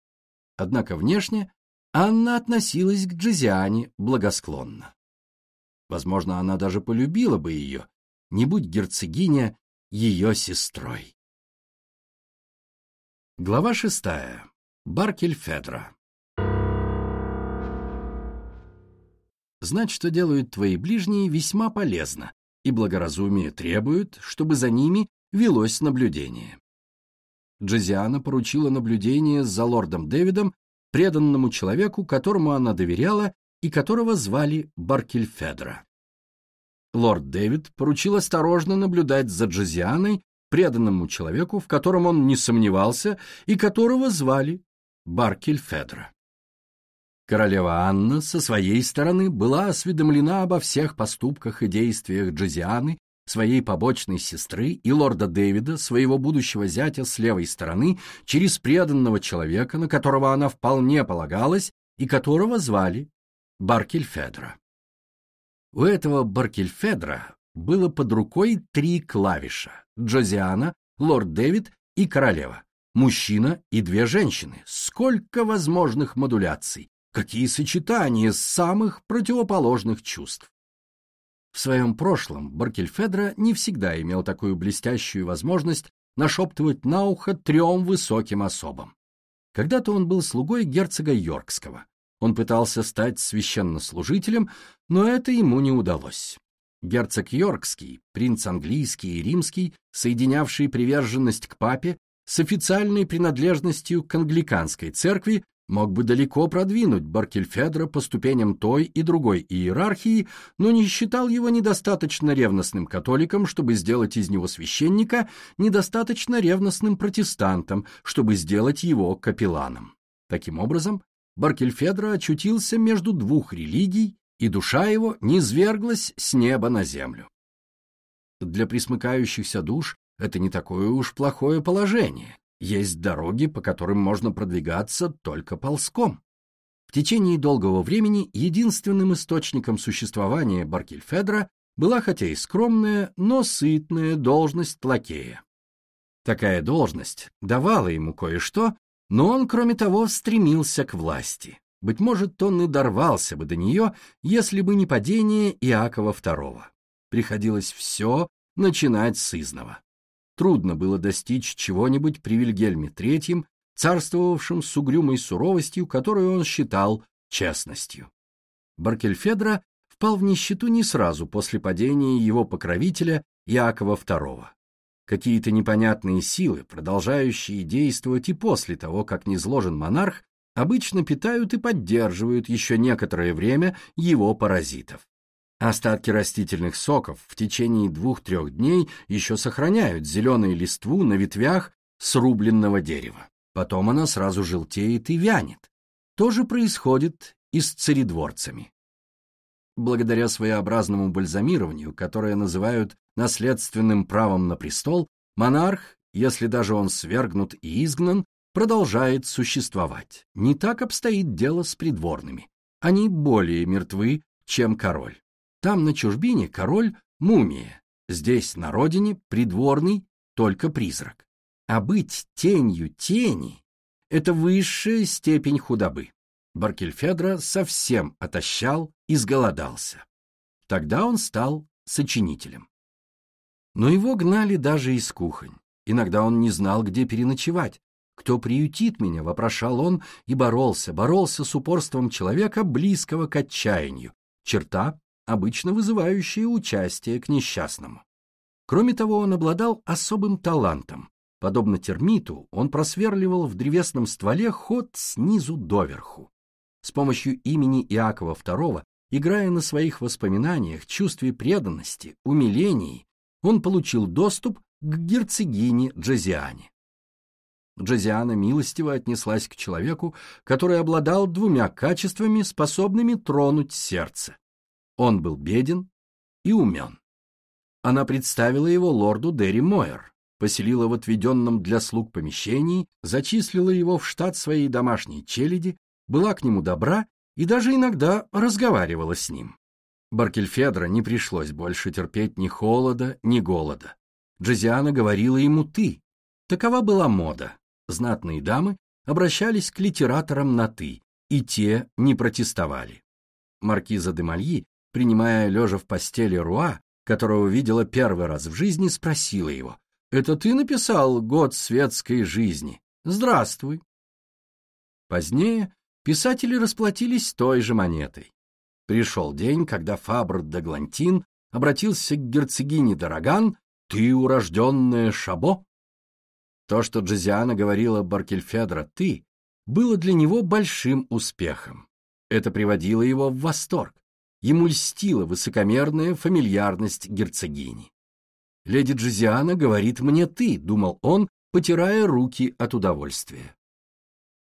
Однако внешне Анна относилась к Джозиане благосклонно. Возможно, она даже полюбила бы ее, не будь герцогиня ее сестрой. Глава шестая. Баркельфедра. Знать, что делают твои ближние, весьма полезно, и благоразумие требует, чтобы за ними велось наблюдение. Джозиана поручила наблюдение за лордом Дэвидом, преданному человеку, которому она доверяла и которого звали Баркельфедра. Лорд Дэвид поручил осторожно наблюдать за Джозианой, преданному человеку, в котором он не сомневался и которого звали Баркельфедра. Королева Анна со своей стороны была осведомлена обо всех поступках и действиях Джозианы, своей побочной сестры и лорда Дэвида, своего будущего зятя с левой стороны, через преданного человека, на которого она вполне полагалась и которого звали Баркельфедра. У этого Баркельфедра было под рукой три клавиша — Джозиана, лорд Дэвид и королева мужчина и две женщины. Сколько возможных модуляций, какие сочетания самых противоположных чувств. В своем прошлом Баркельфедро не всегда имел такую блестящую возможность нашептывать на ухо трем высоким особам. Когда-то он был слугой герцога Йоркского. Он пытался стать священнослужителем, но это ему не удалось. Герцог Йоркский, принц английский и римский, соединявший приверженность к папе с официальной принадлежностью к англиканской церкви мог бы далеко продвинуть Баркельфедра по ступеням той и другой иерархии, но не считал его недостаточно ревностным католиком, чтобы сделать из него священника, недостаточно ревностным протестантом, чтобы сделать его капелланом. Таким образом, Баркельфедра очутился между двух религий, и душа его низверглась с неба на землю. Для присмыкающихся душ это не такое уж плохое положение. Есть дороги, по которым можно продвигаться только ползком. В течение долгого времени единственным источником существования Баркельфедра была хотя и скромная, но сытная должность лакея. Такая должность давала ему кое-что, но он, кроме того, стремился к власти. Быть может, он и дорвался бы до нее, если бы не падение Иакова II. Приходилось все начинать с изного. Трудно было достичь чего-нибудь при Вильгельме III, царствовавшем с угрюмой суровостью, которую он считал честностью. Баркельфедро впал в нищету не сразу после падения его покровителя Иакова II. Какие-то непонятные силы, продолжающие действовать и после того, как низложен монарх, обычно питают и поддерживают еще некоторое время его паразитов. Остатки растительных соков в течение двух-трех дней еще сохраняют зеленую листву на ветвях срубленного дерева. Потом она сразу желтеет и вянет. То же происходит и с царедворцами. Благодаря своеобразному бальзамированию, которое называют наследственным правом на престол, монарх, если даже он свергнут и изгнан, продолжает существовать. Не так обстоит дело с придворными. Они более мертвы, чем король. Там на чужбине король — мумия, здесь на родине придворный — только призрак. А быть тенью тени — это высшая степень худобы. Баркельфедро совсем отощал, и сголодался. Тогда он стал сочинителем. Но его гнали даже из кухонь. Иногда он не знал, где переночевать. «Кто приютит меня?» — вопрошал он и боролся, боролся с упорством человека, близкого к отчаянию, черта, обычно вызывающая участие к несчастному. Кроме того, он обладал особым талантом. Подобно термиту, он просверливал в древесном стволе ход снизу доверху. С помощью имени Иакова II Играя на своих воспоминаниях, чувстве преданности, умилении, он получил доступ к герцогине Джазиане. Джазиана милостиво отнеслась к человеку, который обладал двумя качествами, способными тронуть сердце. Он был беден и умен. Она представила его лорду Дерри Мойер, поселила в отведенном для слуг помещении, зачислила его в штат своей домашней челяди, была к нему добра и даже иногда разговаривала с ним. Баркельфедро не пришлось больше терпеть ни холода, ни голода. Джозиана говорила ему «ты». Такова была мода. Знатные дамы обращались к литераторам на «ты», и те не протестовали. Маркиза де Мальи, принимая лежа в постели Руа, которого видела первый раз в жизни, спросила его, «Это ты написал «Год светской жизни»? Здравствуй!» Позднее писатели расплатились той же монетой. Пришел день, когда Фабр де Глантин обратился к герцогине Дороган «Ты урожденная Шабо?» То, что Джозиана говорила Баркельфедро «ты», было для него большим успехом. Это приводило его в восторг. Ему льстила высокомерная фамильярность герцогини. «Леди Джозиана говорит мне «ты», — думал он, потирая руки от удовольствия.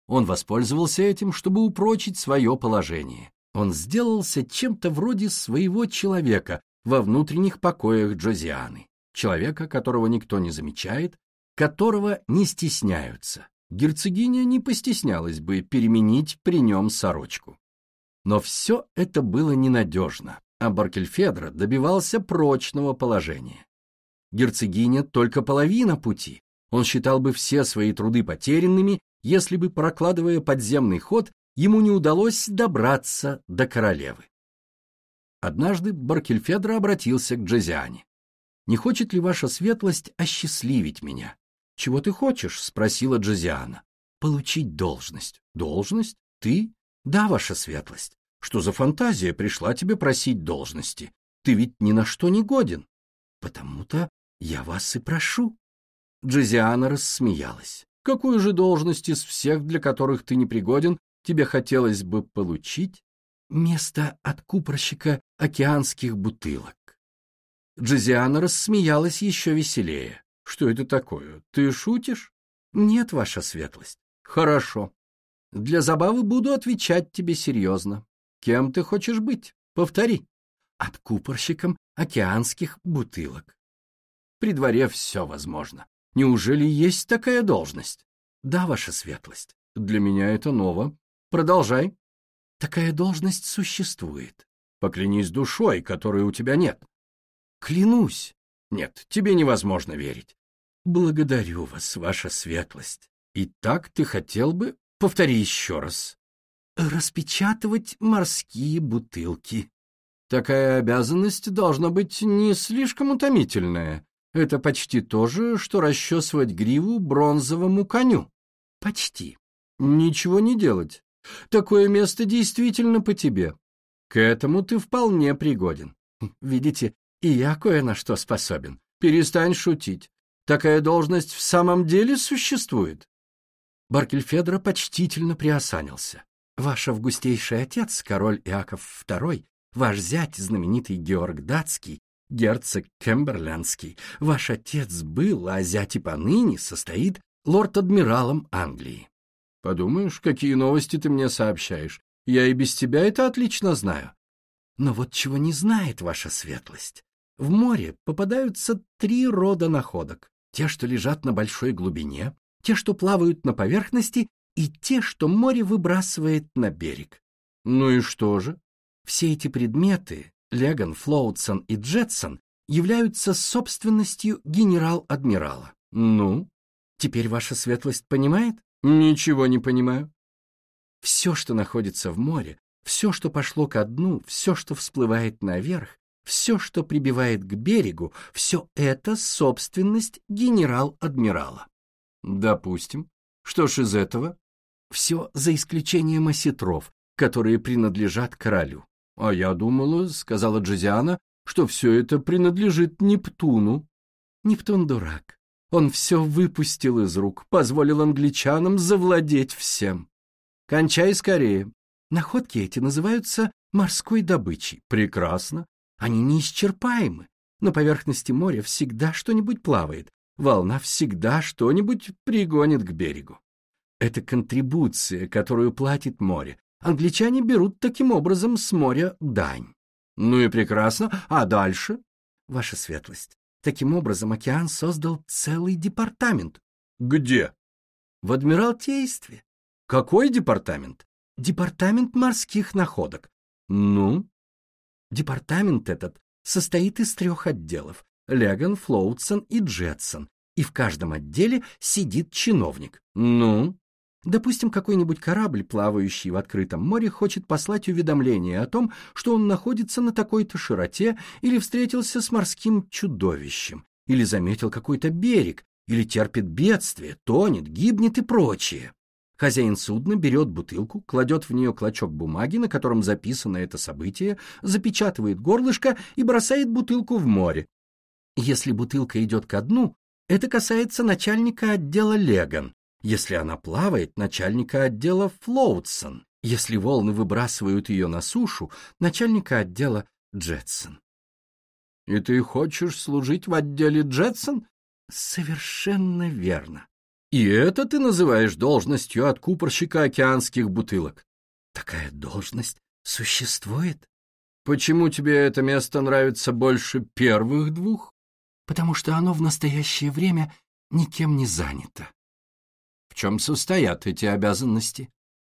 Он воспользовался этим, чтобы упрочить свое положение. Он сделался чем-то вроде своего человека во внутренних покоях Джозианы, человека, которого никто не замечает, которого не стесняются. Герцогиня не постеснялась бы переменить при нем сорочку. Но все это было ненадежно, а Баркельфедро добивался прочного положения. Герцогиня только половина пути. Он считал бы все свои труды потерянными, если бы, прокладывая подземный ход, ему не удалось добраться до королевы. Однажды Баркельфедро обратился к Джезиане. «Не хочет ли ваша светлость осчастливить меня?» «Чего ты хочешь?» — спросила Джезиана. «Получить должность». «Должность? Ты?» «Да, ваша светлость. Что за фантазия пришла тебе просить должности? Ты ведь ни на что не годен». «Потому-то я вас и прошу». Джезиана рассмеялась. Какую же должность из всех, для которых ты непригоден, тебе хотелось бы получить? Место откупорщика океанских бутылок. Джозиана рассмеялась еще веселее. Что это такое? Ты шутишь? Нет, ваша светлость. Хорошо. Для забавы буду отвечать тебе серьезно. Кем ты хочешь быть? Повтори. Откупорщиком океанских бутылок. При дворе все возможно. Неужели есть такая должность? Да, ваша светлость. Для меня это ново. Продолжай. Такая должность существует. Поклянись душой, которой у тебя нет. Клянусь. Нет, тебе невозможно верить. Благодарю вас, ваша светлость. И так ты хотел бы... Повтори еще раз. Распечатывать морские бутылки. Такая обязанность должна быть не слишком утомительная. Это почти то же, что расчесывать гриву бронзовому коню. Почти. Ничего не делать. Такое место действительно по тебе. К этому ты вполне пригоден. Видите, и я кое на что способен. Перестань шутить. Такая должность в самом деле существует. Баркельфедро почтительно приосанился. Ваш августейший отец, король Иаков II, ваш зять, знаменитый Георг Датский, герцог Кемберлендский, ваш отец был, а зять и поныне состоит лорд-адмиралом Англии. Подумаешь, какие новости ты мне сообщаешь. Я и без тебя это отлично знаю. Но вот чего не знает ваша светлость. В море попадаются три рода находок. Те, что лежат на большой глубине, те, что плавают на поверхности, и те, что море выбрасывает на берег. Ну и что же? Все эти предметы, Леган, Флоутсон и Джетсон, являются собственностью генерал-адмирала. Ну, теперь ваша светлость понимает? Ничего не понимаю. Все, что находится в море, все, что пошло ко дну, все, что всплывает наверх, все, что прибивает к берегу, все это собственность генерал-адмирала. Допустим. Что ж из этого? Все за исключением осетров, которые принадлежат королю. А я думала, сказала Джозиана, что все это принадлежит Нептуну. Нептун дурак. Он все выпустил из рук, позволил англичанам завладеть всем. Кончай скорее. Находки эти называются морской добычей. Прекрасно. Они неисчерпаемы. На поверхности моря всегда что-нибудь плавает. Волна всегда что-нибудь пригонит к берегу. Это контрибуция, которую платит море. Англичане берут таким образом с моря дань. Ну и прекрасно. А дальше? Ваша светлость, Таким образом, океан создал целый департамент. Где? В Адмиралтействе. Какой департамент? Департамент морских находок. Ну? Департамент этот состоит из трех отделов. Леган, Флоутсон и Джетсон. И в каждом отделе сидит чиновник. Ну? Допустим, какой-нибудь корабль, плавающий в открытом море, хочет послать уведомление о том, что он находится на такой-то широте или встретился с морским чудовищем, или заметил какой-то берег, или терпит бедствие, тонет, гибнет и прочее. Хозяин судна берет бутылку, кладет в нее клочок бумаги, на котором записано это событие, запечатывает горлышко и бросает бутылку в море. Если бутылка идет ко дну, это касается начальника отдела Леган, если она плавает, начальника отдела Флоутсон. Если волны выбрасывают ее на сушу, начальника отдела Джетсон. И ты хочешь служить в отделе Джетсон? Совершенно верно. И это ты называешь должностью откупорщика океанских бутылок? Такая должность существует. Почему тебе это место нравится больше первых двух? Потому что оно в настоящее время никем не занято чем состоят эти обязанности?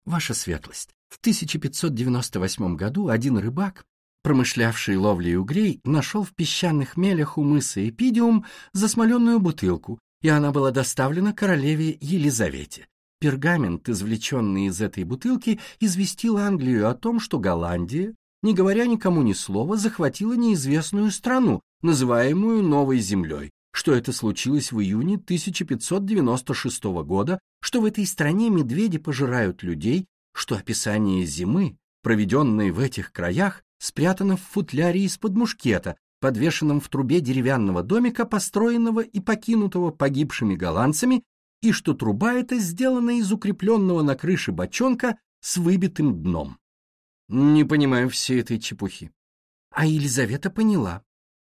Ваша светлость, в 1598 году один рыбак, промышлявший ловлей угрей, нашел в песчаных мелях у мыса Эпидиум засмоленную бутылку, и она была доставлена королеве Елизавете. Пергамент, извлеченный из этой бутылки, известил Англию о том, что Голландия, не говоря никому ни слова, захватила неизвестную страну, называемую Новой Землей, что это случилось в июне 1596 года, что в этой стране медведи пожирают людей, что описание зимы, проведенной в этих краях, спрятано в футляре из-под мушкета, подвешенном в трубе деревянного домика, построенного и покинутого погибшими голландцами, и что труба эта сделана из укрепленного на крыше бочонка с выбитым дном. Не понимаю всей этой чепухи. А Елизавета поняла.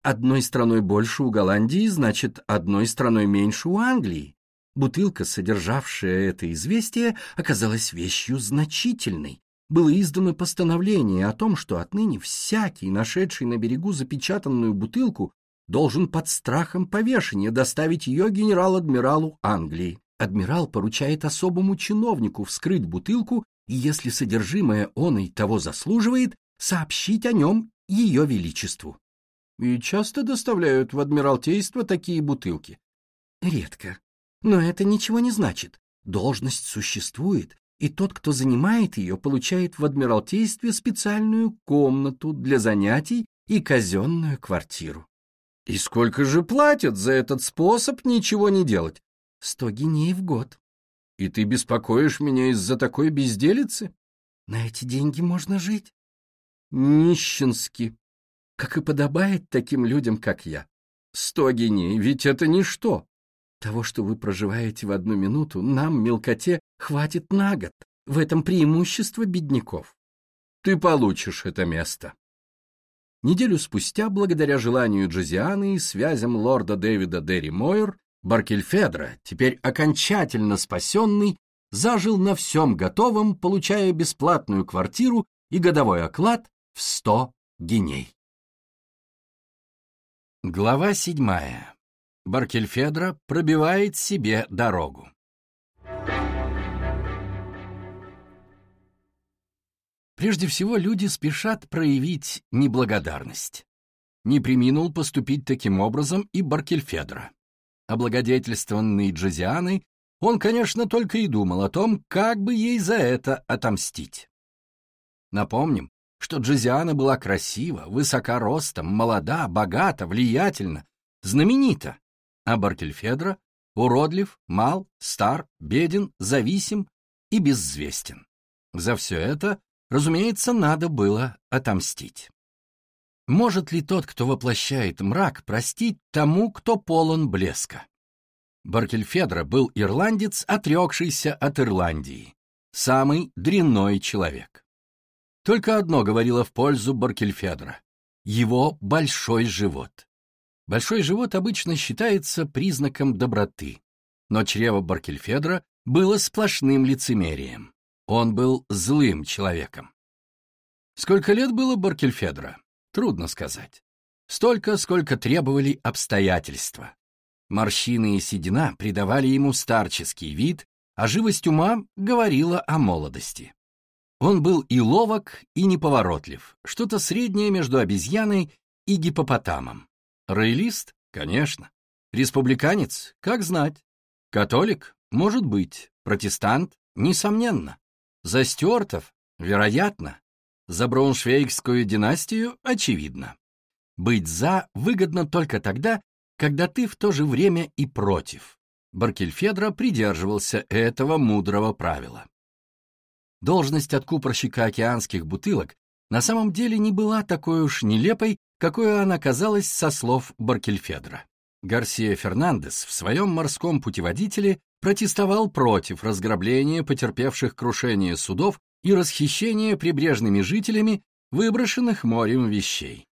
Одной страной больше у Голландии, значит, одной страной меньше у Англии. Бутылка, содержавшая это известие, оказалась вещью значительной. Было издано постановление о том, что отныне всякий, нашедший на берегу запечатанную бутылку, должен под страхом повешения доставить ее генерал-адмиралу Англии. Адмирал поручает особому чиновнику вскрыть бутылку и если содержимое он и того заслуживает, сообщить о нем ее величеству. И часто доставляют в Адмиралтейство такие бутылки. Редко. Но это ничего не значит. Должность существует, и тот, кто занимает ее, получает в Адмиралтействе специальную комнату для занятий и казенную квартиру. И сколько же платят за этот способ ничего не делать? Сто геней в год. И ты беспокоишь меня из-за такой безделицы? На эти деньги можно жить. Нищенски. Как и подобает таким людям, как я. Сто геней, ведь это ничто. Того, что вы проживаете в одну минуту, нам, мелкоте, хватит на год. В этом преимущество бедняков. Ты получишь это место. Неделю спустя, благодаря желанию Джозианы и связям лорда Дэвида Дерри Мойер, Баркельфедро, теперь окончательно спасенный, зажил на всем готовом, получая бесплатную квартиру и годовой оклад в сто геней. Глава седьмая. Баркельфедро пробивает себе дорогу. Прежде всего, люди спешат проявить неблагодарность. Не приминул поступить таким образом и Баркельфедро. Облагодетельствованный Джозианой, он, конечно, только и думал о том, как бы ей за это отомстить. Напомним, что Джозиана была красива, высока ростом, молода, богата, влиятельна, знаменита, а Баркельфедро уродлив, мал, стар, беден, зависим и безвестен. За все это, разумеется, надо было отомстить. Может ли тот, кто воплощает мрак, простить тому, кто полон блеска? Баркельфедро был ирландец, отрекшийся от Ирландии, самый дрянной человек. Только одно говорило в пользу Баркельфедра — его большой живот. Большой живот обычно считается признаком доброты, но чрево Баркельфедра было сплошным лицемерием. Он был злым человеком. Сколько лет было Баркельфедра? Трудно сказать. Столько, сколько требовали обстоятельства. Морщины и седина придавали ему старческий вид, а живость ума говорила о молодости. Он был и ловок, и неповоротлив, что-то среднее между обезьяной и гипопотамом. Роялист? Конечно. Республиканец? Как знать. Католик? Может быть. Протестант? Несомненно. За Стюартов? Вероятно. За Брауншвейгскую династию? Очевидно. Быть «за» выгодно только тогда, когда ты в то же время и против. Баркельфедро придерживался этого мудрого правила. Должность откупорщика океанских бутылок на самом деле не была такой уж нелепой, какой она казалась со слов Баркельфедра. Гарсия Фернандес в своем морском путеводителе протестовал против разграбления потерпевших крушение судов и расхищения прибрежными жителями выброшенных морем вещей.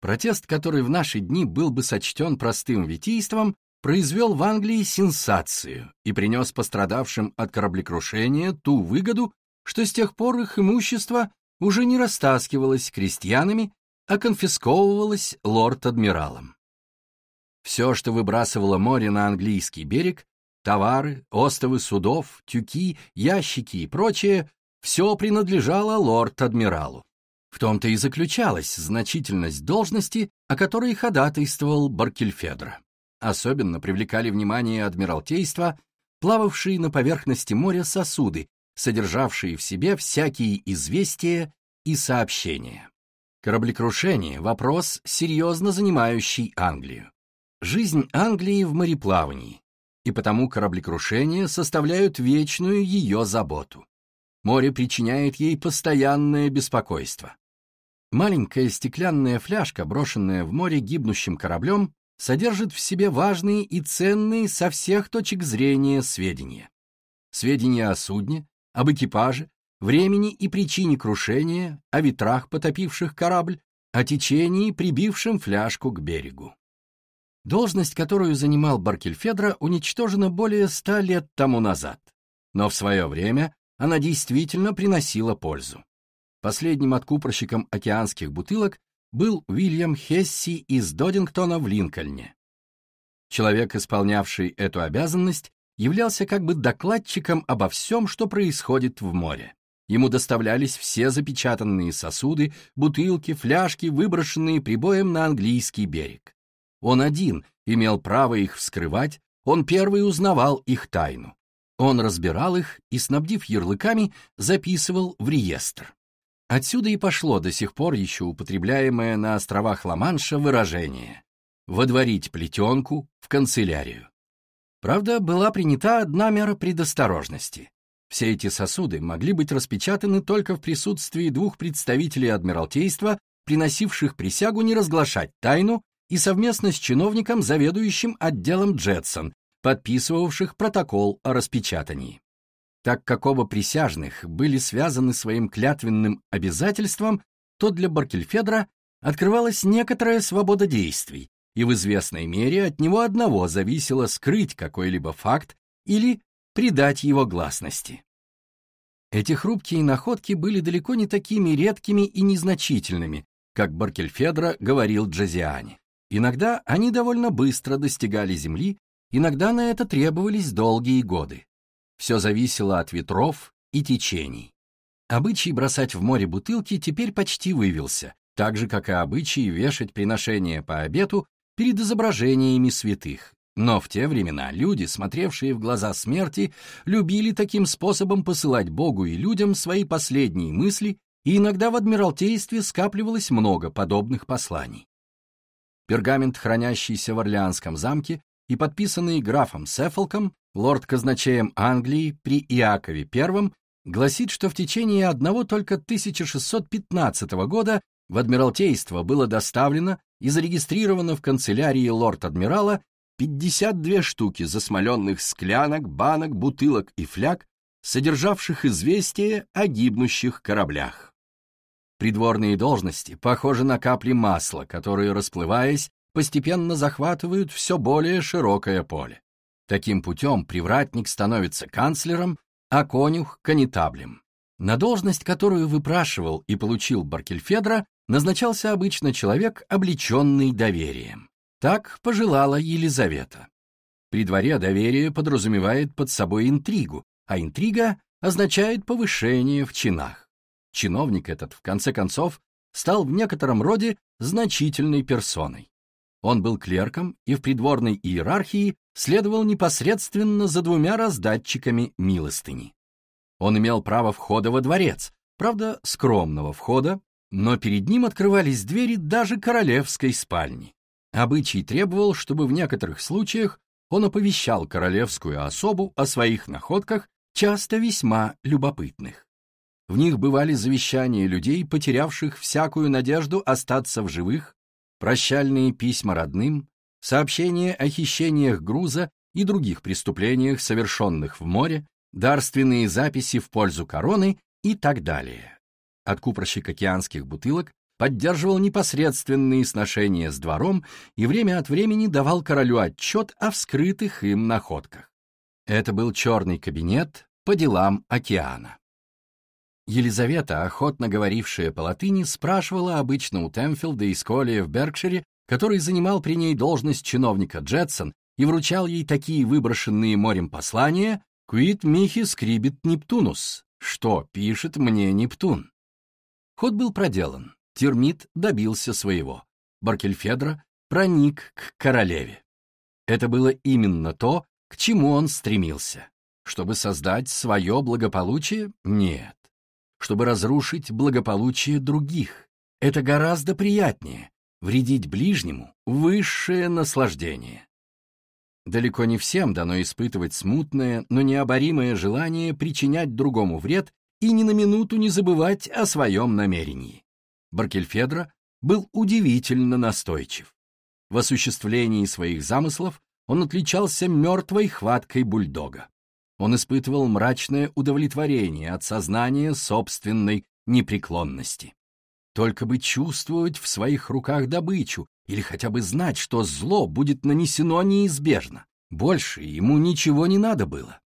Протест, который в наши дни был бы сочтен простым витийством, произвел в Англии сенсацию и принес пострадавшим от кораблекрушения ту выгоду, что с тех пор их имущество уже не растаскивалось крестьянами, а конфисковывалось лорд-адмиралом. Все, что выбрасывало море на английский берег, товары, остовы судов, тюки, ящики и прочее, все принадлежало лорд-адмиралу. В том-то и заключалась значительность должности, о которой ходатайствовал Баркельфедро. Особенно привлекали внимание Адмиралтейства плававшие на поверхности моря сосуды, содержавшие в себе всякие известия и сообщения. Кораблекрушение – вопрос, серьезно занимающий Англию. Жизнь Англии в мореплавании, и потому кораблекрушения составляют вечную ее заботу. Море причиняет ей постоянное беспокойство. Маленькая стеклянная фляжка, брошенная в море гибнущим кораблем, содержит в себе важные и ценные со всех точек зрения сведения. Сведения о судне, об экипаже, времени и причине крушения, о ветрах, потопивших корабль, о течении, прибившем фляжку к берегу. Должность, которую занимал Баркельфедро, уничтожена более ста лет тому назад, но в свое время она действительно приносила пользу. Последним откупорщиком океанских бутылок был Уильям Хесси из Додингтона в Линкольне. Человек, исполнявший эту обязанность, являлся как бы докладчиком обо всем, что происходит в море. Ему доставлялись все запечатанные сосуды, бутылки, фляжки, выброшенные прибоем на английский берег. Он один имел право их вскрывать, он первый узнавал их тайну. Он разбирал их и, снабдив ярлыками, записывал в реестр. Отсюда и пошло до сих пор еще употребляемое на островах Ла-Манша выражение «водворить плетенку в канцелярию». Правда, была принята одна мера предосторожности. Все эти сосуды могли быть распечатаны только в присутствии двух представителей Адмиралтейства, приносивших присягу не разглашать тайну, и совместно с чиновником, заведующим отделом Джетсон, подписывавших протокол о распечатании. Так как оба присяжных были связаны своим клятвенным обязательством, то для Баркельфедра открывалась некоторая свобода действий, и в известной мере от него одного зависело скрыть какой-либо факт или придать его гласности. Эти хрупкие находки были далеко не такими редкими и незначительными, как Баркельфедро говорил Джазиани. Иногда они довольно быстро достигали земли Иногда на это требовались долгие годы. Все зависело от ветров и течений. Обычай бросать в море бутылки теперь почти вывелся, так же, как и обычай вешать приношения по обету перед изображениями святых. Но в те времена люди, смотревшие в глаза смерти, любили таким способом посылать Богу и людям свои последние мысли, и иногда в Адмиралтействе скапливалось много подобных посланий. Пергамент, хранящийся в Орлеанском замке, и подписанный графом Сеффолком, лорд-казначеем Англии при Иакове I, гласит, что в течение одного только 1615 года в Адмиралтейство было доставлено и зарегистрировано в канцелярии лорд-адмирала 52 штуки засмоленных склянок, банок, бутылок и фляг, содержавших известие о гибнущих кораблях. Придворные должности похожи на капли масла, которые, расплываясь, постепенно захватывают все более широкое поле. Таким путем привратник становится канцлером, а конюх — канитаблем. На должность, которую выпрашивал и получил Баркельфедро, назначался обычно человек, облеченный доверием. Так пожелала Елизавета. При дворе доверие подразумевает под собой интригу, а интрига означает повышение в чинах. Чиновник этот, в конце концов, стал в некотором роде значительной персоной. Он был клерком и в придворной иерархии следовал непосредственно за двумя раздатчиками милостыни. Он имел право входа во дворец, правда, скромного входа, но перед ним открывались двери даже королевской спальни. Обычай требовал, чтобы в некоторых случаях он оповещал королевскую особу о своих находках, часто весьма любопытных. В них бывали завещания людей, потерявших всякую надежду остаться в живых, прощальные письма родным, сообщения о хищениях груза и других преступлениях, совершенных в море, дарственные записи в пользу короны и так далее. Откупорщик океанских бутылок поддерживал непосредственные сношения с двором и время от времени давал королю отчет о вскрытых им находках. Это был черный кабинет по делам океана. Елизавета, охотно говорившая по латыни, спрашивала обычно у Темфилда и Сколия в Беркшире, который занимал при ней должность чиновника Джетсон и вручал ей такие выброшенные морем послания «Quid mihi scribit Нептунус» — «Что пишет мне Нептун?» Ход был проделан, Термит добился своего. Баркельфедро проник к королеве. Это было именно то, к чему он стремился. Чтобы создать свое благополучие? Нет чтобы разрушить благополучие других. Это гораздо приятнее. Вредить ближнему — высшее наслаждение. Далеко не всем дано испытывать смутное, но необоримое желание причинять другому вред и ни на минуту не забывать о своем намерении. Баркельфедро был удивительно настойчив. В осуществлении своих замыслов он отличался мертвой хваткой бульдога он испытывал мрачное удовлетворение от сознания собственной непреклонности. Только бы чувствовать в своих руках добычу или хотя бы знать, что зло будет нанесено неизбежно. Больше ему ничего не надо было.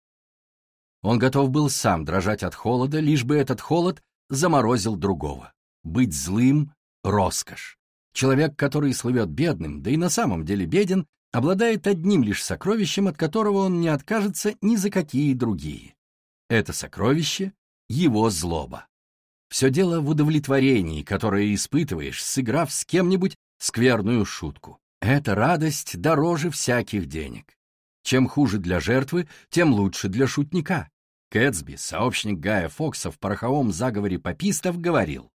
Он готов был сам дрожать от холода, лишь бы этот холод заморозил другого. Быть злым — роскошь. Человек, который слывет бедным, да и на самом деле беден, обладает одним лишь сокровищем, от которого он не откажется ни за какие другие. Это сокровище его злоба. Все дело в удовлетворении, которое испытываешь, сыграв с кем-нибудь скверную шутку. Эта радость дороже всяких денег. Чем хуже для жертвы, тем лучше для шутника. Кэтсби, сообщник Гая Фокса в пороховом заговоре попистов, говорил,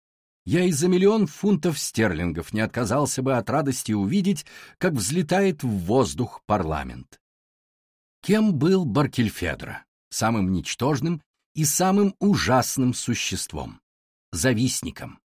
«Я и за миллион фунтов стерлингов не отказался бы от радости увидеть, как взлетает в воздух парламент». Кем был Баркельфедро? Самым ничтожным и самым ужасным существом завистником.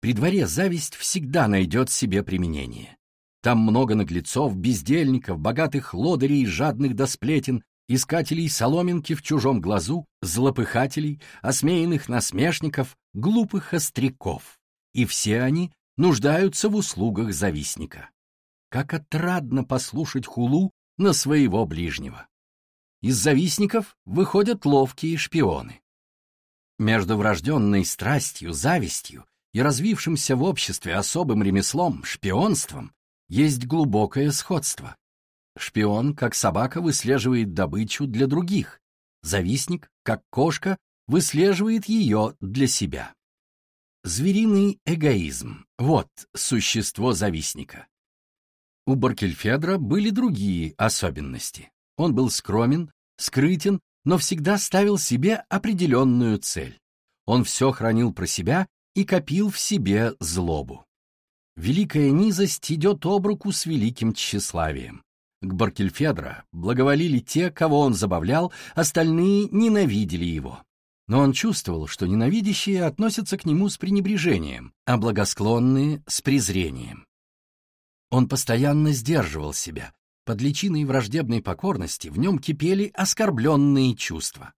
При дворе зависть всегда найдет себе применение. Там много наглецов, бездельников, богатых лодырей, жадных до сплетен, искателей соломинки в чужом глазу, злопыхателей, осмеянных насмешников, глупых остряков. И все они нуждаются в услугах завистника. Как отрадно послушать хулу на своего ближнего. Из завистников выходят ловкие шпионы. Между врожденной страстью, завистью и развившимся в обществе особым ремеслом, шпионством, есть глубокое сходство. Шпион, как собака, выслеживает добычу для других. Завистник, как кошка, выслеживает ее для себя. Звериный эгоизм — вот существо завистника. У Баркельфедра были другие особенности. Он был скромен, скрытен но всегда ставил себе определенную цель. Он все хранил про себя и копил в себе злобу. Великая низость идет об руку с великим тщеславием. К Баркельфедро благоволили те, кого он забавлял, остальные ненавидели его. Но он чувствовал, что ненавидящие относятся к нему с пренебрежением, а благосклонные — с презрением. Он постоянно сдерживал себя, под личиной враждебной покорности в нем кипели оскорбленные чувства.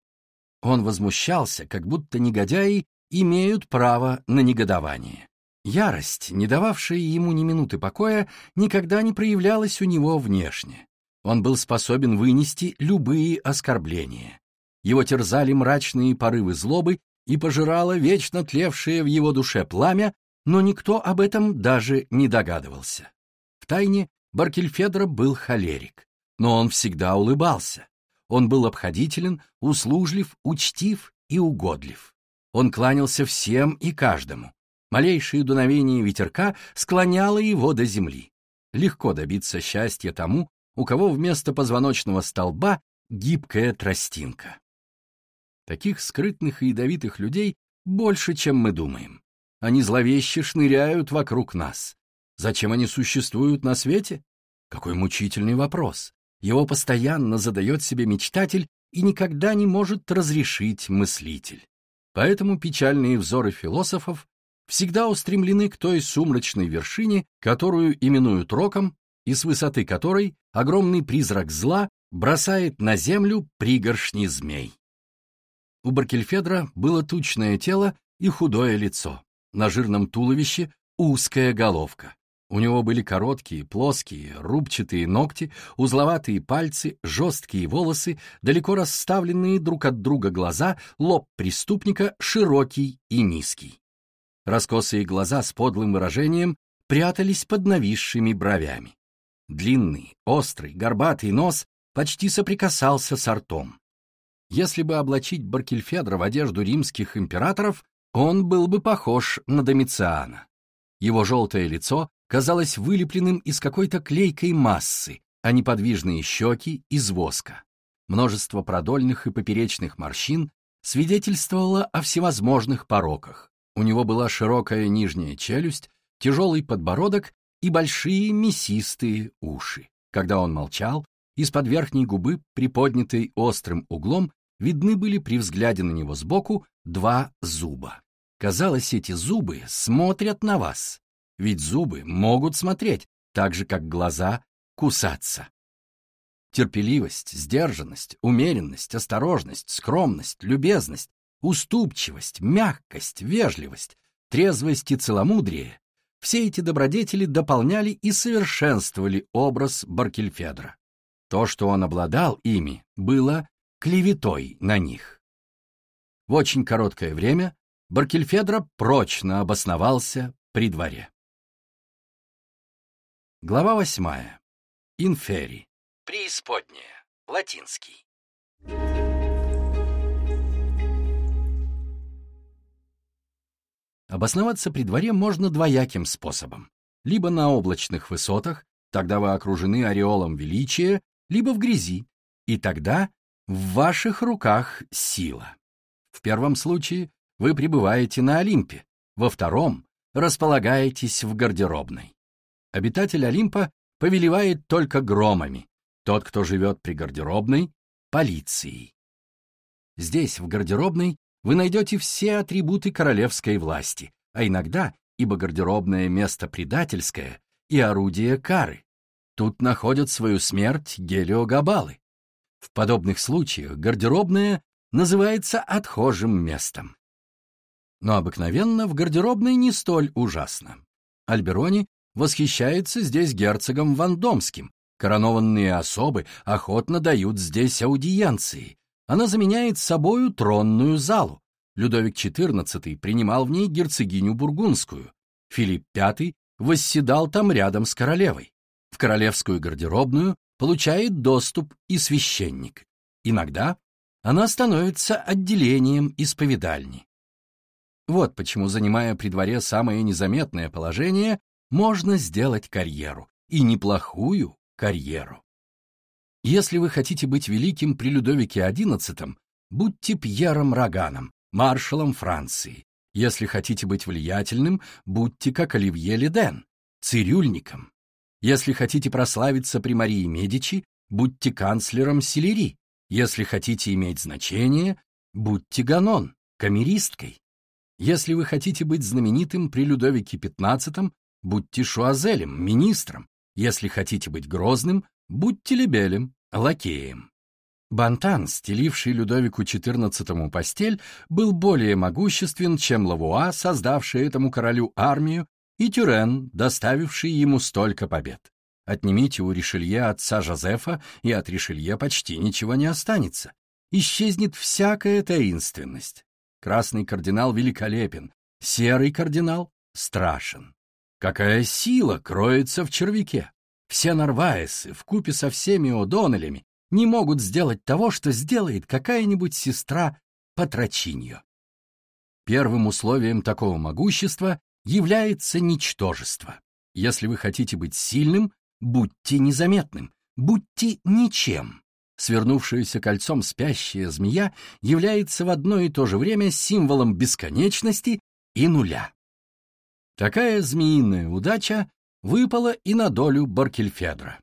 Он возмущался, как будто негодяи имеют право на негодование. Ярость, не дававшая ему ни минуты покоя, никогда не проявлялась у него внешне. Он был способен вынести любые оскорбления. Его терзали мрачные порывы злобы и пожирало вечно тлевшее в его душе пламя, но никто об этом даже не догадывался. Втайне Баркельфедро был холерик, но он всегда улыбался. Он был обходителен, услужлив, учтив и угодлив. Он кланялся всем и каждому. Малейшее дуновение ветерка склоняло его до земли. Легко добиться счастья тому, у кого вместо позвоночного столба гибкая тростинка. Таких скрытных и ядовитых людей больше, чем мы думаем. Они зловеще шныряют вокруг нас. Зачем они существуют на свете? Какой мучительный вопрос. Его постоянно задает себе мечтатель и никогда не может разрешить мыслитель. Поэтому печальные взоры философов всегда устремлены к той сумрачной вершине, которую именуют роком, и с высоты которой огромный призрак зла бросает на землю пригоршни змей. У Баркельфедра было тучное тело и худое лицо, на жирном туловище узкая головка. У него были короткие, плоские, рубчатые ногти, узловатые пальцы, жесткие волосы, далеко расставленные друг от друга глаза, лоб преступника широкий и низкий. Раскосые глаза с подлым выражением прятались под нависшими бровями. Длинный, острый, горбатый нос почти соприкасался с ртом. Если бы облачить Баркельфедра в одежду римских императоров, он был бы похож на Домициана. Его желтое лицо казалось вылепленным из какой-то клейкой массы, а неподвижные щеки — из воска. Множество продольных и поперечных морщин свидетельствовало о всевозможных пороках. У него была широкая нижняя челюсть, тяжелый подбородок и большие мясистые уши. Когда он молчал, из-под верхней губы, приподнятой острым углом, видны были при взгляде на него сбоку два зуба. Казалось, эти зубы смотрят на вас ведь зубы могут смотреть, так же, как глаза кусаться. Терпеливость, сдержанность, умеренность, осторожность, скромность, любезность, уступчивость, мягкость, вежливость, трезвость и целомудрие — все эти добродетели дополняли и совершенствовали образ Баркельфедра. То, что он обладал ими, было клеветой на них. В очень короткое время Баркельфедро прочно обосновался при дворе. Глава восьмая. Инфери. Преисподняя. Латинский. Обосноваться при дворе можно двояким способом. Либо на облачных высотах, тогда вы окружены ореолом величия, либо в грязи, и тогда в ваших руках сила. В первом случае вы пребываете на Олимпе, во втором располагаетесь в гардеробной. Обитатель Олимпа повелевает только громами, тот, кто живет при гардеробной — полицией. Здесь, в гардеробной, вы найдете все атрибуты королевской власти, а иногда, ибо гардеробное место предательское, и орудие кары. Тут находят свою смерть гелиогабалы. В подобных случаях гардеробная называется отхожим местом. Но обыкновенно в гардеробной не столь ужасно. Альберони восхищается здесь герцогом Вандомским. Коронованные особы охотно дают здесь аудиенции. Она заменяет собою тронную залу. Людовик XIV принимал в ней герцогиню Бургундскую. Филипп V восседал там рядом с королевой. В королевскую гардеробную получает доступ и священник. Иногда она становится отделением исповедальни. Вот почему, занимая при дворе самое незаметное положение, можно сделать карьеру, и неплохую карьеру. Если вы хотите быть великим при Людовике XI, будьте Пьером Роганом, маршалом Франции. Если хотите быть влиятельным, будьте как Оливье Леден, цирюльником. Если хотите прославиться при Марии Медичи, будьте канцлером Селери. Если хотите иметь значение, будьте Ганон, камеристкой. Если вы хотите быть знаменитым при Людовике XV, будьте Шуазелем, министром. Если хотите быть грозным, будьте Лебелем, лакеем. Бантан, стеливший Людовику XIV постель, был более могуществен, чем Лавуа, создавший этому королю армию, и Тюрен, доставивший ему столько побед. Отнимите у Ришелье отца Жозефа, и от Ришелье почти ничего не останется. Исчезнет всякая таинственность. Красный кардинал великолепен, серый кардинал страшен. Какая сила кроется в червяке! Все Нарваесы, вкупе со всеми О'Доннеллями, не могут сделать того, что сделает какая-нибудь сестра Патрочиньо. Первым условием такого могущества является ничтожество. Если вы хотите быть сильным, будьте незаметным, будьте ничем свернувшаяся кольцом спящая змея является в одно и то же время символом бесконечности и нуля. Такая змеиная удача выпала и на долю Баркельфедра.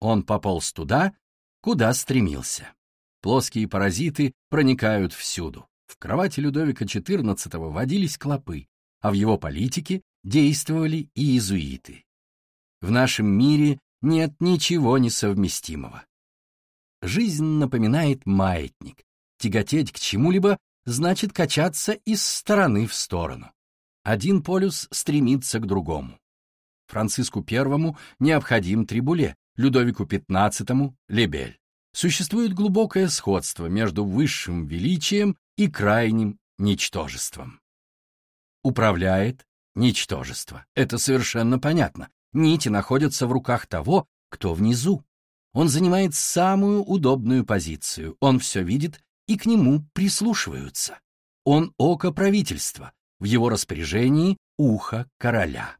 Он пополз туда, куда стремился. Плоские паразиты проникают всюду. В кровати Людовика XIV водились клопы, а в его политике действовали и иезуиты. В нашем мире нет ничего несовместимого. Жизнь напоминает маятник. Тяготеть к чему-либо значит качаться из стороны в сторону. Один полюс стремится к другому. Франциску I необходим Трибуле, Людовику XV — Лебель. Существует глубокое сходство между высшим величием и крайним ничтожеством. Управляет ничтожество. Это совершенно понятно. Нити находятся в руках того, кто внизу. Он занимает самую удобную позицию, он все видит и к нему прислушиваются. Он око правительства, в его распоряжении ухо короля.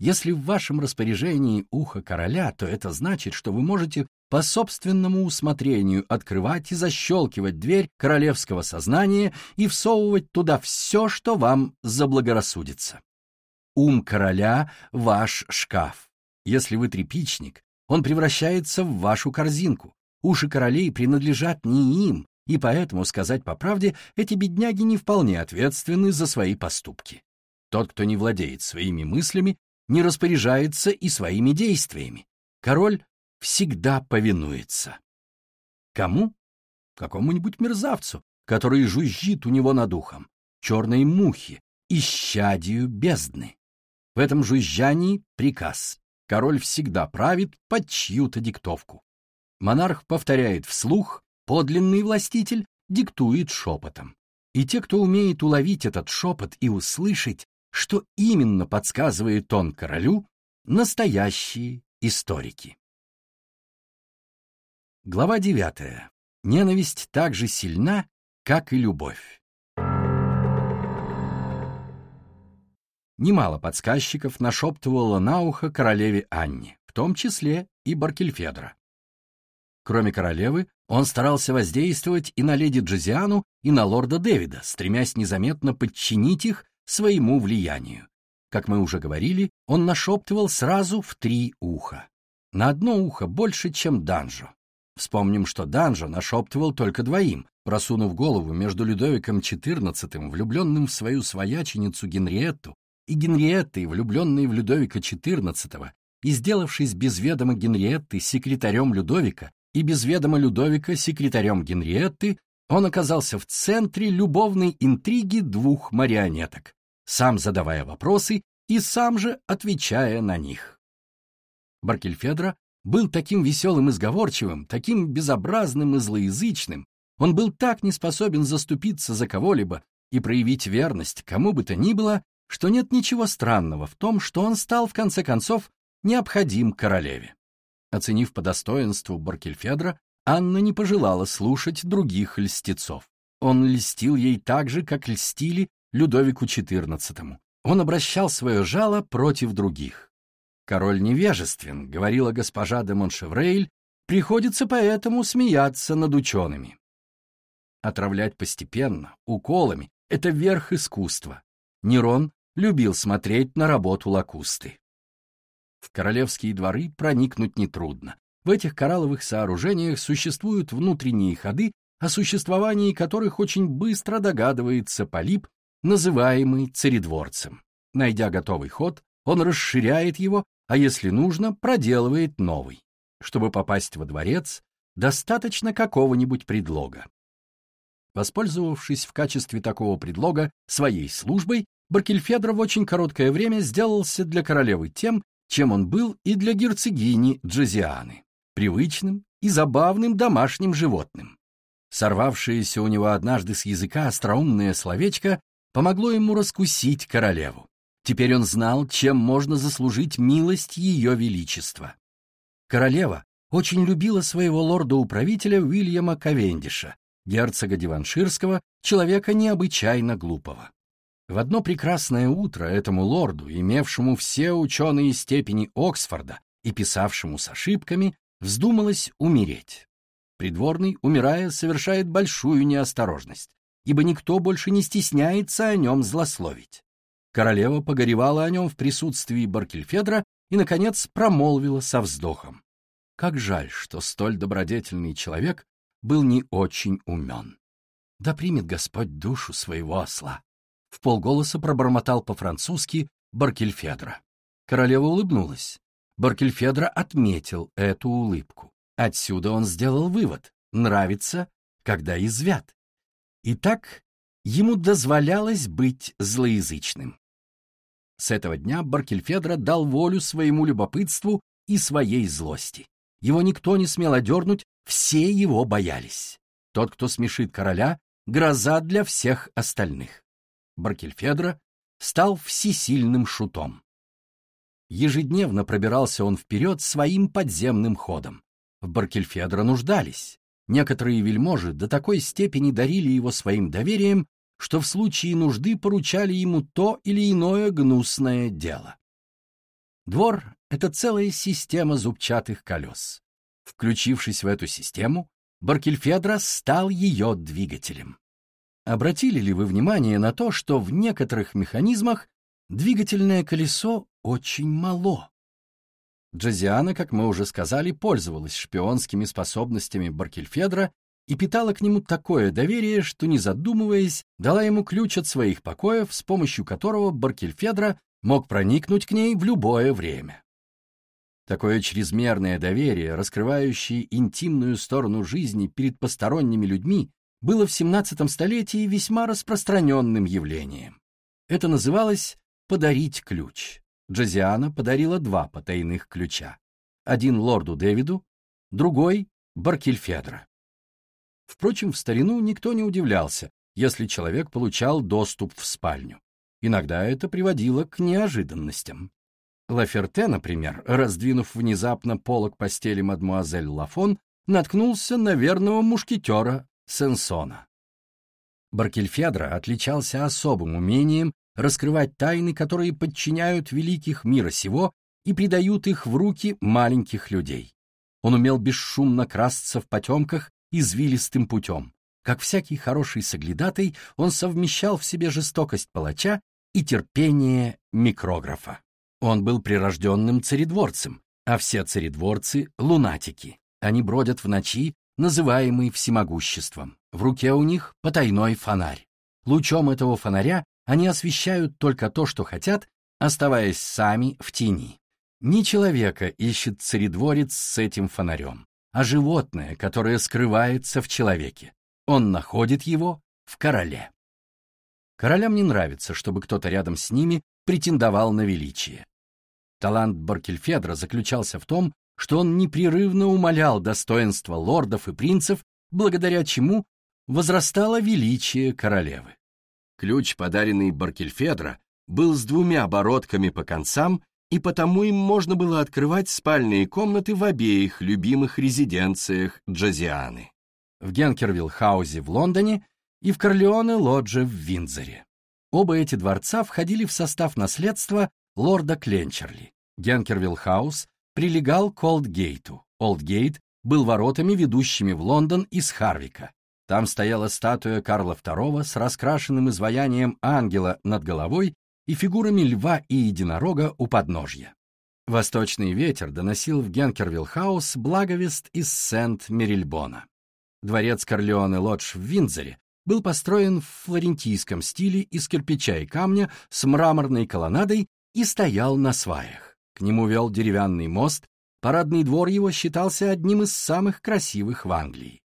Если в вашем распоряжении ухо короля, то это значит, что вы можете по собственному усмотрению открывать и защелкивать дверь королевского сознания и всовывать туда все, что вам заблагорассудится. Ум короля — ваш шкаф. Если вы трепичник, он превращается в вашу корзинку. Уши королей принадлежат не им, и поэтому, сказать по правде, эти бедняги не вполне ответственны за свои поступки. Тот, кто не владеет своими мыслями, не распоряжается и своими действиями. Король всегда повинуется. Кому? Какому-нибудь мерзавцу, который жужжит у него над ухом, черной мухе, исчадию бездны. В этом жужжании приказ король всегда правит под чью-то диктовку. Монарх повторяет вслух, подлинный властитель диктует шепотом. И те, кто умеет уловить этот шепот и услышать, что именно подсказывает он королю, настоящие историки. Глава девятая. Ненависть так же сильна, как и любовь. немало подсказчиков нашептывало на ухо королеве Анне, в том числе и Баркельфедра. Кроме королевы, он старался воздействовать и на леди Джозиану, и на лорда Дэвида, стремясь незаметно подчинить их своему влиянию. Как мы уже говорили, он нашептывал сразу в три уха. На одно ухо больше, чем Данжо. Вспомним, что Данжо нашептывал только двоим, просунув голову между Людовиком XIV, влюбленным в свою свояченицу Генриетту, и Генриеттой, влюбленной в Людовика XIV, и сделавшись без ведома Генриетты секретарем Людовика и без ведома Людовика секретарем Генриетты, он оказался в центре любовной интриги двух марионеток, сам задавая вопросы и сам же отвечая на них. Баркельфедро был таким веселым и сговорчивым, таким безобразным и злоязычным, он был так не способен заступиться за кого-либо и проявить верность кому бы то ни было, что нет ничего странного в том, что он стал, в конце концов, необходим королеве. Оценив по достоинству Баркельфедра, Анна не пожелала слушать других льстецов. Он льстил ей так же, как льстили Людовику XIV. Он обращал свое жало против других. «Король невежествен», — говорила госпожа де Моншеврейль, «приходится поэтому смеяться над учеными». Отравлять постепенно, уколами — это верх искусства. Нерон любил смотреть на работу лакусты. В королевские дворы проникнуть нетрудно. В этих коралловых сооружениях существуют внутренние ходы, о существовании которых очень быстро догадывается полип, называемый царедворцем. Найдя готовый ход, он расширяет его, а если нужно, проделывает новый. Чтобы попасть во дворец, достаточно какого-нибудь предлога. Воспользовавшись в качестве такого предлога своей службой, Баркельфедро в очень короткое время сделался для королевы тем, чем он был и для герцогини Джозианы, привычным и забавным домашним животным. Сорвавшееся у него однажды с языка остроумное словечко помогло ему раскусить королеву. Теперь он знал, чем можно заслужить милость ее величества. Королева очень любила своего лорда-управителя Уильяма Ковендиша, герцога Диванширского, человека необычайно глупого. В одно прекрасное утро этому лорду, имевшему все ученые степени Оксфорда и писавшему с ошибками, вздумалось умереть. Придворный, умирая, совершает большую неосторожность, ибо никто больше не стесняется о нем злословить. Королева погоревала о нем в присутствии Баркельфедра и, наконец, промолвила со вздохом. Как жаль, что столь добродетельный человек был не очень умен. Да примет Господь душу своего осла в полголоса пробормотал по-французски Баркельфедра. Королева улыбнулась. Баркельфедра отметил эту улыбку. Отсюда он сделал вывод. Нравится, когда извят. Итак, ему дозволялось быть злоязычным. С этого дня Баркельфедра дал волю своему любопытству и своей злости. Его никто не смел одернуть, все его боялись. Тот, кто смешит короля, гроза для всех остальных. Баркельфедра стал всесильным шутом. Ежедневно пробирался он вперед своим подземным ходом. В Баркельфедра нуждались. Некоторые вельможи до такой степени дарили его своим доверием, что в случае нужды поручали ему то или иное гнусное дело. Двор — это целая система зубчатых колес. Включившись в эту систему, Баркельфедра стал ее двигателем. Обратили ли вы внимание на то, что в некоторых механизмах двигательное колесо очень мало? Джозиана, как мы уже сказали, пользовалась шпионскими способностями Баркельфедра и питала к нему такое доверие, что, не задумываясь, дала ему ключ от своих покоев, с помощью которого Баркельфедра мог проникнуть к ней в любое время. Такое чрезмерное доверие, раскрывающее интимную сторону жизни перед посторонними людьми, было в XVII столетии весьма распространенным явлением. Это называлось «подарить ключ». Джозиана подарила два потайных ключа. Один лорду Дэвиду, другой — Баркельфедро. Впрочем, в старину никто не удивлялся, если человек получал доступ в спальню. Иногда это приводило к неожиданностям. Лаферте, например, раздвинув внезапно полок постели мадмуазель Лафон, наткнулся на верного мушкетера Сенсона. Баркельфедро отличался особым умением раскрывать тайны, которые подчиняют великих мира сего и придают их в руки маленьких людей. Он умел бесшумно красться в потемках извилистым путем. Как всякий хороший соглядатый, он совмещал в себе жестокость палача и терпение микрографа. Он был прирожденным царедворцем, а все царедворцы — лунатики. Они бродят в ночи, называемый всемогуществом. В руке у них потайной фонарь. Лучом этого фонаря они освещают только то, что хотят, оставаясь сами в тени. Не человека ищет царедворец с этим фонарем, а животное, которое скрывается в человеке. Он находит его в короле. Королям не нравится, чтобы кто-то рядом с ними претендовал на величие. Талант Баркельфедра заключался в том, что он непрерывно умолял достоинства лордов и принцев, благодаря чему возрастало величие королевы. Ключ, подаренный Баркельфедро, был с двумя оборотками по концам, и потому им можно было открывать спальные комнаты в обеих любимых резиденциях Джазианы в Генкервилл-хаузе в Лондоне и в Корлеоне-лодже в Виндзоре. Оба эти дворца входили в состав наследства лорда Кленчерли. Генкервилл-хаус прилегал к Олдгейту. Олдгейт был воротами, ведущими в Лондон из Харвика. Там стояла статуя Карла II с раскрашенным изваянием ангела над головой и фигурами льва и единорога у подножья. Восточный ветер доносил в Генкервилл-хаус благовест из Сент-Мерильбона. Дворец Корлеоне-Лодж в Виндзоре был построен в флорентийском стиле из кирпича и камня с мраморной колоннадой и стоял на сваях. К нему вел деревянный мост, парадный двор его считался одним из самых красивых в Англии.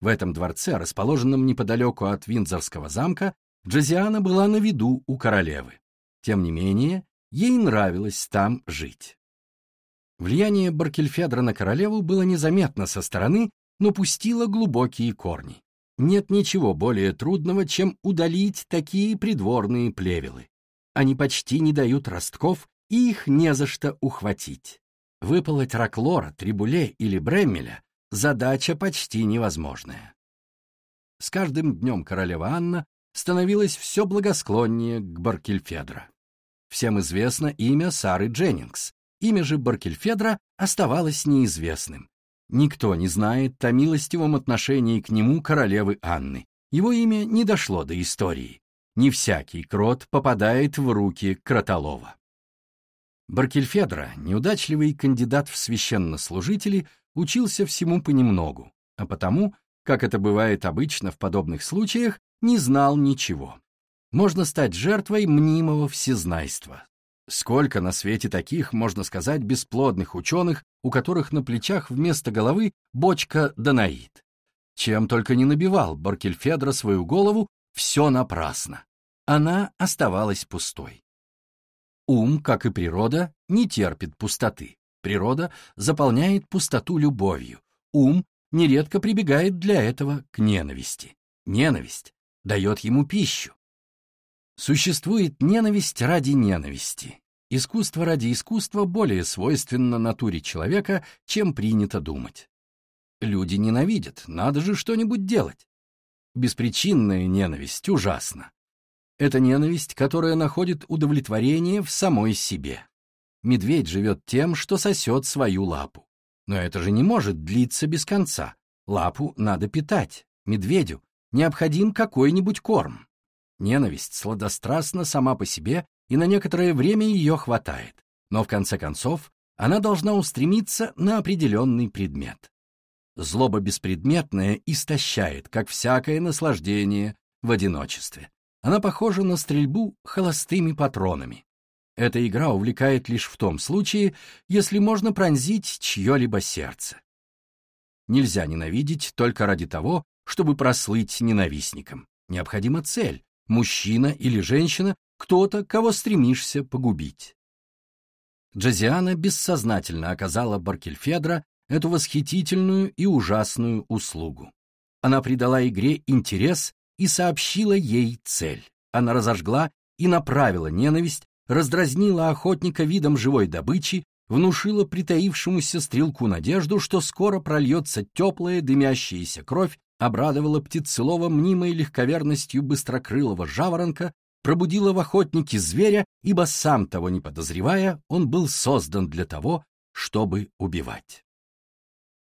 В этом дворце, расположенном неподалеку от Виндзорского замка, Джозиана была на виду у королевы. Тем не менее, ей нравилось там жить. Влияние Баркельфедра на королеву было незаметно со стороны, но пустила глубокие корни. Нет ничего более трудного, чем удалить такие придворные плевелы. Они почти не дают ростков, и их не за что ухватить. Выполоть Раклора, Трибуле или Бреммеля — задача почти невозможная. С каждым днем королева Анна становилась все благосклоннее к Баркельфедро. Всем известно имя Сары Дженнингс, имя же Баркельфедра оставалось неизвестным, Никто не знает о милостивом отношении к нему королевы Анны. Его имя не дошло до истории. Не всякий крот попадает в руки кротолова. Баркельфедро, неудачливый кандидат в священнослужители, учился всему понемногу, а потому, как это бывает обычно в подобных случаях, не знал ничего. Можно стать жертвой мнимого всезнайства, Сколько на свете таких, можно сказать, бесплодных ученых, у которых на плечах вместо головы бочка Данаид. Чем только не набивал Баркельфедро свою голову, все напрасно. Она оставалась пустой. Ум, как и природа, не терпит пустоты. Природа заполняет пустоту любовью. Ум нередко прибегает для этого к ненависти. Ненависть дает ему пищу. Существует ненависть ради ненависти. Искусство ради искусства более свойственно натуре человека, чем принято думать. Люди ненавидят, надо же что-нибудь делать. Беспричинная ненависть ужасна. Это ненависть, которая находит удовлетворение в самой себе. Медведь живет тем, что сосет свою лапу. Но это же не может длиться без конца. Лапу надо питать. Медведю необходим какой-нибудь корм. Ненависть сладострастна сама по себе, и на некоторое время ее хватает, но в конце концов она должна устремиться на определенный предмет. Злоба беспредметная истощает, как всякое наслаждение в одиночестве. Она похожа на стрельбу холостыми патронами. Эта игра увлекает лишь в том случае, если можно пронзить чье-либо сердце. Нельзя ненавидеть только ради того, чтобы прослыть ненавистником. Необходима цель, мужчина или женщина, кто-то, кого стремишься погубить. Джазиана бессознательно оказала Баркельфедро эту восхитительную и ужасную услугу. Она придала игре интерес и сообщила ей цель. Она разожгла и направила ненависть, раздразнила охотника видом живой добычи, внушила притаившемуся стрелку надежду, что скоро прольется теплая дымящаяся кровь обрадовала птицелова мнимой легковерностью быстрокрылого жаворонка, пробудила в охотнике зверя, ибо сам того не подозревая, он был создан для того, чтобы убивать.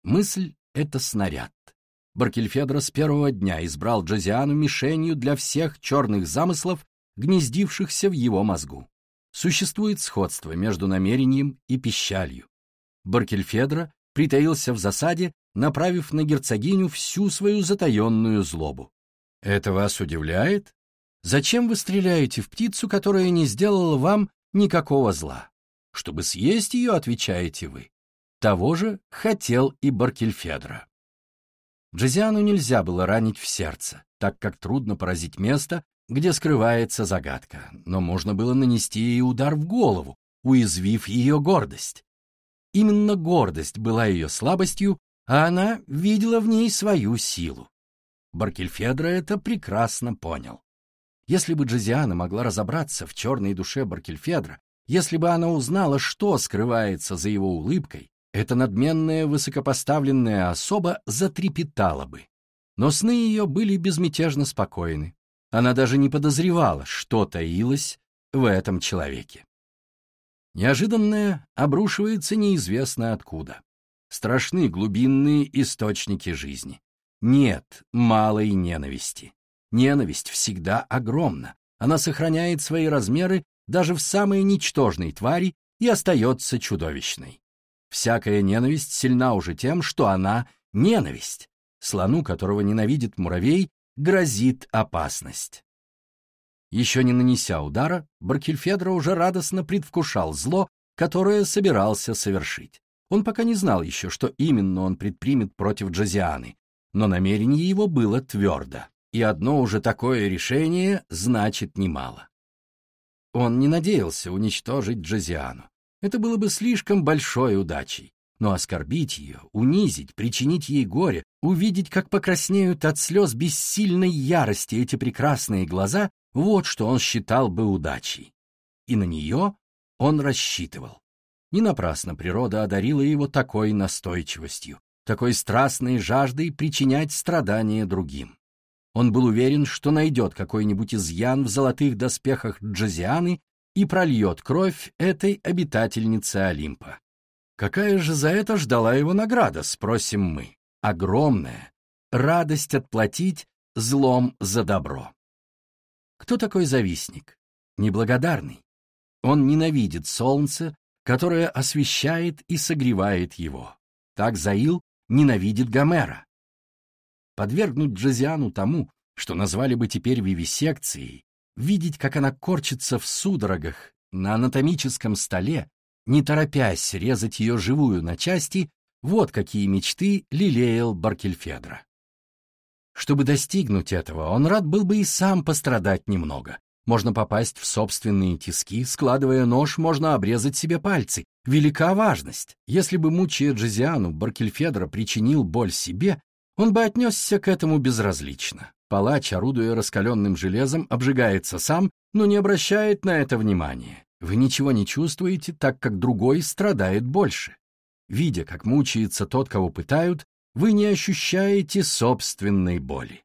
Мысль — это снаряд. Баркельфедро с первого дня избрал Джозиану мишенью для всех черных замыслов, гнездившихся в его мозгу. Существует сходство между намерением и пищалью. Баркельфедро притаился в засаде, направив на герцогиню всю свою затаенную злобу. Это вас удивляет? Зачем вы стреляете в птицу, которая не сделала вам никакого зла? Чтобы съесть ее, отвечаете вы. Того же хотел и Баркельфедро. Джезиану нельзя было ранить в сердце, так как трудно поразить место, где скрывается загадка, но можно было нанести ей удар в голову, уязвив ее гордость. Именно гордость была ее слабостью, а она видела в ней свою силу. Баркельфедро это прекрасно понял. Если бы Джозиана могла разобраться в черной душе Баркельфедра, если бы она узнала, что скрывается за его улыбкой, эта надменная высокопоставленная особа затрепетала бы. Но сны ее были безмятежно спокойны. Она даже не подозревала, что таилось в этом человеке. Неожиданное обрушивается неизвестно откуда. Страшны глубинные источники жизни. Нет малой ненависти. Ненависть всегда огромна. Она сохраняет свои размеры даже в самой ничтожной твари и остается чудовищной. Всякая ненависть сильна уже тем, что она ненависть. Слону, которого ненавидит муравей, грозит опасность. Еще не нанеся удара, Баркельфедро уже радостно предвкушал зло, которое собирался совершить. Он пока не знал еще, что именно он предпримет против Джозианы, но намерение его было твердо, и одно уже такое решение значит немало. Он не надеялся уничтожить Джозиану. Это было бы слишком большой удачей. Но оскорбить ее, унизить, причинить ей горе, увидеть, как покраснеют от слез бессильной ярости эти прекрасные глаза, вот что он считал бы удачей. И на нее он рассчитывал. Не напрасно природа одарила его такой настойчивостью, такой страстной жаждой причинять страдания другим. Он был уверен, что найдет какой-нибудь изъян в золотых доспехах Джозианы и прольет кровь этой обитательницы Олимпа. Какая же за это ждала его награда, спросим мы? Огромная. Радость отплатить злом за добро. Кто такой завистник? Неблагодарный. Он ненавидит солнце, которое освещает и согревает его. Так Заил ненавидит Гомера. Подвергнуть Джозиану тому, что назвали бы теперь вивисекцией, видеть, как она корчится в судорогах на анатомическом столе, не торопясь резать ее живую на части, вот какие мечты лелеял Баркельфедро. Чтобы достигнуть этого, он рад был бы и сам пострадать немного. Можно попасть в собственные тиски, складывая нож, можно обрезать себе пальцы. Велика важность. Если бы, мучая Джезиану, Баркельфедро причинил боль себе, он бы отнесся к этому безразлично. Палач, орудуя раскаленным железом, обжигается сам, но не обращает на это внимания. Вы ничего не чувствуете, так как другой страдает больше. Видя, как мучается тот, кого пытают, вы не ощущаете собственной боли.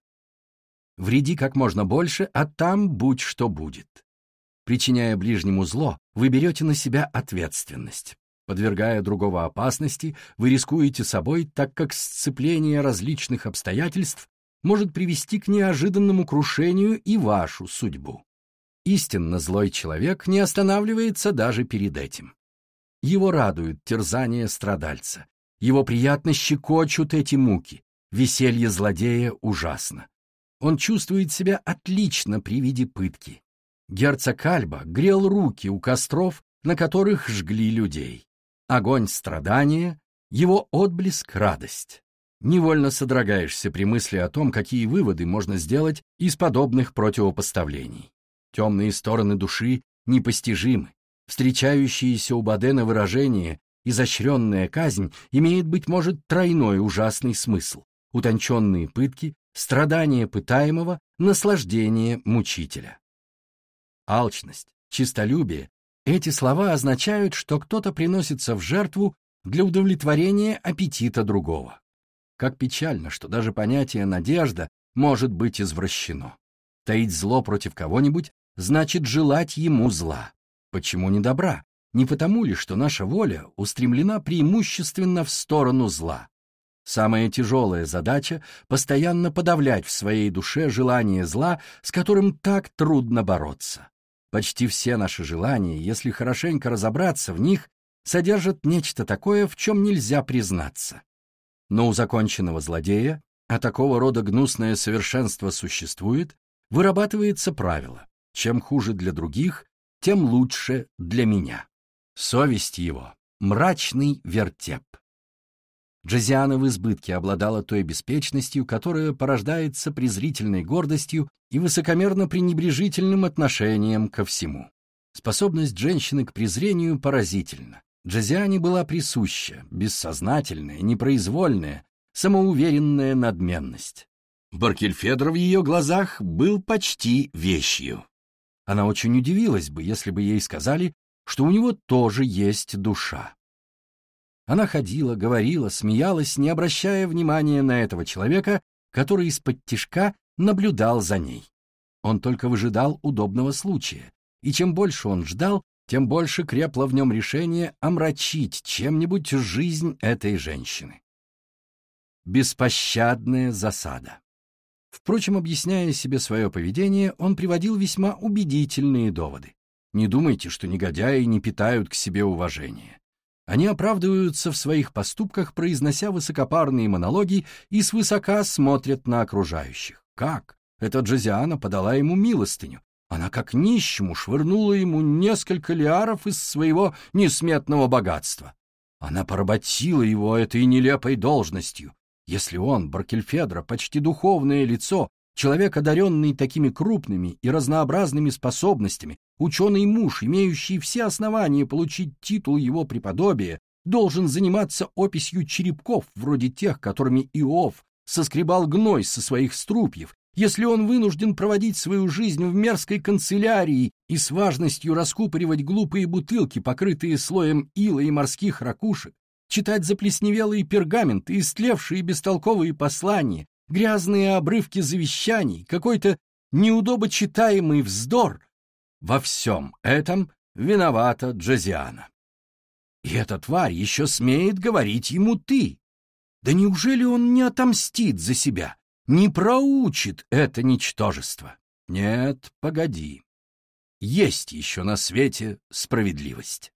Вреди как можно больше, а там будь что будет. Причиняя ближнему зло, вы берете на себя ответственность. Подвергая другого опасности, вы рискуете собой, так как сцепление различных обстоятельств может привести к неожиданному крушению и вашу судьбу. Истинно злой человек не останавливается даже перед этим. Его радует терзание страдальца, его приятно щекочут эти муки, веселье злодея ужасно. Он чувствует себя отлично при виде пытки. Герцог Альба грел руки у костров, на которых жгли людей. Огонь страдания, его отблеск — радость. Невольно содрогаешься при мысли о том, какие выводы можно сделать из подобных противопоставлений. Темные стороны души непостижимы. Встречающиеся у Бадена выражение «изощренная казнь» имеет, быть может, тройной ужасный смысл. Утонченные пытки, страдания пытаемого, наслаждение мучителя. Алчность, чистолюбие — эти слова означают, что кто-то приносится в жертву для удовлетворения аппетита другого. Как печально, что даже понятие «надежда» может быть извращено. Таить зло против кого-нибудь значит желать ему зла. Почему не добра? Не потому ли, что наша воля устремлена преимущественно в сторону зла? Самая тяжелая задача — постоянно подавлять в своей душе желание зла, с которым так трудно бороться. Почти все наши желания, если хорошенько разобраться в них, содержат нечто такое, в чем нельзя признаться. Но у законченного злодея, а такого рода гнусное совершенство существует, вырабатывается правило «чем хуже для других, тем лучше для меня». Совесть его — мрачный вертеп. Джозиана в избытке обладала той беспечностью, которая порождается презрительной гордостью и высокомерно-пренебрежительным отношением ко всему. Способность женщины к презрению поразительна. Джозиане была присуща, бессознательная, непроизвольная, самоуверенная надменность. Баркельфедро в ее глазах был почти вещью. Она очень удивилась бы, если бы ей сказали, что у него тоже есть душа. Она ходила, говорила, смеялась, не обращая внимания на этого человека, который из-под тишка наблюдал за ней. Он только выжидал удобного случая, и чем больше он ждал, тем больше крепло в нем решение омрачить чем-нибудь жизнь этой женщины. Беспощадная засада. Впрочем, объясняя себе свое поведение, он приводил весьма убедительные доводы. Не думайте, что негодяи не питают к себе уважения. Они оправдываются в своих поступках, произнося высокопарные монологи и свысока смотрят на окружающих. Как? Эта Джозиана подала ему милостыню. Она как нищему швырнула ему несколько лиаров из своего несметного богатства. Она поработила его этой нелепой должностью. Если он, Баркельфедро, почти духовное лицо, Человек, одаренный такими крупными и разнообразными способностями, ученый муж, имеющий все основания получить титул его преподобия, должен заниматься описью черепков, вроде тех, которыми Иов соскребал гной со своих струпьев, если он вынужден проводить свою жизнь в мерзкой канцелярии и с важностью раскупоривать глупые бутылки, покрытые слоем ила и морских ракушек, читать заплесневелые пергаменты, истлевшие бестолковые послания, грязные обрывки завещаний, какой-то неудобочитаемый вздор. Во всем этом виновата Джозиана. И эта тварь еще смеет говорить ему «ты». Да неужели он не отомстит за себя, не проучит это ничтожество? Нет, погоди. Есть еще на свете справедливость.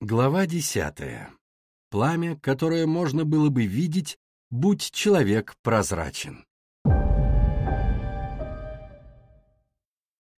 Глава десятая. Пламя, которое можно было бы видеть, будь человек прозрачен.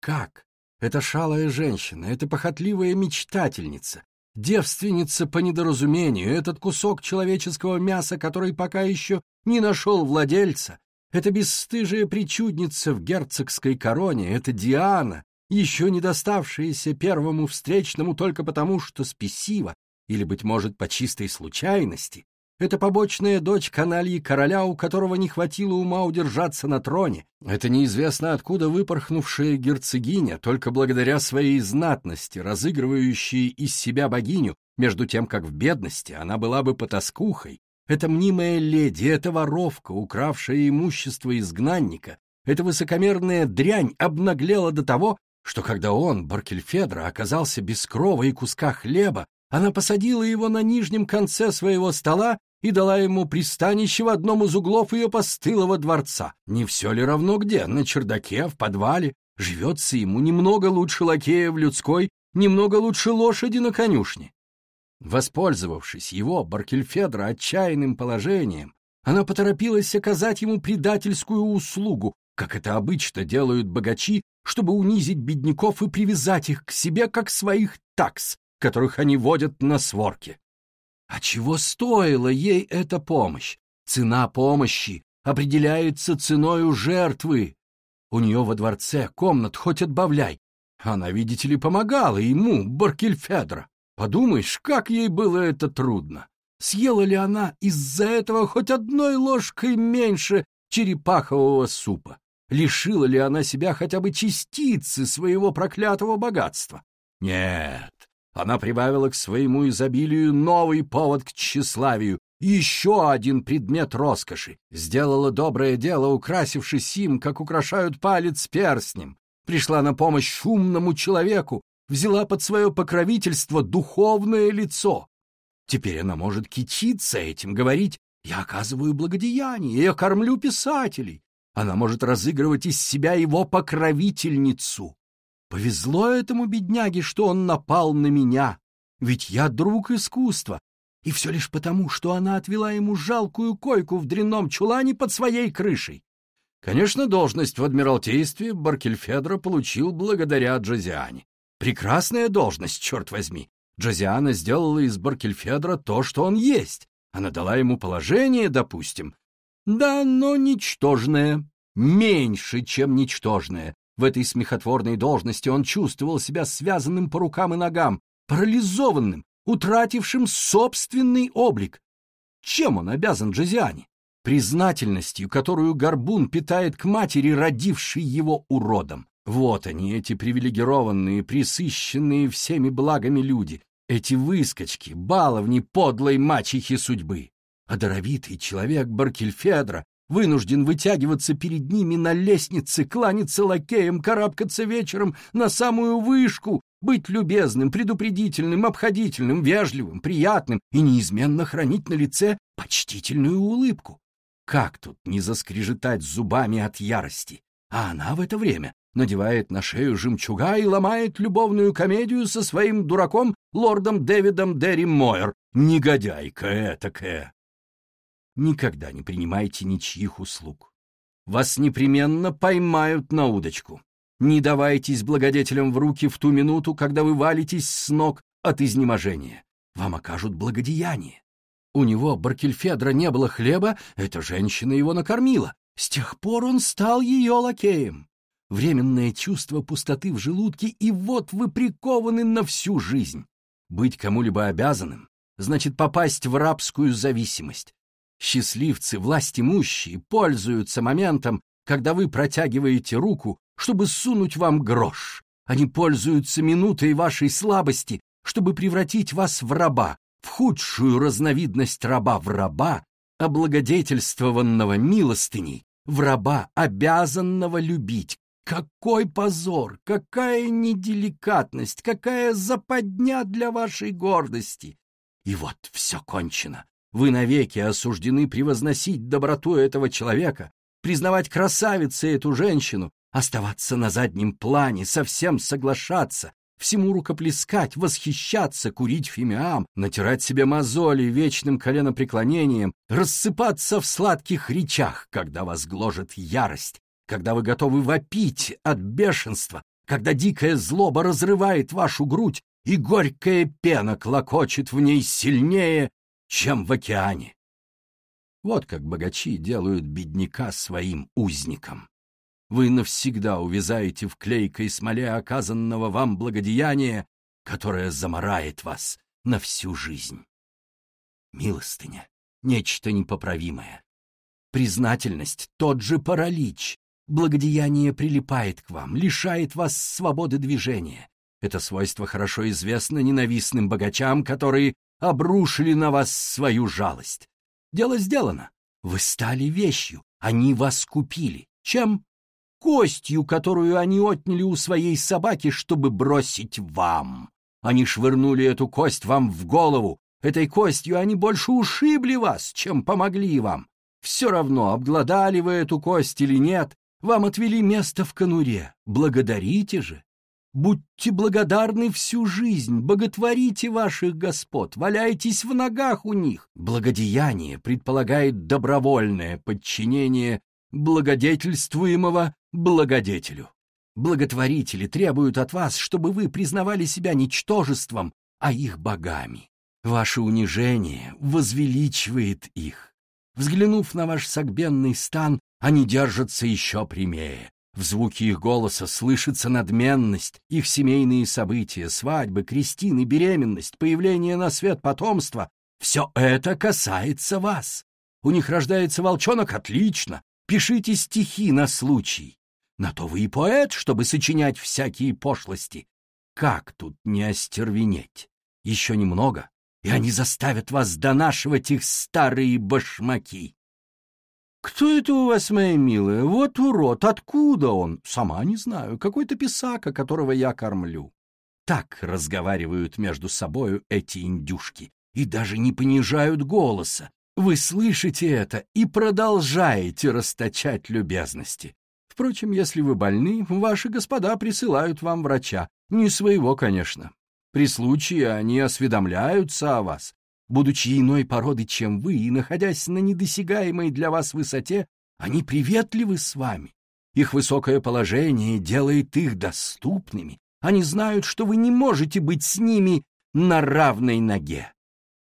Как? Эта шалая женщина, эта похотливая мечтательница, девственница по недоразумению, этот кусок человеческого мяса, который пока еще не нашел владельца, эта бесстыжая причудница в герцогской короне, эта Диана, еще не доставшаяся первому встречному только потому, что спесива, или, быть может, по чистой случайности, это побочная дочь канальи короля, у которого не хватило ума удержаться на троне. Это неизвестно откуда выпорхнувшая герцогиня, только благодаря своей знатности, разыгрывающая из себя богиню, между тем, как в бедности она была бы потаскухой. Это мнимая леди, эта воровка, укравшая имущество изгнанника, эта высокомерная дрянь обнаглела до того, что когда он, Баркельфедро, оказался без крова и куска хлеба, она посадила его на нижнем конце своего стола и дала ему пристанище в одном из углов ее постылого дворца. Не все ли равно где? На чердаке, в подвале. Живется ему немного лучше лакея в людской, немного лучше лошади на конюшне. Воспользовавшись его, Баркельфедра, отчаянным положением, она поторопилась оказать ему предательскую услугу, как это обычно делают богачи, чтобы унизить бедняков и привязать их к себе, как своих такс, которых они водят на сворке. А чего стоила ей эта помощь? Цена помощи определяется ценою жертвы. У нее во дворце комнат хоть отбавляй. Она, видите ли, помогала ему, Баркельфедро. Подумаешь, как ей было это трудно. Съела ли она из-за этого хоть одной ложкой меньше черепахового супа? Лишила ли она себя хотя бы частицы своего проклятого богатства? Нет, она прибавила к своему изобилию новый повод к тщеславию, еще один предмет роскоши. Сделала доброе дело, украсившись им, как украшают палец перстнем. Пришла на помощь умному человеку, взяла под свое покровительство духовное лицо. Теперь она может кичиться этим, говорить «я оказываю благодеяние, я кормлю писателей». Она может разыгрывать из себя его покровительницу. Повезло этому бедняге, что он напал на меня, ведь я друг искусства, и все лишь потому, что она отвела ему жалкую койку в дрянном чулане под своей крышей. Конечно, должность в Адмиралтействе Баркельфедро получил благодаря Джозиане. Прекрасная должность, черт возьми. Джозиана сделала из Баркельфедра то, что он есть. Она дала ему положение, допустим. Да, но ничтожное. Меньше, чем ничтожное. В этой смехотворной должности он чувствовал себя связанным по рукам и ногам, парализованным, утратившим собственный облик. Чем он обязан Джозиане? Признательностью, которую Горбун питает к матери, родившей его уродом. Вот они, эти привилегированные, присыщенные всеми благами люди, эти выскочки, баловни подлой мачехи судьбы. А даровитый человек Баркельфедра вынужден вытягиваться перед ними на лестнице, кланяться лакеям, карабкаться вечером на самую вышку, быть любезным, предупредительным, обходительным, вежливым, приятным и неизменно хранить на лице почтительную улыбку. Как тут не заскрежетать зубами от ярости? А она в это время надевает на шею жемчуга и ломает любовную комедию со своим дураком лордом Дэвидом Дерри Мойер. Негодяйка этакая! Никогда не принимайте ничьих услуг. Вас непременно поймают на удочку. Не давайтесь благодетелям в руки в ту минуту, когда вы валитесь с ног от изнеможения. Вам окажут благодеяние. У него, Баркельфедра, не было хлеба, эта женщина его накормила. С тех пор он стал ее лакеем. Временное чувство пустоты в желудке, и вот вы прикованы на всю жизнь. Быть кому-либо обязанным значит попасть в рабскую зависимость. Счастливцы, власть имущие, пользуются моментом, когда вы протягиваете руку чтобы сунуть вам грош. Они пользуются минутой вашей слабости, чтобы превратить вас в раба, в худшую разновидность раба в раба, облагодетельствованного милостыней, в раба, обязанного любить. Какой позор, какая неделикатность, какая западня для вашей гордости! И вот все кончено. Вы навеки осуждены превозносить доброту этого человека, признавать красавицей эту женщину, Оставаться на заднем плане, совсем соглашаться, всему рукоплескать, восхищаться, курить фимиам, натирать себе мозоли вечным коленопреклонением, рассыпаться в сладких речах, когда вас гложет ярость, когда вы готовы вопить от бешенства, когда дикая злоба разрывает вашу грудь, и горькая пена клокочет в ней сильнее, чем в океане. Вот как богачи делают бедняка своим узником вы навсегда увязаете в клейкой смоле оказанного вам благодеяния, которое замарает вас на всю жизнь. Милостыня — нечто непоправимое. Признательность — тот же паралич. Благодеяние прилипает к вам, лишает вас свободы движения. Это свойство хорошо известно ненавистным богачам, которые обрушили на вас свою жалость. Дело сделано. Вы стали вещью, они вас купили. Чем? костью, которую они отняли у своей собаки, чтобы бросить вам. Они швырнули эту кость вам в голову. Этой костью они больше ушибли вас, чем помогли вам. Все равно, обглодали вы эту кость или нет, вам отвели место в конуре. Благодарите же. Будьте благодарны всю жизнь, боготворите ваших господ, валяйтесь в ногах у них. Благодеяние предполагает добровольное подчинение благодетельствуемого благодетелю. Благотворители требуют от вас, чтобы вы признавали себя ничтожеством, а их богами. Ваше унижение возвеличивает их. Взглянув на ваш согбенный стан, они держатся еще прямее. В звуке их голоса слышится надменность, их семейные события, свадьбы, крестины, беременность, появление на свет потомства — все это касается вас. У них рождается волчонок — отлично. Пишите стихи на случай. На то вы и поэт, чтобы сочинять всякие пошлости. Как тут не остервенеть? Еще немного, и они заставят вас донашивать их старые башмаки. «Кто это у вас, моя милая? Вот урод! Откуда он?» «Сама не знаю. Какой-то писака, которого я кормлю». Так разговаривают между собою эти индюшки и даже не понижают голоса. Вы слышите это и продолжаете расточать любезности. Впрочем, если вы больны, ваши господа присылают вам врача. Не своего, конечно. При случае они осведомляются о вас. Будучи иной породы, чем вы, и находясь на недосягаемой для вас высоте, они приветливы с вами. Их высокое положение делает их доступными. Они знают, что вы не можете быть с ними на равной ноге.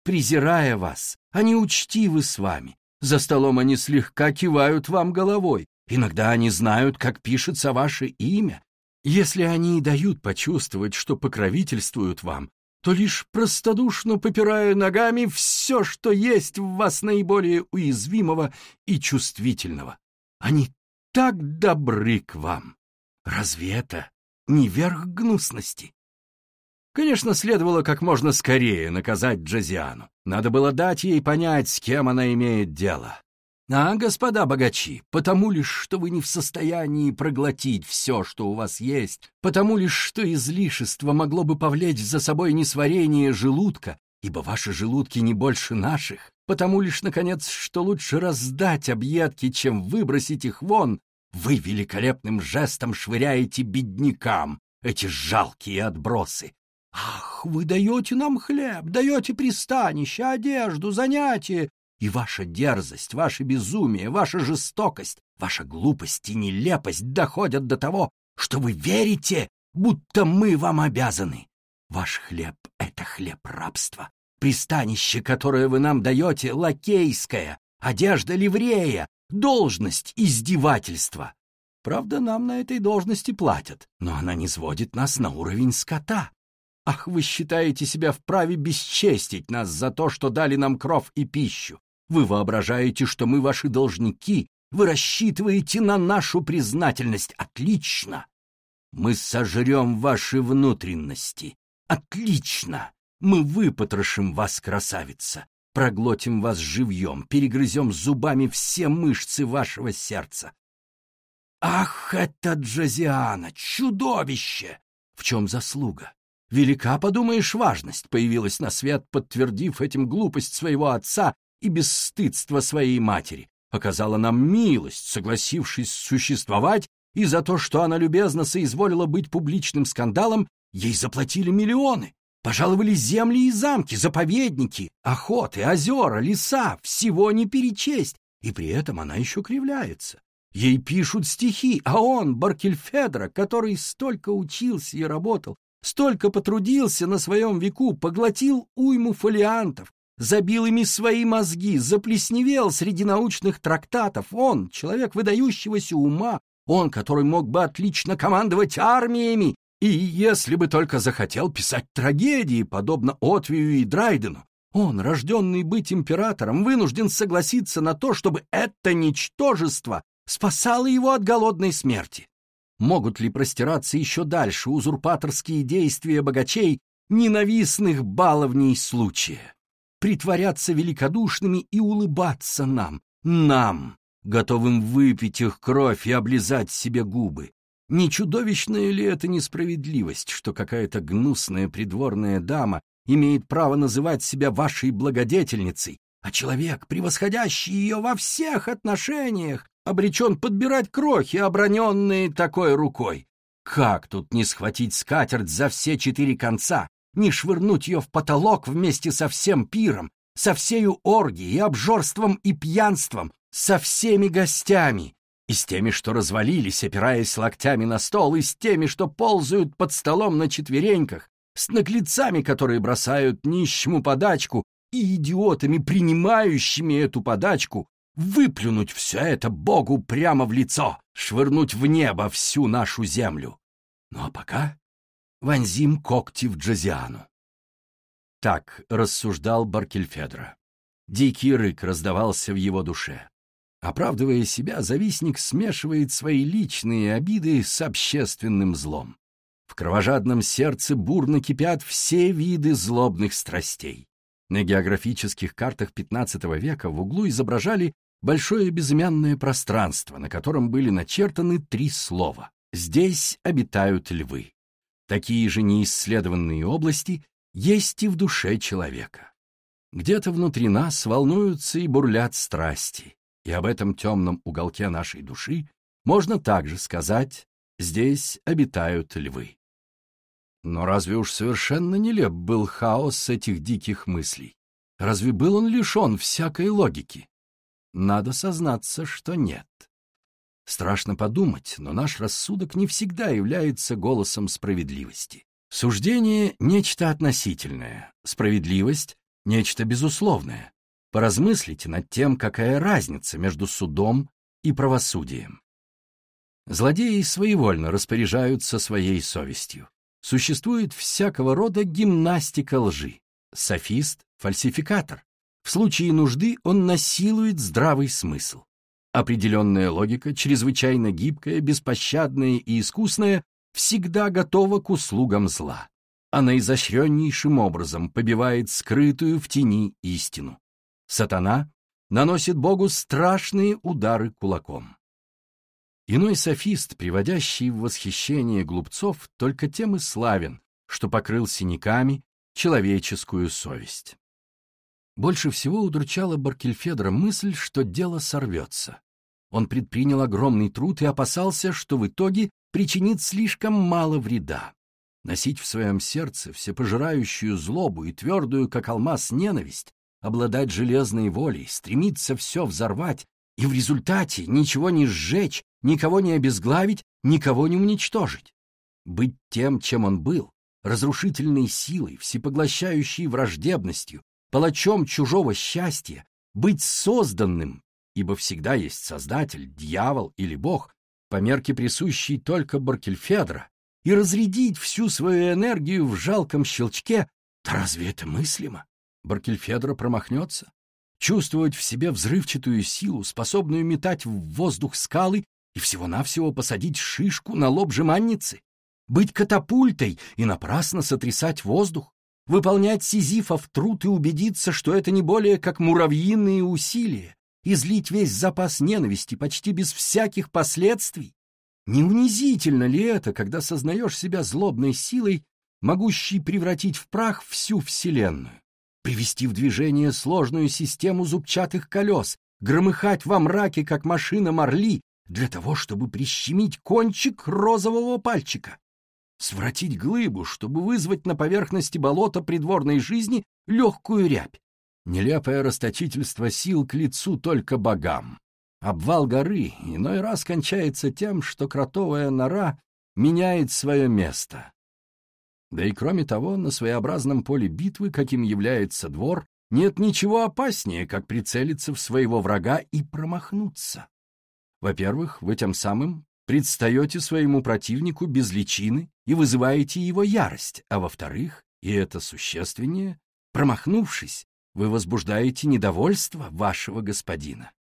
Презирая вас, они учтивы с вами. За столом они слегка кивают вам головой. Иногда они знают, как пишется ваше имя. Если они и дают почувствовать, что покровительствуют вам, то лишь простодушно попирая ногами все, что есть в вас наиболее уязвимого и чувствительного. Они так добры к вам. Разве это не верх гнусности? Конечно, следовало как можно скорее наказать Джазиану. Надо было дать ей понять, с кем она имеет дело. А, господа богачи, потому лишь, что вы не в состоянии проглотить все, что у вас есть, потому лишь, что излишество могло бы повлечь за собой несварение желудка, ибо ваши желудки не больше наших, потому лишь, наконец, что лучше раздать объедки, чем выбросить их вон, вы великолепным жестом швыряете беднякам эти жалкие отбросы. Ах, вы даете нам хлеб, даете пристанище, одежду, занятия, и ваша дерзость, ваше безумие, ваша жестокость, ваша глупость и нелепость доходят до того, что вы верите, будто мы вам обязаны. Ваш хлеб — это хлеб рабства. Пристанище, которое вы нам даете, лакейское, одежда ливрея, должность издевательства. Правда, нам на этой должности платят, но она не сводит нас на уровень скота. Ах, вы считаете себя вправе бесчестить нас за то, что дали нам кров и пищу. Вы воображаете, что мы ваши должники, вы рассчитываете на нашу признательность. Отлично! Мы сожрем ваши внутренности. Отлично! Мы выпотрошим вас, красавица, проглотим вас живьем, перегрызем зубами все мышцы вашего сердца. Ах, это Джазиана, чудовище! В чем заслуга? Велика, подумаешь, важность появилась на свет, подтвердив этим глупость своего отца и бесстыдство своей матери, оказала нам милость, согласившись существовать, и за то, что она любезно соизволила быть публичным скандалом, ей заплатили миллионы. Пожаловали земли и замки, заповедники, охоты, озера, леса, всего не перечесть, и при этом она еще кривляется. Ей пишут стихи, а он, Баркельфедро, который столько учился и работал, столько потрудился на своем веку, поглотил уйму фолиантов, забил ими свои мозги, заплесневел среди научных трактатов. Он, человек выдающегося ума, он, который мог бы отлично командовать армиями, и если бы только захотел писать трагедии, подобно Отвию и Драйдену, он, рожденный быть императором, вынужден согласиться на то, чтобы это ничтожество спасало его от голодной смерти. Могут ли простираться еще дальше узурпаторские действия богачей, ненавистных баловней случая? Притворяться великодушными и улыбаться нам, нам, готовым выпить их кровь и облизать себе губы. Не чудовищная ли это несправедливость, что какая-то гнусная придворная дама имеет право называть себя вашей благодетельницей, а человек, превосходящий ее во всех отношениях, обречен подбирать крохи, оброненные такой рукой? Как тут не схватить скатерть за все четыре конца, не швырнуть ее в потолок вместе со всем пиром, со всею оргией, обжорством и пьянством, со всеми гостями, и с теми, что развалились, опираясь локтями на стол, и с теми, что ползают под столом на четвереньках, с наглецами, которые бросают нищему подачку, и идиотами, принимающими эту подачку, выплюнуть все это Богу прямо в лицо, швырнуть в небо всю нашу землю. Ну а пока вонзим когти в Джазиану. Так рассуждал Баркельфедро. Дикий рык раздавался в его душе. Оправдывая себя, завистник смешивает свои личные обиды с общественным злом. В кровожадном сердце бурно кипят все виды злобных страстей. На географических картах XV века в углу изображали большое безымянное пространство, на котором были начертаны три слова «Здесь обитают львы». Такие же неисследованные области есть и в душе человека. Где-то внутри нас волнуются и бурлят страсти, и об этом темном уголке нашей души можно также сказать «здесь обитают львы». Но разве уж совершенно нелеп был хаос этих диких мыслей? Разве был он лишен всякой логики? Надо сознаться, что нет. Страшно подумать, но наш рассудок не всегда является голосом справедливости. Суждение — нечто относительное, справедливость — нечто безусловное. Поразмыслите над тем, какая разница между судом и правосудием. Злодеи своевольно распоряжаются своей совестью. Существует всякого рода гимнастика лжи. Софист — фальсификатор. В случае нужды он насилует здравый смысл. Определенная логика, чрезвычайно гибкая, беспощадная и искусная, всегда готова к услугам зла. Она изощреннейшим образом побивает скрытую в тени истину. Сатана наносит Богу страшные удары кулаком. Иной софист, приводящий в восхищение глупцов, только тем и славен, что покрыл синяками человеческую совесть. Больше всего удручала Баркельфедра мысль, что дело сорвется. Он предпринял огромный труд и опасался, что в итоге причинит слишком мало вреда. Носить в своем сердце всепожирающую злобу и твердую, как алмаз, ненависть, обладать железной волей, стремиться все взорвать и в результате ничего не сжечь, никого не обезглавить, никого не уничтожить. Быть тем, чем он был, разрушительной силой, всепоглощающей враждебностью, палачом чужого счастья, быть созданным, ибо всегда есть Создатель, дьявол или Бог, по мерке присущей только Баркельфедра, и разрядить всю свою энергию в жалком щелчке, да разве это мыслимо? Баркельфедра промахнется? Чувствовать в себе взрывчатую силу, способную метать в воздух скалы и всего-навсего посадить шишку на лоб жеманницы? Быть катапультой и напрасно сотрясать воздух? Выполнять сизифов труд и убедиться, что это не более как муравьиные усилия, излить весь запас ненависти почти без всяких последствий? Не унизительно ли это, когда сознаешь себя злобной силой, могущей превратить в прах всю Вселенную? Привести в движение сложную систему зубчатых колес, громыхать во мраке, как машина Марли, для того, чтобы прищемить кончик розового пальчика? Своротить глыбу, чтобы вызвать на поверхности болота придворной жизни легкую рябь. Нелепое расточительство сил к лицу только богам. Обвал горы иной раз кончается тем, что кротовая нора меняет свое место. Да и кроме того, на своеобразном поле битвы, каким является двор, нет ничего опаснее, как прицелиться в своего врага и промахнуться. Во-первых, вы тем самым предстаете своему противнику без личины и вызываете его ярость, а во-вторых, и это существеннее, промахнувшись, вы возбуждаете недовольство вашего господина.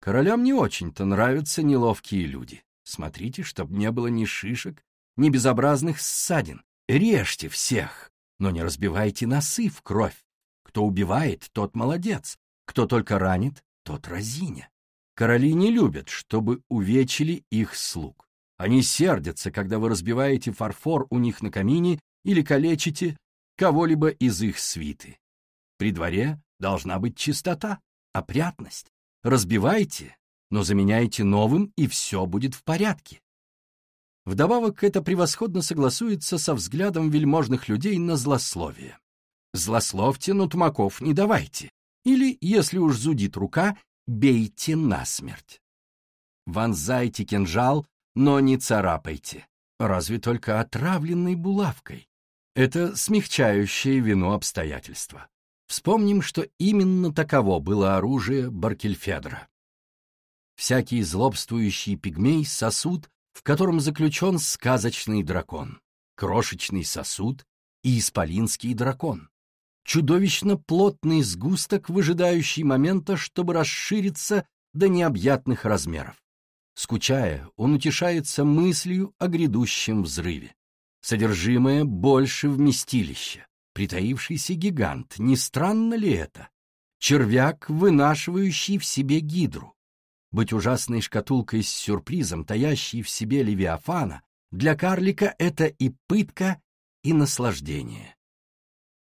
Королям не очень-то нравятся неловкие люди. Смотрите, чтоб не было ни шишек, ни безобразных ссадин. Режьте всех, но не разбивайте носы в кровь. Кто убивает, тот молодец. Кто только ранит, тот разиня. Короли не любят, чтобы увечили их слуг. Они сердятся, когда вы разбиваете фарфор у них на камине или калечите кого-либо из их свиты. При дворе должна быть чистота, опрятность. Разбивайте, но заменяйте новым, и все будет в порядке. Вдобавок это превосходно согласуется со взглядом вельможных людей на злословие. Злословьте, но тумаков не давайте. Или, если уж зудит рука, бейте насмерть. Вонзайте кинжал но не царапайте, разве только отравленной булавкой. Это смягчающее вину обстоятельства. Вспомним, что именно таково было оружие Баркельфедра. Всякий злобствующий пигмей — сосуд, в котором заключен сказочный дракон, крошечный сосуд и исполинский дракон. Чудовищно плотный сгусток, выжидающий момента, чтобы расшириться до необъятных размеров. Скучая, он утешается мыслью о грядущем взрыве. Содержимое больше вместилища. притаившийся гигант. Не странно ли это? Червяк, вынашивающий в себе гидру. Быть ужасной шкатулкой с сюрпризом, таящей в себе Левиафана, для карлика это и пытка, и наслаждение.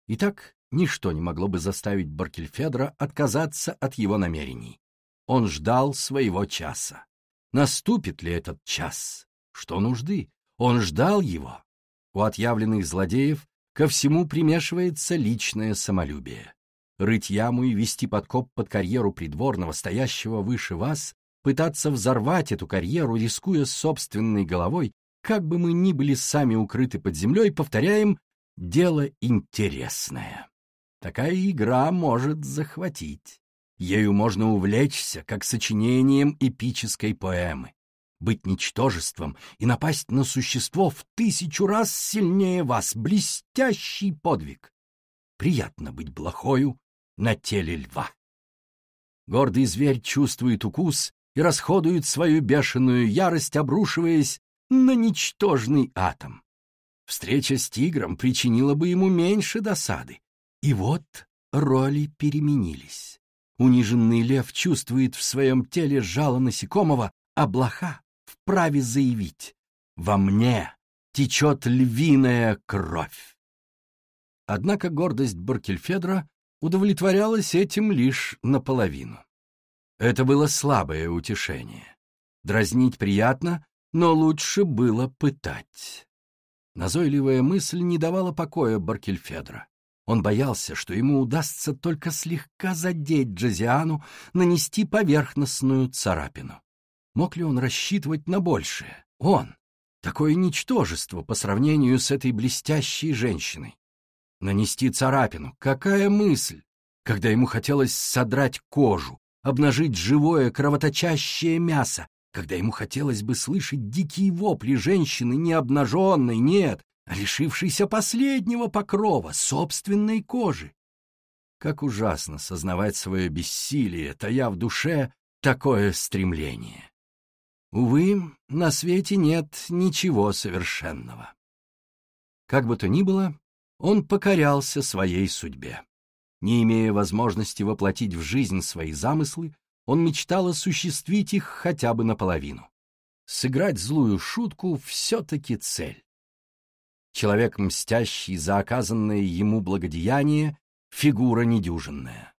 Итак, ничто не могло бы заставить Баркельфедра отказаться от его намерений. Он ждал своего часа. Наступит ли этот час? Что нужды? Он ждал его. У отъявленных злодеев ко всему примешивается личное самолюбие. Рыть яму и вести подкоп под карьеру придворного, стоящего выше вас, пытаться взорвать эту карьеру, рискуя собственной головой, как бы мы ни были сами укрыты под землей, повторяем, дело интересное. Такая игра может захватить. Ею можно увлечься, как сочинением эпической поэмы быть ничтожеством и напасть на существо в тысячу раз сильнее вас — блестящий подвиг. Приятно быть блохою на теле льва. Гордый зверь чувствует укус и расходует свою бешеную ярость, обрушиваясь на ничтожный атом. Встреча с тигром причинила бы ему меньше досады. И вот роли переменились. Униженный лев чувствует в своем теле жало насекомого, а блоха вправе заявить «Во мне течет львиная кровь». Однако гордость Баркельфедра удовлетворялась этим лишь наполовину. Это было слабое утешение. Дразнить приятно, но лучше было пытать. Назойливая мысль не давала покоя Баркельфедра. Он боялся, что ему удастся только слегка задеть Джозиану, нанести поверхностную царапину. Мог ли он рассчитывать на большее? Он, такое ничтожество по сравнению с этой блестящей женщиной. Нанести царапину, какая мысль, когда ему хотелось содрать кожу, обнажить живое кровоточащее мясо, когда ему хотелось бы слышать дикие вопли женщины, не обнаженной, нет, лишившейся последнего покрова, собственной кожи. Как ужасно сознавать свое бессилие, тая в душе такое стремление. Увы, на свете нет ничего совершенного. Как бы то ни было, он покорялся своей судьбе. Не имея возможности воплотить в жизнь свои замыслы, он мечтал осуществить их хотя бы наполовину. Сыграть злую шутку — все-таки цель. Человек, мстящий за оказанное ему благодеяние, фигура недюжинная.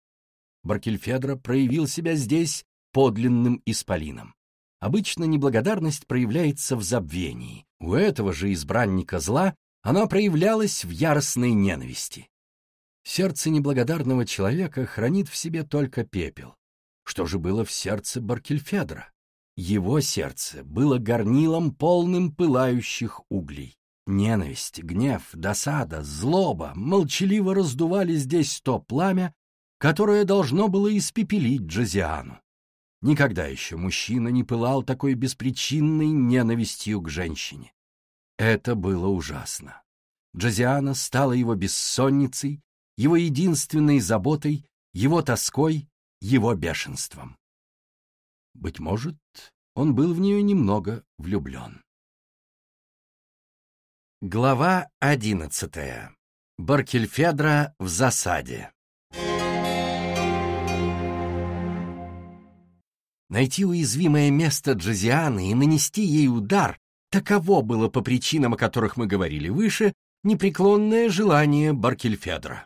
Баркельфедро проявил себя здесь подлинным исполином. Обычно неблагодарность проявляется в забвении. У этого же избранника зла она проявлялась в яростной ненависти. Сердце неблагодарного человека хранит в себе только пепел. Что же было в сердце Баркельфедра? Его сердце было горнилом, полным пылающих углей. Ненависть, гнев, досада, злоба молчаливо раздували здесь то пламя, которое должно было испепелить Джозиану. Никогда еще мужчина не пылал такой беспричинной ненавистью к женщине. Это было ужасно. Джозиана стала его бессонницей, его единственной заботой, его тоской, его бешенством. Быть может, он был в нее немного влюблен. Глава одиннадцатая. Баркельфедра в засаде. Найти уязвимое место Джозианы и нанести ей удар — таково было по причинам, о которых мы говорили выше, непреклонное желание Баркельфедра.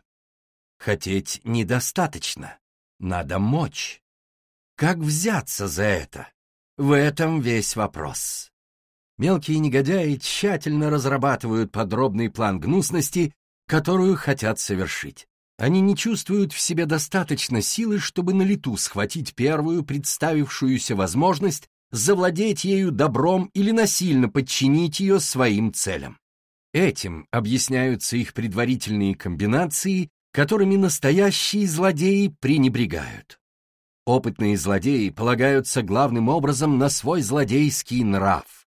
Хотеть недостаточно, надо мочь. Как взяться за это? В этом весь вопрос. Мелкие негодяи тщательно разрабатывают подробный план гнусности, которую хотят совершить. Они не чувствуют в себе достаточно силы, чтобы на лету схватить первую представившуюся возможность завладеть ею добром или насильно подчинить ее своим целям. Этим объясняются их предварительные комбинации, которыми настоящие злодеи пренебрегают. Опытные злодеи полагаются главным образом на свой злодейский нрав.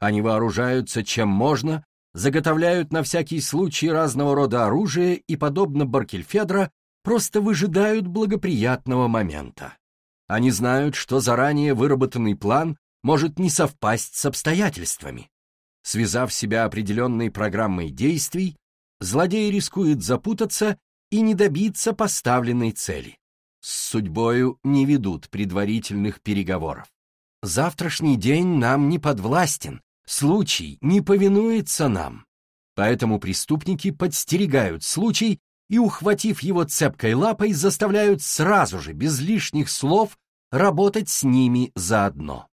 Они вооружаются чем можно, заготовляют на всякий случай разного рода оружие и, подобно Баркельфедра, просто выжидают благоприятного момента. Они знают, что заранее выработанный план может не совпасть с обстоятельствами. Связав себя определенной программой действий, злодей рискует запутаться и не добиться поставленной цели. С судьбою не ведут предварительных переговоров. Завтрашний день нам не подвластен, случай не повинуется нам. Поэтому преступники подстерегают случай и, ухватив его цепкой лапой, заставляют сразу же, без лишних слов, работать с ними заодно.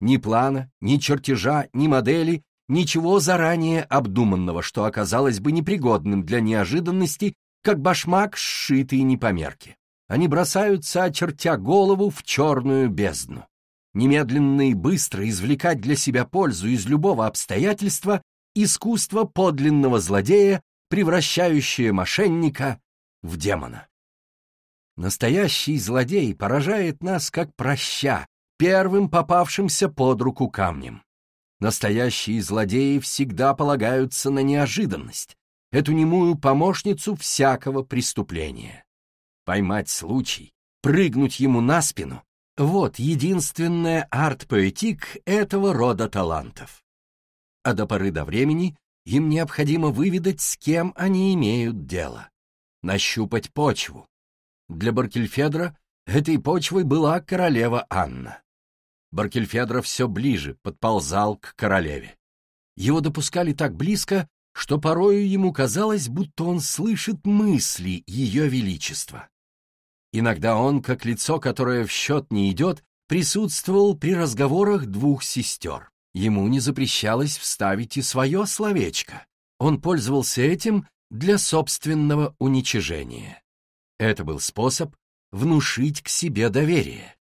Ни плана, ни чертежа, ни модели, ничего заранее обдуманного, что оказалось бы непригодным для неожиданности, как башмак, сшитый не по мерке. Они бросаются, очертя голову, в черную бездну. Немедленно и быстро извлекать для себя пользу из любого обстоятельства искусство подлинного злодея, превращающее мошенника в демона. Настоящий злодей поражает нас как проща, первым попавшимся под руку камнем. Настоящие злодеи всегда полагаются на неожиданность, эту немую помощницу всякого преступления. Поймать случай, прыгнуть ему на спину — вот единственная арт-поэтик этого рода талантов. А до поры до времени им необходимо выведать, с кем они имеют дело, нащупать почву. Для Баркельфедра этой почвой была королева Анна. Баркельфедро все ближе подползал к королеве. Его допускали так близко, что порою ему казалось, будто он слышит мысли ее величества. Иногда он, как лицо, которое в счет не идет, присутствовал при разговорах двух сестер. Ему не запрещалось вставить и свое словечко. Он пользовался этим для собственного уничижения. Это был способ внушить к себе доверие.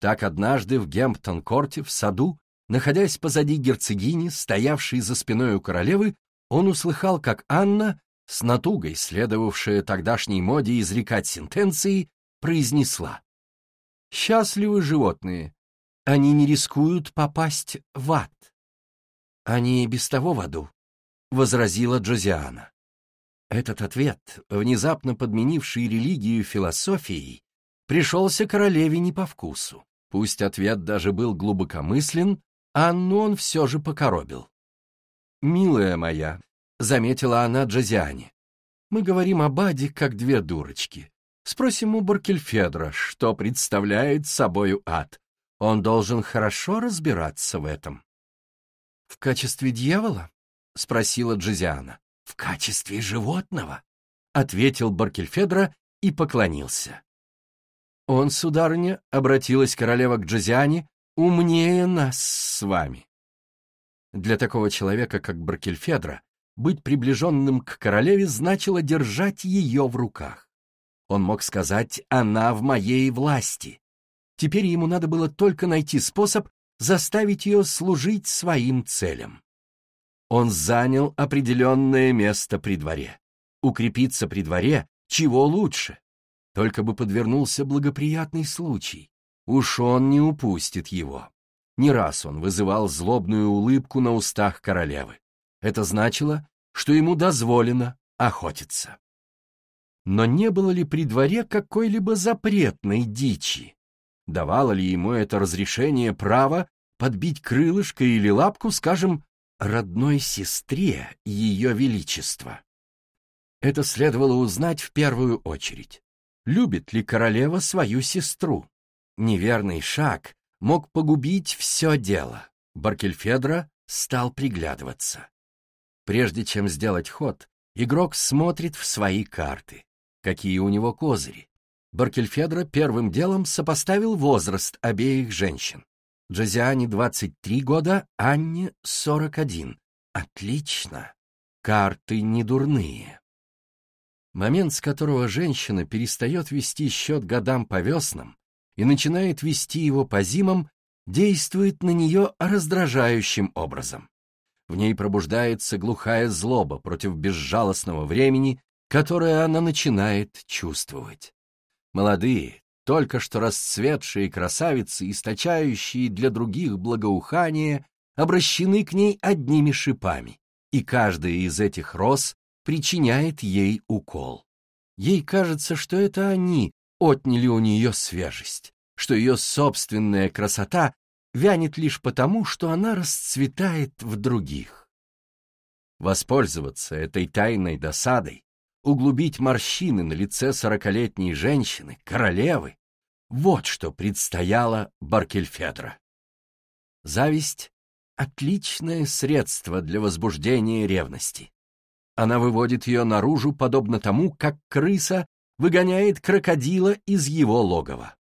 Так однажды в Гемптон-корте, в саду, находясь позади герцогини, стоявшей за спиной у королевы, он услыхал, как Анна, с натугой, следовавшая тогдашней моде изрекать сентенции, произнесла «Счастливы животные, они не рискуют попасть в ад». «Они и без того в аду», — возразила Джозиана. Этот ответ, внезапно подменивший религию философией, пришелся королеве не по вкусу. Пусть ответ даже был глубокомыслен, Анну он все же покоробил. «Милая моя», — заметила она Джозиане, — «мы говорим об Аде, как две дурочки. Спросим у Баркельфедра, что представляет собою ад. Он должен хорошо разбираться в этом». «В качестве дьявола?» — спросила Джозиана. «В качестве животного?» — ответил Баркельфедра и поклонился. Он, сударыня, обратилась королева к Джозиане, умнее нас с вами. Для такого человека, как Бракельфедра, быть приближенным к королеве значило держать ее в руках. Он мог сказать «она в моей власти». Теперь ему надо было только найти способ заставить ее служить своим целям. Он занял определенное место при дворе. Укрепиться при дворе чего лучше? Только бы подвернулся благоприятный случай. Уж он не упустит его. Не раз он вызывал злобную улыбку на устах королевы. Это значило, что ему дозволено охотиться. Но не было ли при дворе какой-либо запретной дичи? Давало ли ему это разрешение право подбить крылышко или лапку, скажем, родной сестре Ее Величества? Это следовало узнать в первую очередь любит ли королева свою сестру. Неверный шаг мог погубить все дело. Баркельфедро стал приглядываться. Прежде чем сделать ход, игрок смотрит в свои карты. Какие у него козыри? Баркельфедро первым делом сопоставил возраст обеих женщин. Джозиане 23 года, Анне 41. Отлично. Карты не дурные. Момент, с которого женщина перестает вести счет годам по веснам и начинает вести его по зимам, действует на нее раздражающим образом. В ней пробуждается глухая злоба против безжалостного времени, которое она начинает чувствовать. Молодые, только что расцветшие красавицы, источающие для других благоухания, обращены к ней одними шипами, и каждая из этих роз причиняет ей укол. Ей кажется, что это они отняли у нее свежесть, что ее собственная красота вянет лишь потому, что она расцветает в других. Воспользоваться этой тайной досадой, углубить морщины на лице сорокалетней женщины, королевы, вот что предстояло Баркельфедро. Зависть — отличное средство для возбуждения ревности. Она выводит ее наружу, подобно тому, как крыса выгоняет крокодила из его логова.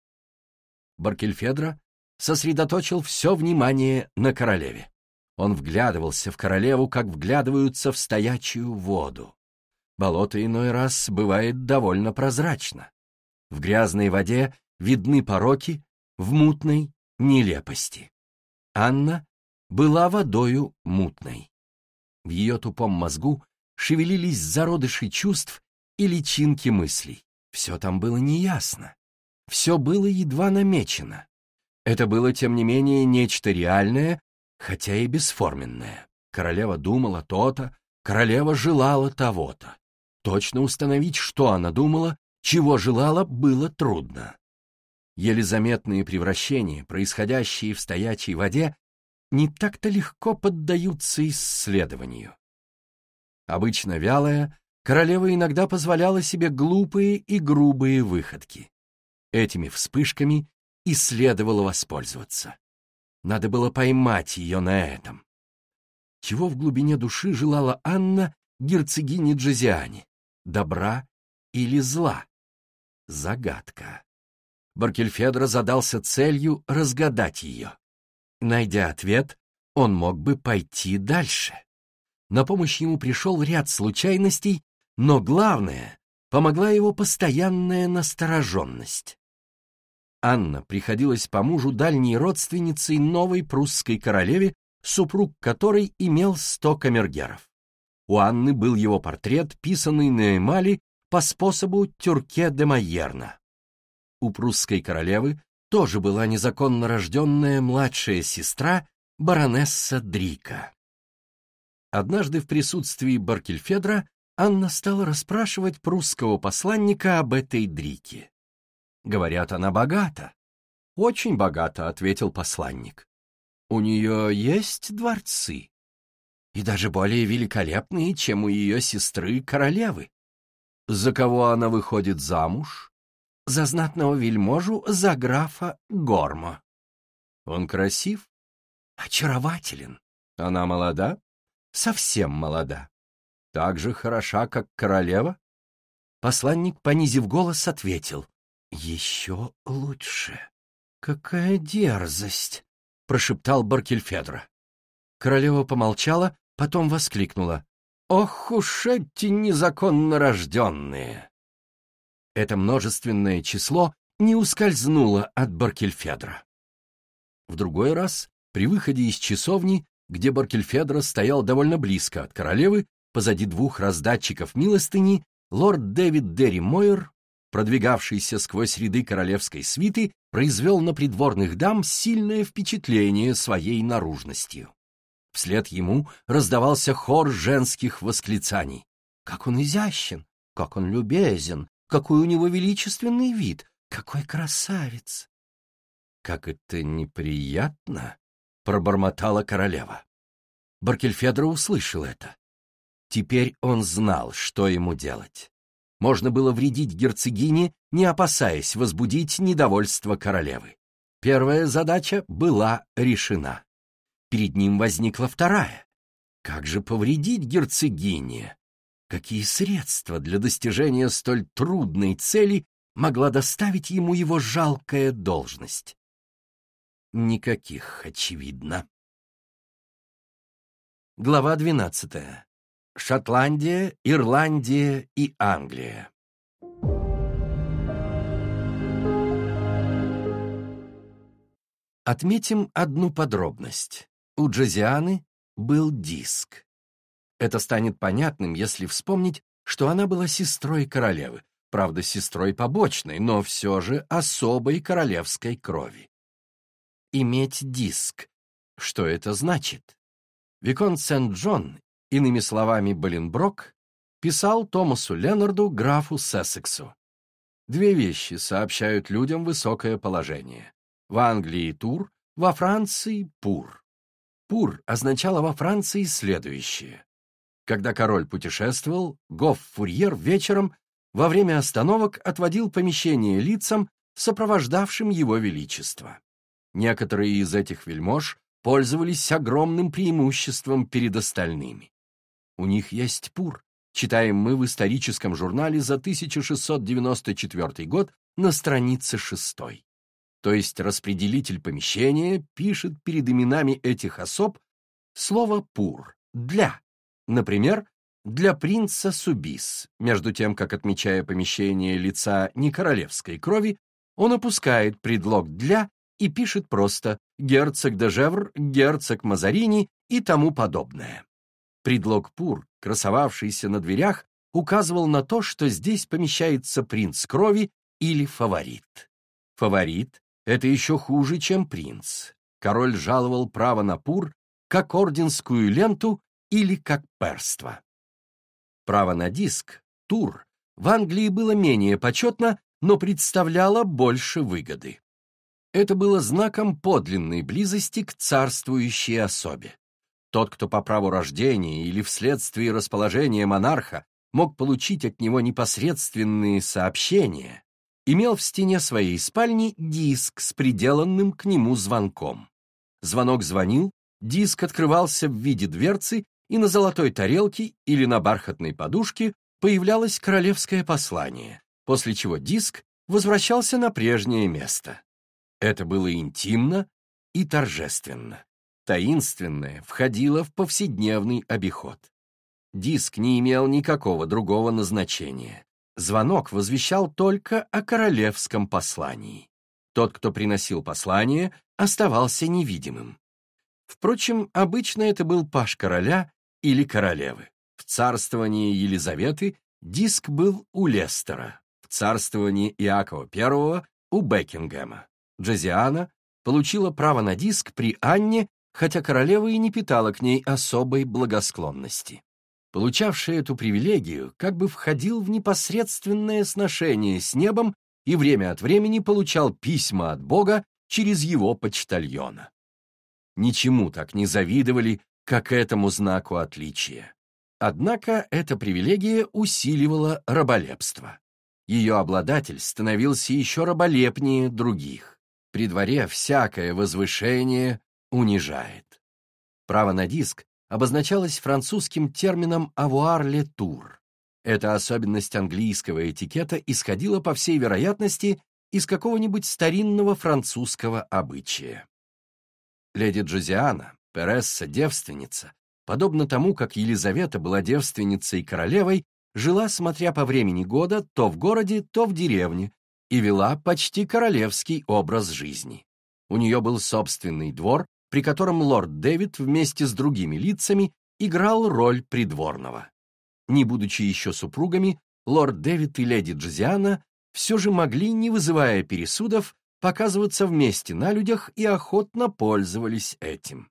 Баркельфедро сосредоточил все внимание на королеве. Он вглядывался в королеву, как вглядываются в стоячую воду. Болото иной раз бывает довольно прозрачно. В грязной воде видны пороки, в мутной — нелепости. Анна была водою мутной. В ее тупом мозгу шевелились зародыши чувств и личинки мыслей. Все там было неясно. Все было едва намечено. Это было, тем не менее, нечто реальное, хотя и бесформенное. Королева думала то-то, королева желала того-то. Точно установить, что она думала, чего желала, было трудно. Еле заметные превращения, происходящие в стоячей воде, не так-то легко поддаются исследованию. Обычно вялая, королева иногда позволяла себе глупые и грубые выходки. Этими вспышками и следовало воспользоваться. Надо было поймать ее на этом. Чего в глубине души желала Анна герцогине Джозиане? Добра или зла? Загадка. Баркельфедро задался целью разгадать ее. Найдя ответ, он мог бы пойти дальше. На помощь ему пришел ряд случайностей, но главное — помогла его постоянная настороженность. Анна приходилась по мужу дальней родственницей новой прусской королеве, супруг которой имел сто камергеров. У Анны был его портрет, писанный на эмали по способу Тюрке де Майерна. У прусской королевы тоже была незаконно рожденная младшая сестра баронесса Дрика. Однажды в присутствии Баркельфедра Анна стала расспрашивать прусского посланника об этой Дрике. Говорят, она богата. Очень богата, ответил посланник. У нее есть дворцы. И даже более великолепные, чем у ее сестры королевы. За кого она выходит замуж? За знатного вельможу, за графа Горма. Он красив? Очарователен. Она молода? Совсем молода. Так же хороша, как королева? Посланник, понизив голос, ответил. «Еще лучше». «Какая дерзость!» — прошептал Баркельфедро. Королева помолчала, потом воскликнула. «Ох уж эти незаконно рожденные!» Это множественное число не ускользнуло от Баркельфедра. В другой раз, при выходе из часовни, где Баркельфедро стоял довольно близко от королевы, позади двух раздатчиков милостыни, лорд Дэвид Дерри Мойер продвигавшийся сквозь ряды королевской свиты, произвел на придворных дам сильное впечатление своей наружностью. Вслед ему раздавался хор женских восклицаний. «Как он изящен! Как он любезен! Какой у него величественный вид! Какой красавец!» «Как это неприятно!» — пробормотала королева. Баркельфедро услышал это. Теперь он знал, что ему делать можно было вредить герцогине, не опасаясь возбудить недовольство королевы. Первая задача была решена. Перед ним возникла вторая. Как же повредить герцогине? Какие средства для достижения столь трудной цели могла доставить ему его жалкая должность? Никаких, очевидно. Глава двенадцатая. Шотландия, Ирландия и Англия. Отметим одну подробность. У Джозианы был диск. Это станет понятным, если вспомнить, что она была сестрой королевы, правда, сестрой побочной, но все же особой королевской крови. Иметь диск. Что это значит? Викон Сент-Джон Иными словами, Боленброк писал Томасу Ленарду, графу Сессексу. Две вещи сообщают людям высокое положение. В Англии тур, во Франции пур. Пур означало во Франции следующее. Когда король путешествовал, Гофф-фурьер вечером во время остановок отводил помещение лицам, сопровождавшим его величество. Некоторые из этих вельмож пользовались огромным преимуществом перед остальными. У них есть пур, читаем мы в историческом журнале за 1694 год на странице 6. То есть распределитель помещения пишет перед именами этих особ слово «пур» — «для». Например, «для принца Субис», между тем, как, отмечая помещение лица не королевской крови, он опускает предлог «для» и пишет просто «герцог де Жевр», «герцог Мазарини» и тому подобное. Предлог «пур», красовавшийся на дверях, указывал на то, что здесь помещается принц крови или фаворит. Фаворит — это еще хуже, чем принц. Король жаловал право на пур как орденскую ленту или как перство. Право на диск, тур, в Англии было менее почетно, но представляло больше выгоды. Это было знаком подлинной близости к царствующей особе. Тот, кто по праву рождения или вследствие расположения монарха мог получить от него непосредственные сообщения, имел в стене своей спальни диск с приделанным к нему звонком. Звонок звонил, диск открывался в виде дверцы, и на золотой тарелке или на бархатной подушке появлялось королевское послание, после чего диск возвращался на прежнее место. Это было интимно и торжественно. Таинственное входило в повседневный обиход. Диск не имел никакого другого назначения. Звонок возвещал только о королевском послании. Тот, кто приносил послание, оставался невидимым. Впрочем, обычно это был паш короля или королевы. В царствовании Елизаветы диск был у Лестера, в царствовании Иакова I у Бекингема. Джозиана получила право на диск при Анне, хотя королева и не питала к ней особой благосклонности. Получавший эту привилегию как бы входил в непосредственное сношение с небом и время от времени получал письма от Бога через его почтальона. Ничему так не завидовали, как этому знаку отличия. Однако эта привилегия усиливала раболепство. Ее обладатель становился еще раболепнее других. При дворе всякое возвышение унижает. Право на диск обозначалось французским термином «avoir-ле-тур». Эта особенность английского этикета исходила, по всей вероятности, из какого-нибудь старинного французского обычая. Леди Джозиана, Пересса-девственница, подобно тому, как Елизавета была девственницей и королевой, жила, смотря по времени года, то в городе, то в деревне, и вела почти королевский образ жизни. У нее был собственный двор, при котором лорд Дэвид вместе с другими лицами играл роль придворного. Не будучи еще супругами, лорд Дэвид и леди Джозиана все же могли, не вызывая пересудов, показываться вместе на людях и охотно пользовались этим.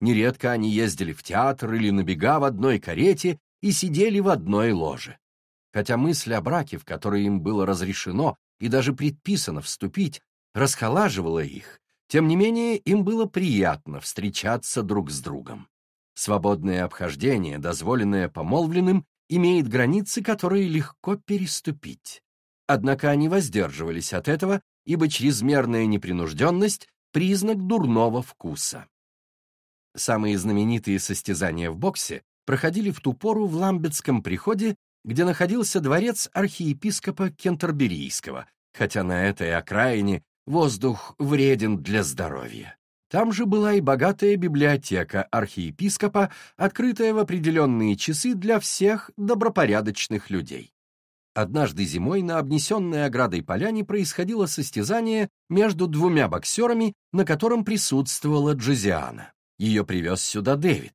Нередко они ездили в театр или на бега в одной карете и сидели в одной ложе. Хотя мысль о браке, в который им было разрешено и даже предписано вступить, расхолаживала их, тем не менее им было приятно встречаться друг с другом. Свободное обхождение, дозволенное помолвленным, имеет границы, которые легко переступить. Однако они воздерживались от этого, ибо чрезмерная непринужденность — признак дурного вкуса. Самые знаменитые состязания в боксе проходили в ту пору в Ламбетском приходе, где находился дворец архиепископа Кентерберийского, хотя на этой окраине воздух вреден для здоровья. Там же была и богатая библиотека архиепископа, открытая в определенные часы для всех добропорядочных людей. Однажды зимой на обнесенной оградой поляне происходило состязание между двумя боксерами, на котором присутствовала Джозиана. Ее привез сюда Дэвид.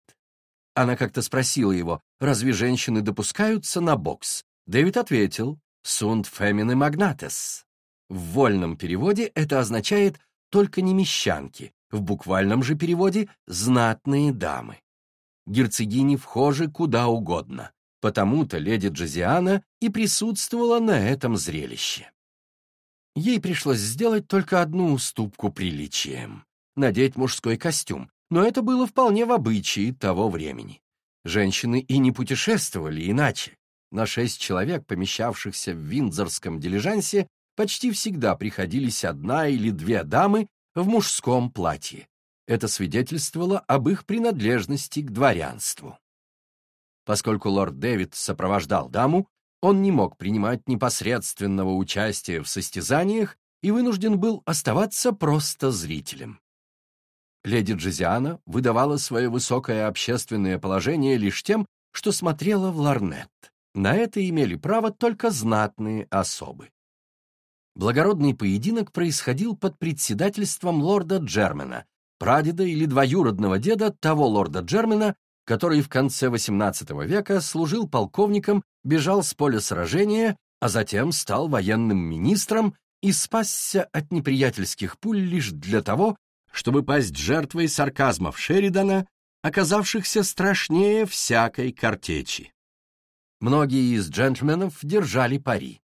Она как-то спросила его, разве женщины допускаются на бокс? Дэвид ответил, «Sunt femine magnates». В вольном переводе это означает «только не мещанки», в буквальном же переводе «знатные дамы». Герцогини вхожи куда угодно, потому-то леди Джозиана и присутствовала на этом зрелище. Ей пришлось сделать только одну уступку приличиям — надеть мужской костюм, но это было вполне в обычае того времени. женщины и не путешествовали иначе. На шесть человек, помещавшихся в виндзорском дилижансе, почти всегда приходились одна или две дамы в мужском платье. Это свидетельствовало об их принадлежности к дворянству. Поскольку лорд Дэвид сопровождал даму, он не мог принимать непосредственного участия в состязаниях и вынужден был оставаться просто зрителем. Леди Джезиана выдавала свое высокое общественное положение лишь тем, что смотрела в ларнет. На это имели право только знатные особы. Благородный поединок происходил под председательством лорда Джермена, прадеда или двоюродного деда того лорда Джермена, который в конце XVIII века служил полковником, бежал с поля сражения, а затем стал военным министром и спасся от неприятельских пуль лишь для того, чтобы пасть жертвой сарказмов Шеридана, оказавшихся страшнее всякой картечи. Многие из джентльменов держали пари.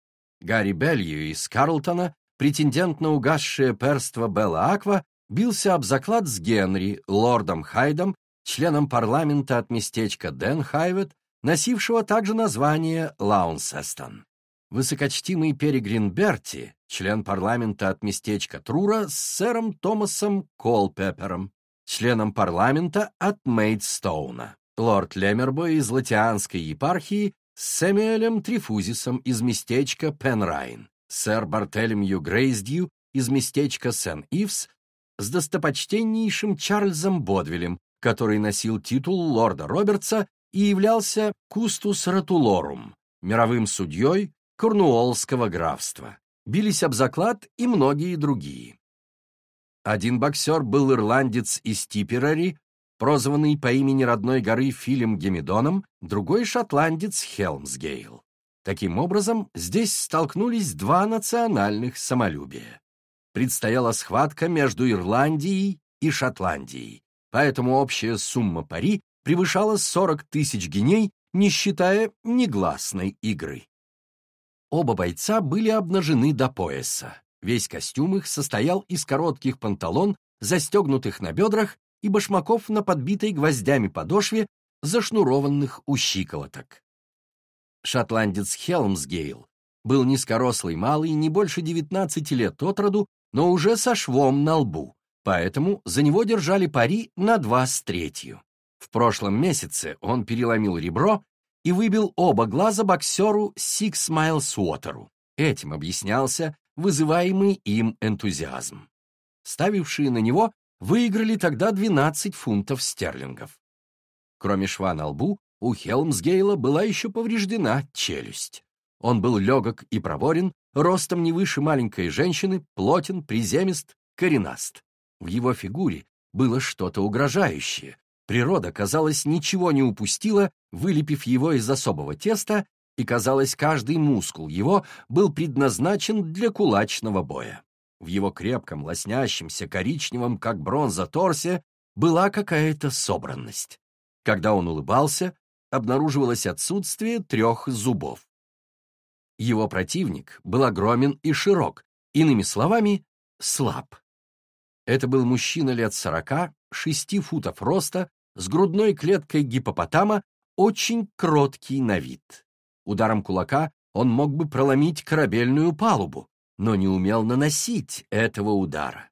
Гарри Белью из Карлтона, претендент на угасшее перство Белла Аква, бился об заклад с Генри, лордом Хайдом, членом парламента от местечка Ден Хайвет, носившего также название Лаунсестон. Высокочтимый Перегрин Берти, член парламента от местечка Трура, с сэром Томасом Колпеппером, членом парламента от Мейдстоуна. Лорд Лемербой из Латианской епархии с Сэмюэлем Трифузисом из местечка Пенрайн, сэр Бартелемью Грейсдью из местечка Сен-Ивс с достопочтеннейшим Чарльзом Бодвилем, который носил титул лорда Робертса и являлся кустус ратулорум, мировым судьей Корнуоллского графства. Бились об заклад и многие другие. Один боксер был ирландец из Типперари, прозванный по имени родной горы Филем Гемидоном, другой шотландец Хелмсгейл. Таким образом, здесь столкнулись два национальных самолюбия. Предстояла схватка между Ирландией и Шотландией, поэтому общая сумма пари превышала 40 тысяч геней, не считая негласной игры. Оба бойца были обнажены до пояса. Весь костюм их состоял из коротких панталон, застегнутых на бедрах, и башмаков на подбитой гвоздями подошве, зашнурованных у щиколоток. Шотландец Хелмсгейл был низкорослый малый, не больше 19 лет от роду, но уже со швом на лбу, поэтому за него держали пари на два с третью. В прошлом месяце он переломил ребро и выбил оба глаза боксеру Six Miles Water. Этим объяснялся вызываемый им энтузиазм. Ставившие на него выиграли тогда 12 фунтов стерлингов. Кроме шва на лбу, у Хелмсгейла была еще повреждена челюсть. Он был легок и проворен, ростом не выше маленькой женщины, плотен, приземист, коренаст. В его фигуре было что-то угрожающее, Природа, казалось, ничего не упустила, вылепив его из особого теста, и, казалось, каждый мускул его был предназначен для кулачного боя. В его крепком, лоснящемся, коричневом, как бронза, торсе была какая-то собранность. Когда он улыбался, обнаруживалось отсутствие трех зубов. Его противник был огромен и широк, иными словами, слаб. Это был мужчина лет сорока, шести футов роста, с грудной клеткой гипопотама, очень кроткий на вид. Ударом кулака он мог бы проломить корабельную палубу, но не умел наносить этого удара.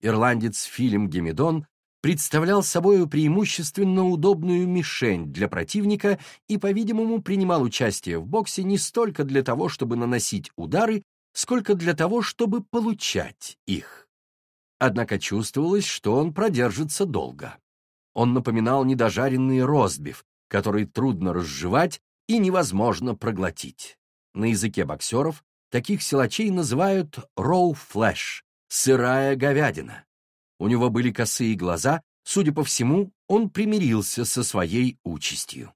Ирландец Филим Гемидон представлял собою преимущественно удобную мишень для противника и, по-видимому, принимал участие в боксе не столько для того, чтобы наносить удары, сколько для того, чтобы получать их. Однако чувствовалось, что он продержится долго. Он напоминал недожаренный ростбиф, который трудно разжевать и невозможно проглотить. На языке боксеров таких силачей называют raw flesh — сырая говядина. У него были косые глаза, судя по всему, он примирился со своей участью.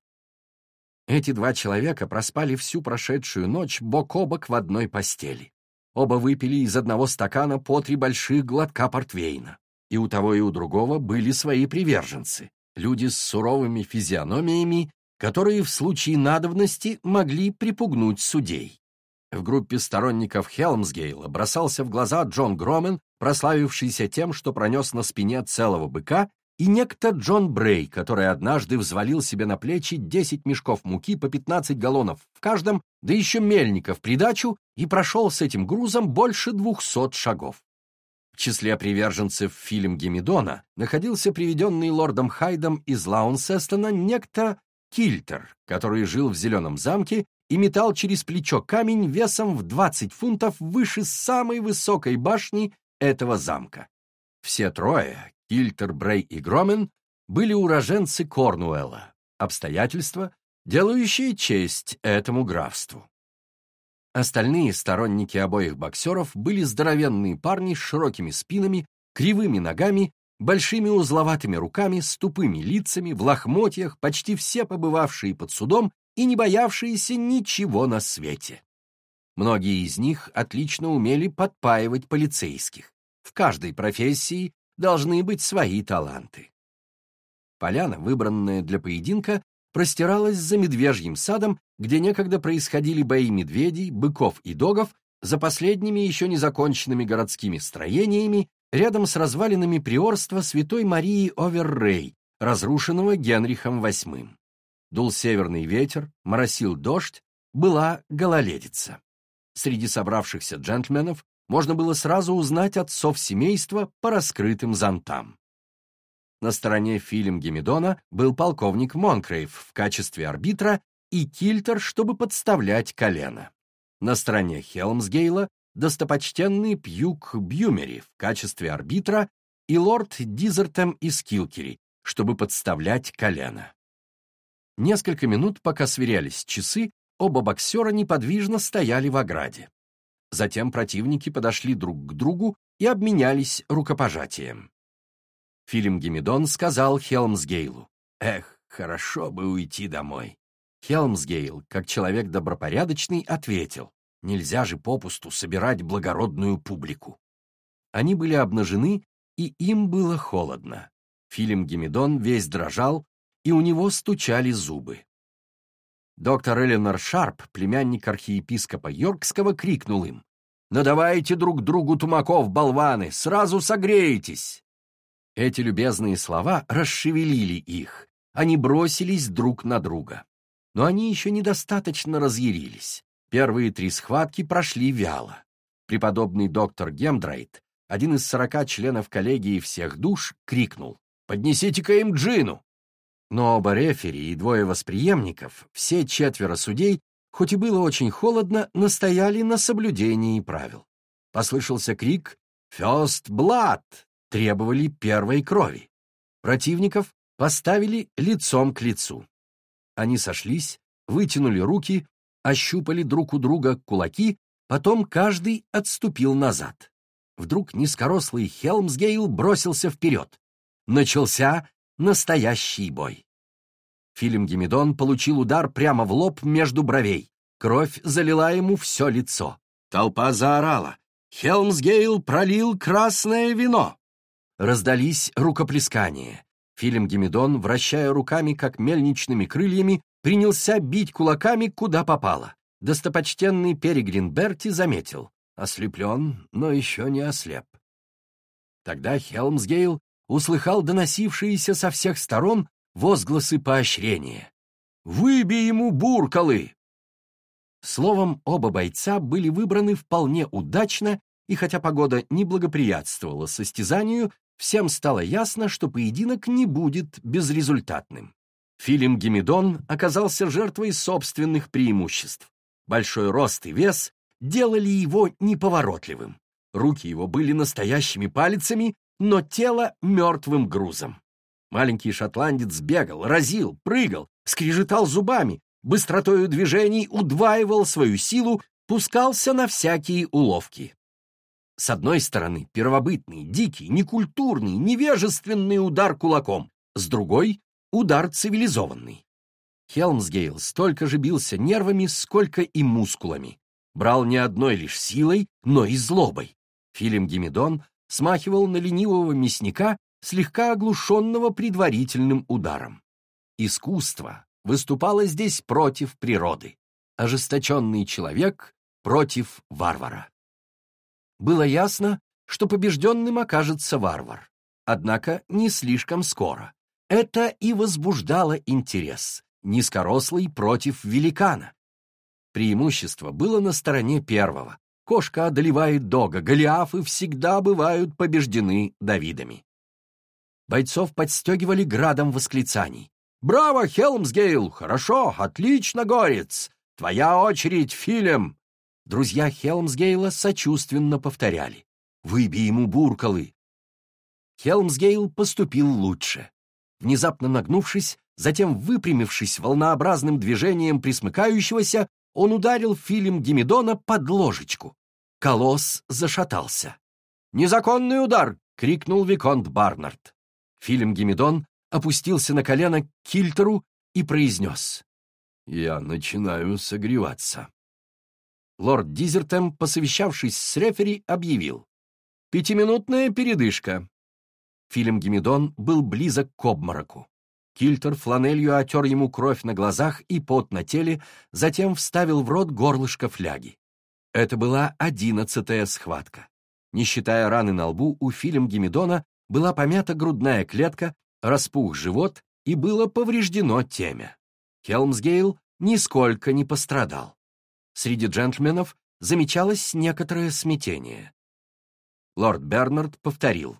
Эти два человека проспали всю прошедшую ночь бок о бок в одной постели. Оба выпили из одного стакана по три больших глотка портвейна. И у того и у другого были свои приверженцы, люди с суровыми физиономиями, которые в случае надобности могли припугнуть судей. В группе сторонников Хелмсгейла бросался в глаза Джон Громен, прославившийся тем, что пронес на спине целого быка и некто Джон Брей, который однажды взвалил себе на плечи 10 мешков муки по 15 галлонов в каждом, да еще мельника в придачу, и прошел с этим грузом больше 200 шагов. В числе приверженцев фильм Гемидона находился приведенный лордом Хайдом из Лаунсестона некто Кильтер, который жил в Зеленом замке и метал через плечо камень весом в 20 фунтов выше самой высокой башни этого замка. Все трое, Кильтер, Брей и Громен, были уроженцы Корнуэлла, обстоятельства, делающие честь этому графству. Остальные сторонники обоих боксеров были здоровенные парни с широкими спинами, кривыми ногами, большими узловатыми руками, с тупыми лицами, в лохмотьях, почти все побывавшие под судом и не боявшиеся ничего на свете. Многие из них отлично умели подпаивать полицейских. В каждой профессии должны быть свои таланты. Поляна, выбранная для поединка, простиралась за медвежьим садом, где некогда происходили бои медведей, быков и догов, за последними еще незаконченными городскими строениями, рядом с развалинами приорства святой Марии Оверрей, разрушенного Генрихом VIII. Дул северный ветер, моросил дождь, была гололедица. Среди собравшихся джентльменов можно было сразу узнать отцов семейства по раскрытым зонтам. На стороне фильм Гемидона был полковник Монкрейв в качестве арбитра и Кильтер, чтобы подставлять колено. На стороне Хелмсгейла достопочтенный Пьюк Бьюмери в качестве арбитра и лорд Дизертем из Килкери, чтобы подставлять колено. Несколько минут, пока сверялись часы, оба боксера неподвижно стояли в ограде. Затем противники подошли друг к другу и обменялись рукопожатием. Филим Гемидон сказал Хелмсгейлу, «Эх, хорошо бы уйти домой». Хелмсгейл, как человек добропорядочный, ответил, «Нельзя же попусту собирать благородную публику». Они были обнажены, и им было холодно. Филим Гемидон весь дрожал, и у него стучали зубы. Доктор Эленор Шарп, племянник архиепископа Йоркского, крикнул им. «Надавайте друг другу тумаков, болваны, сразу согреетесь!» Эти любезные слова расшевелили их. Они бросились друг на друга. Но они еще недостаточно разъярились. Первые три схватки прошли вяло. Преподобный доктор Гемдрайт, один из сорока членов коллегии всех душ, крикнул «Поднесите-ка им джину!» Но оба рефери и двое восприемников, все четверо судей, хоть и было очень холодно, настояли на соблюдении правил. Послышался крик «First blood!» требовали первой крови. Противников поставили лицом к лицу. Они сошлись, вытянули руки, ощупали друг у друга кулаки, потом каждый отступил назад. Вдруг низкорослый Хелмсгейл бросился вперед. Начался настоящий бой. Филим Гемидон получил удар прямо в лоб между бровей. Кровь залила ему все лицо. Толпа заорала. Хелмсгейл пролил красное вино. Раздались рукоплескания. Филим Гемидон, вращая руками, как мельничными крыльями, принялся бить кулаками, куда попало. Достопочтенный Перегрин Берти заметил. Ослеплен, но еще не ослеп. Тогда Хелмсгейл услыхал доносившиеся со всех сторон возгласы поощрения. «Выбей ему буркалы!» Словом, оба бойца были выбраны вполне удачно, и хотя погода не благоприятствовала состязанию, всем стало ясно, что поединок не будет безрезультатным. Филим Гемидон оказался жертвой собственных преимуществ. Большой рост и вес делали его неповоротливым. Руки его были настоящими палицами, но тело мертвым грузом. Маленький шотландец бегал, разил, прыгал, скрежетал зубами, быстротою движений удваивал свою силу, пускался на всякие уловки. С одной стороны, первобытный, дикий, некультурный, невежественный удар кулаком, с другой — удар цивилизованный. Хелмсгейл столько же бился нервами, сколько и мускулами. Брал не одной лишь силой, но и злобой. Филим Гемидон смахивал на ленивого мясника, слегка оглушенного предварительным ударом. Искусство выступало здесь против природы, ожесточенный человек против варвара. Было ясно, что побежденным окажется варвар. однако не слишком скоро. Это и возбуждало интерес. Низкорослый против великана. Преимущество было на стороне первого. Кошка одолевает дога, голиафы всегда бывают побеждены Давидами. Бойцов подстегивали градом восклицаний. «Браво, Хелмсгейл! Хорошо! Отлично, Горец! Твоя очередь, Филем!» Друзья Хелмсгейла сочувственно повторяли. «Выбей ему буркалы!» Хелмсгейл поступил лучше. Внезапно нагнувшись, затем выпрямившись волнообразным движением присмыкающегося, он ударил Филим Гемидона под ложечку. Колосс зашатался. «Незаконный удар!» — крикнул Виконт Барнард. Филим Гемидон опустился на колено к Кильтеру и произнес. «Я начинаю согреваться». Лорд Дизертем, посовещавшись с рефери, объявил. «Пятиминутная передышка. Филим Гемидон был близок к обмороку. Кильтер фланелью отер ему кровь на глазах и пот на теле, затем вставил в рот горлышко фляги. Это была одиннадцатая схватка. Не считая раны на лбу, у Филим Гемидона была помята грудная клетка, распух живот и было повреждено темя. Хелмсгейл нисколько не пострадал. Среди джентльменов замечалось некоторое смятение. Лорд Бернард повторил.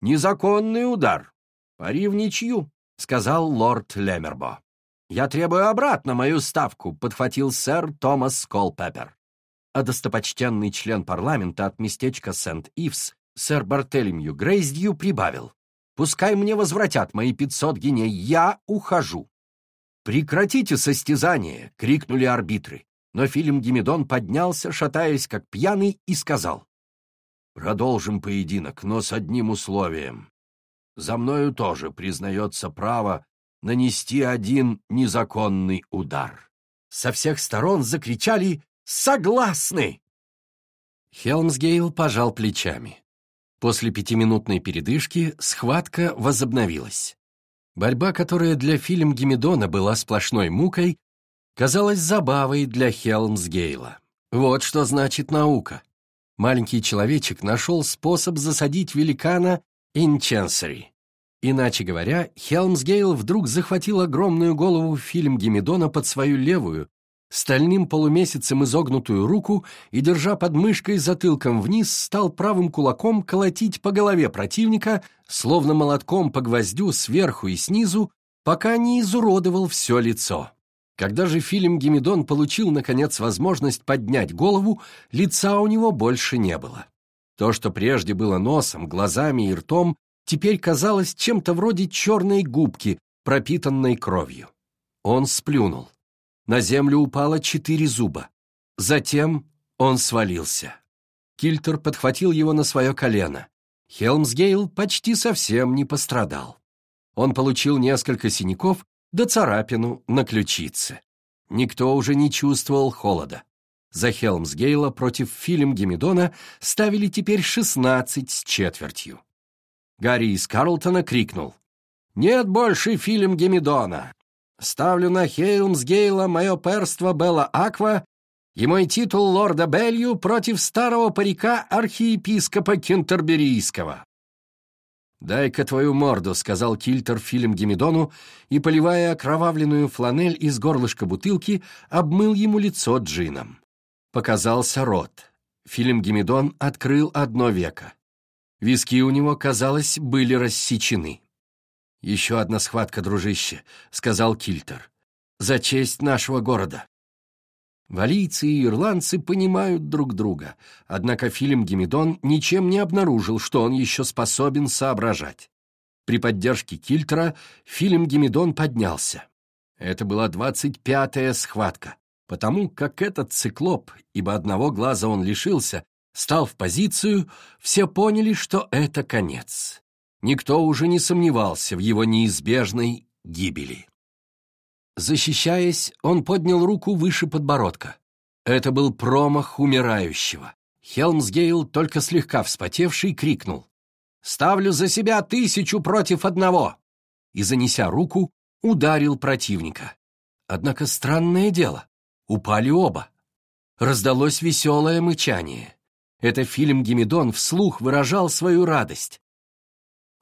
«Незаконный удар. Пари в ничью», — сказал лорд Лемербо. «Я требую обратно мою ставку», — подхватил сэр Томас Колпеппер. А достопочтенный член парламента от местечка Сент-Ивс, сэр Бартелемью Грейсдью, прибавил. «Пускай мне возвратят мои пятьсот геней, я ухожу». «Прекратите состязание!» — крикнули арбитры. Но Филим Гемидон поднялся, шатаясь как пьяный, и сказал. Продолжим поединок, но с одним условием. За мною тоже признается право нанести один незаконный удар. Со всех сторон закричали «Согласны!» Хелмсгейл пожал плечами. После пятиминутной передышки схватка возобновилась. Борьба, которая для фильм Гемидона была сплошной мукой, казалась забавой для Хелмсгейла. Вот что значит наука маленький человечек нашел способ засадить великана Инченсери. Иначе говоря, Хелмсгейл вдруг захватил огромную голову фильм Гемидона под свою левую, стальным полумесяцем изогнутую руку и, держа под мышкой затылком вниз, стал правым кулаком колотить по голове противника, словно молотком по гвоздю сверху и снизу, пока не изуродовал все лицо. Когда же Филим Гемидон получил, наконец, возможность поднять голову, лица у него больше не было. То, что прежде было носом, глазами и ртом, теперь казалось чем-то вроде черной губки, пропитанной кровью. Он сплюнул. На землю упало четыре зуба. Затем он свалился. Кильтер подхватил его на свое колено. Хелмсгейл почти совсем не пострадал. Он получил несколько синяков да царапину на ключице. Никто уже не чувствовал холода. За Хелмсгейла против Филим Гемидона ставили теперь шестнадцать с четвертью. Гарри из Карлтона крикнул. «Нет больше Филим Гемидона! Ставлю на Хелмсгейла мое перство Белла Аква и мой титул лорда Белью против старого парика архиепископа Кентерберийского. «Дай-ка твою морду», — сказал Кильтер Филим Гемидону, и, поливая окровавленную фланель из горлышка бутылки, обмыл ему лицо джином. Показался рот. Филим Гемидон открыл одно веко. Виски у него, казалось, были рассечены. «Еще одна схватка, дружище», — сказал Кильтер. «За честь нашего города». Валийцы и ирландцы понимают друг друга, однако Филим Гемидон ничем не обнаружил, что он еще способен соображать. При поддержке Кильтера Филим Гемидон поднялся. Это была двадцать пятая схватка, потому как этот циклоп, ибо одного глаза он лишился, стал в позицию, все поняли, что это конец. Никто уже не сомневался в его неизбежной гибели. Защищаясь, он поднял руку выше подбородка. Это был промах умирающего. Хелмсгейл, только слегка вспотевший, крикнул. «Ставлю за себя тысячу против одного!» И, занеся руку, ударил противника. Однако странное дело, упали оба. Раздалось веселое мычание. Это фильм Гемидон вслух выражал свою радость.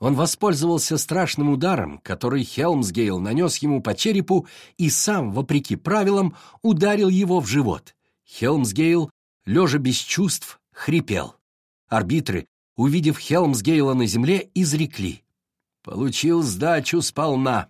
Он воспользовался страшным ударом, который Хелмсгейл нанес ему по черепу и сам, вопреки правилам, ударил его в живот. Хелмсгейл, лежа без чувств, хрипел. Арбитры, увидев Хелмсгейла на земле, изрекли. Получил сдачу сполна.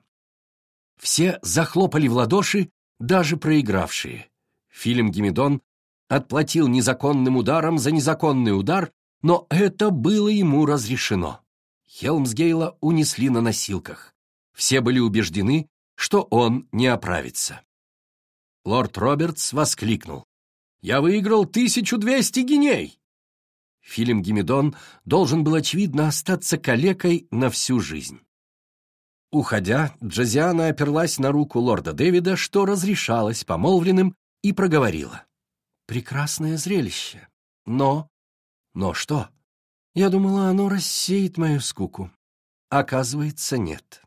Все захлопали в ладоши, даже проигравшие. Филим Гемидон отплатил незаконным ударом за незаконный удар, но это было ему разрешено. Хелмсгейла унесли на носилках. Все были убеждены, что он не оправится. Лорд Робертс воскликнул. «Я выиграл 1200 геней!» Филим Гемидон должен был, очевидно, остаться калекой на всю жизнь. Уходя, Джозиана оперлась на руку лорда Дэвида, что разрешалось помолвленным, и проговорила. «Прекрасное зрелище. Но...» «Но что?» Я думала, оно рассеет мою скуку. Оказывается, нет.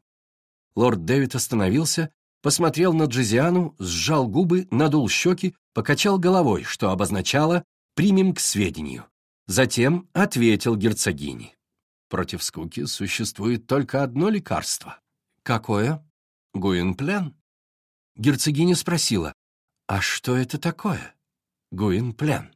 Лорд Дэвид остановился, посмотрел на Джозиану, сжал губы, надул щеки, покачал головой, что обозначало «примем к сведению». Затем ответил герцогине. Против скуки существует только одно лекарство. Какое? Гуинплен. Герцогиня спросила, а что это такое? Гуинплен.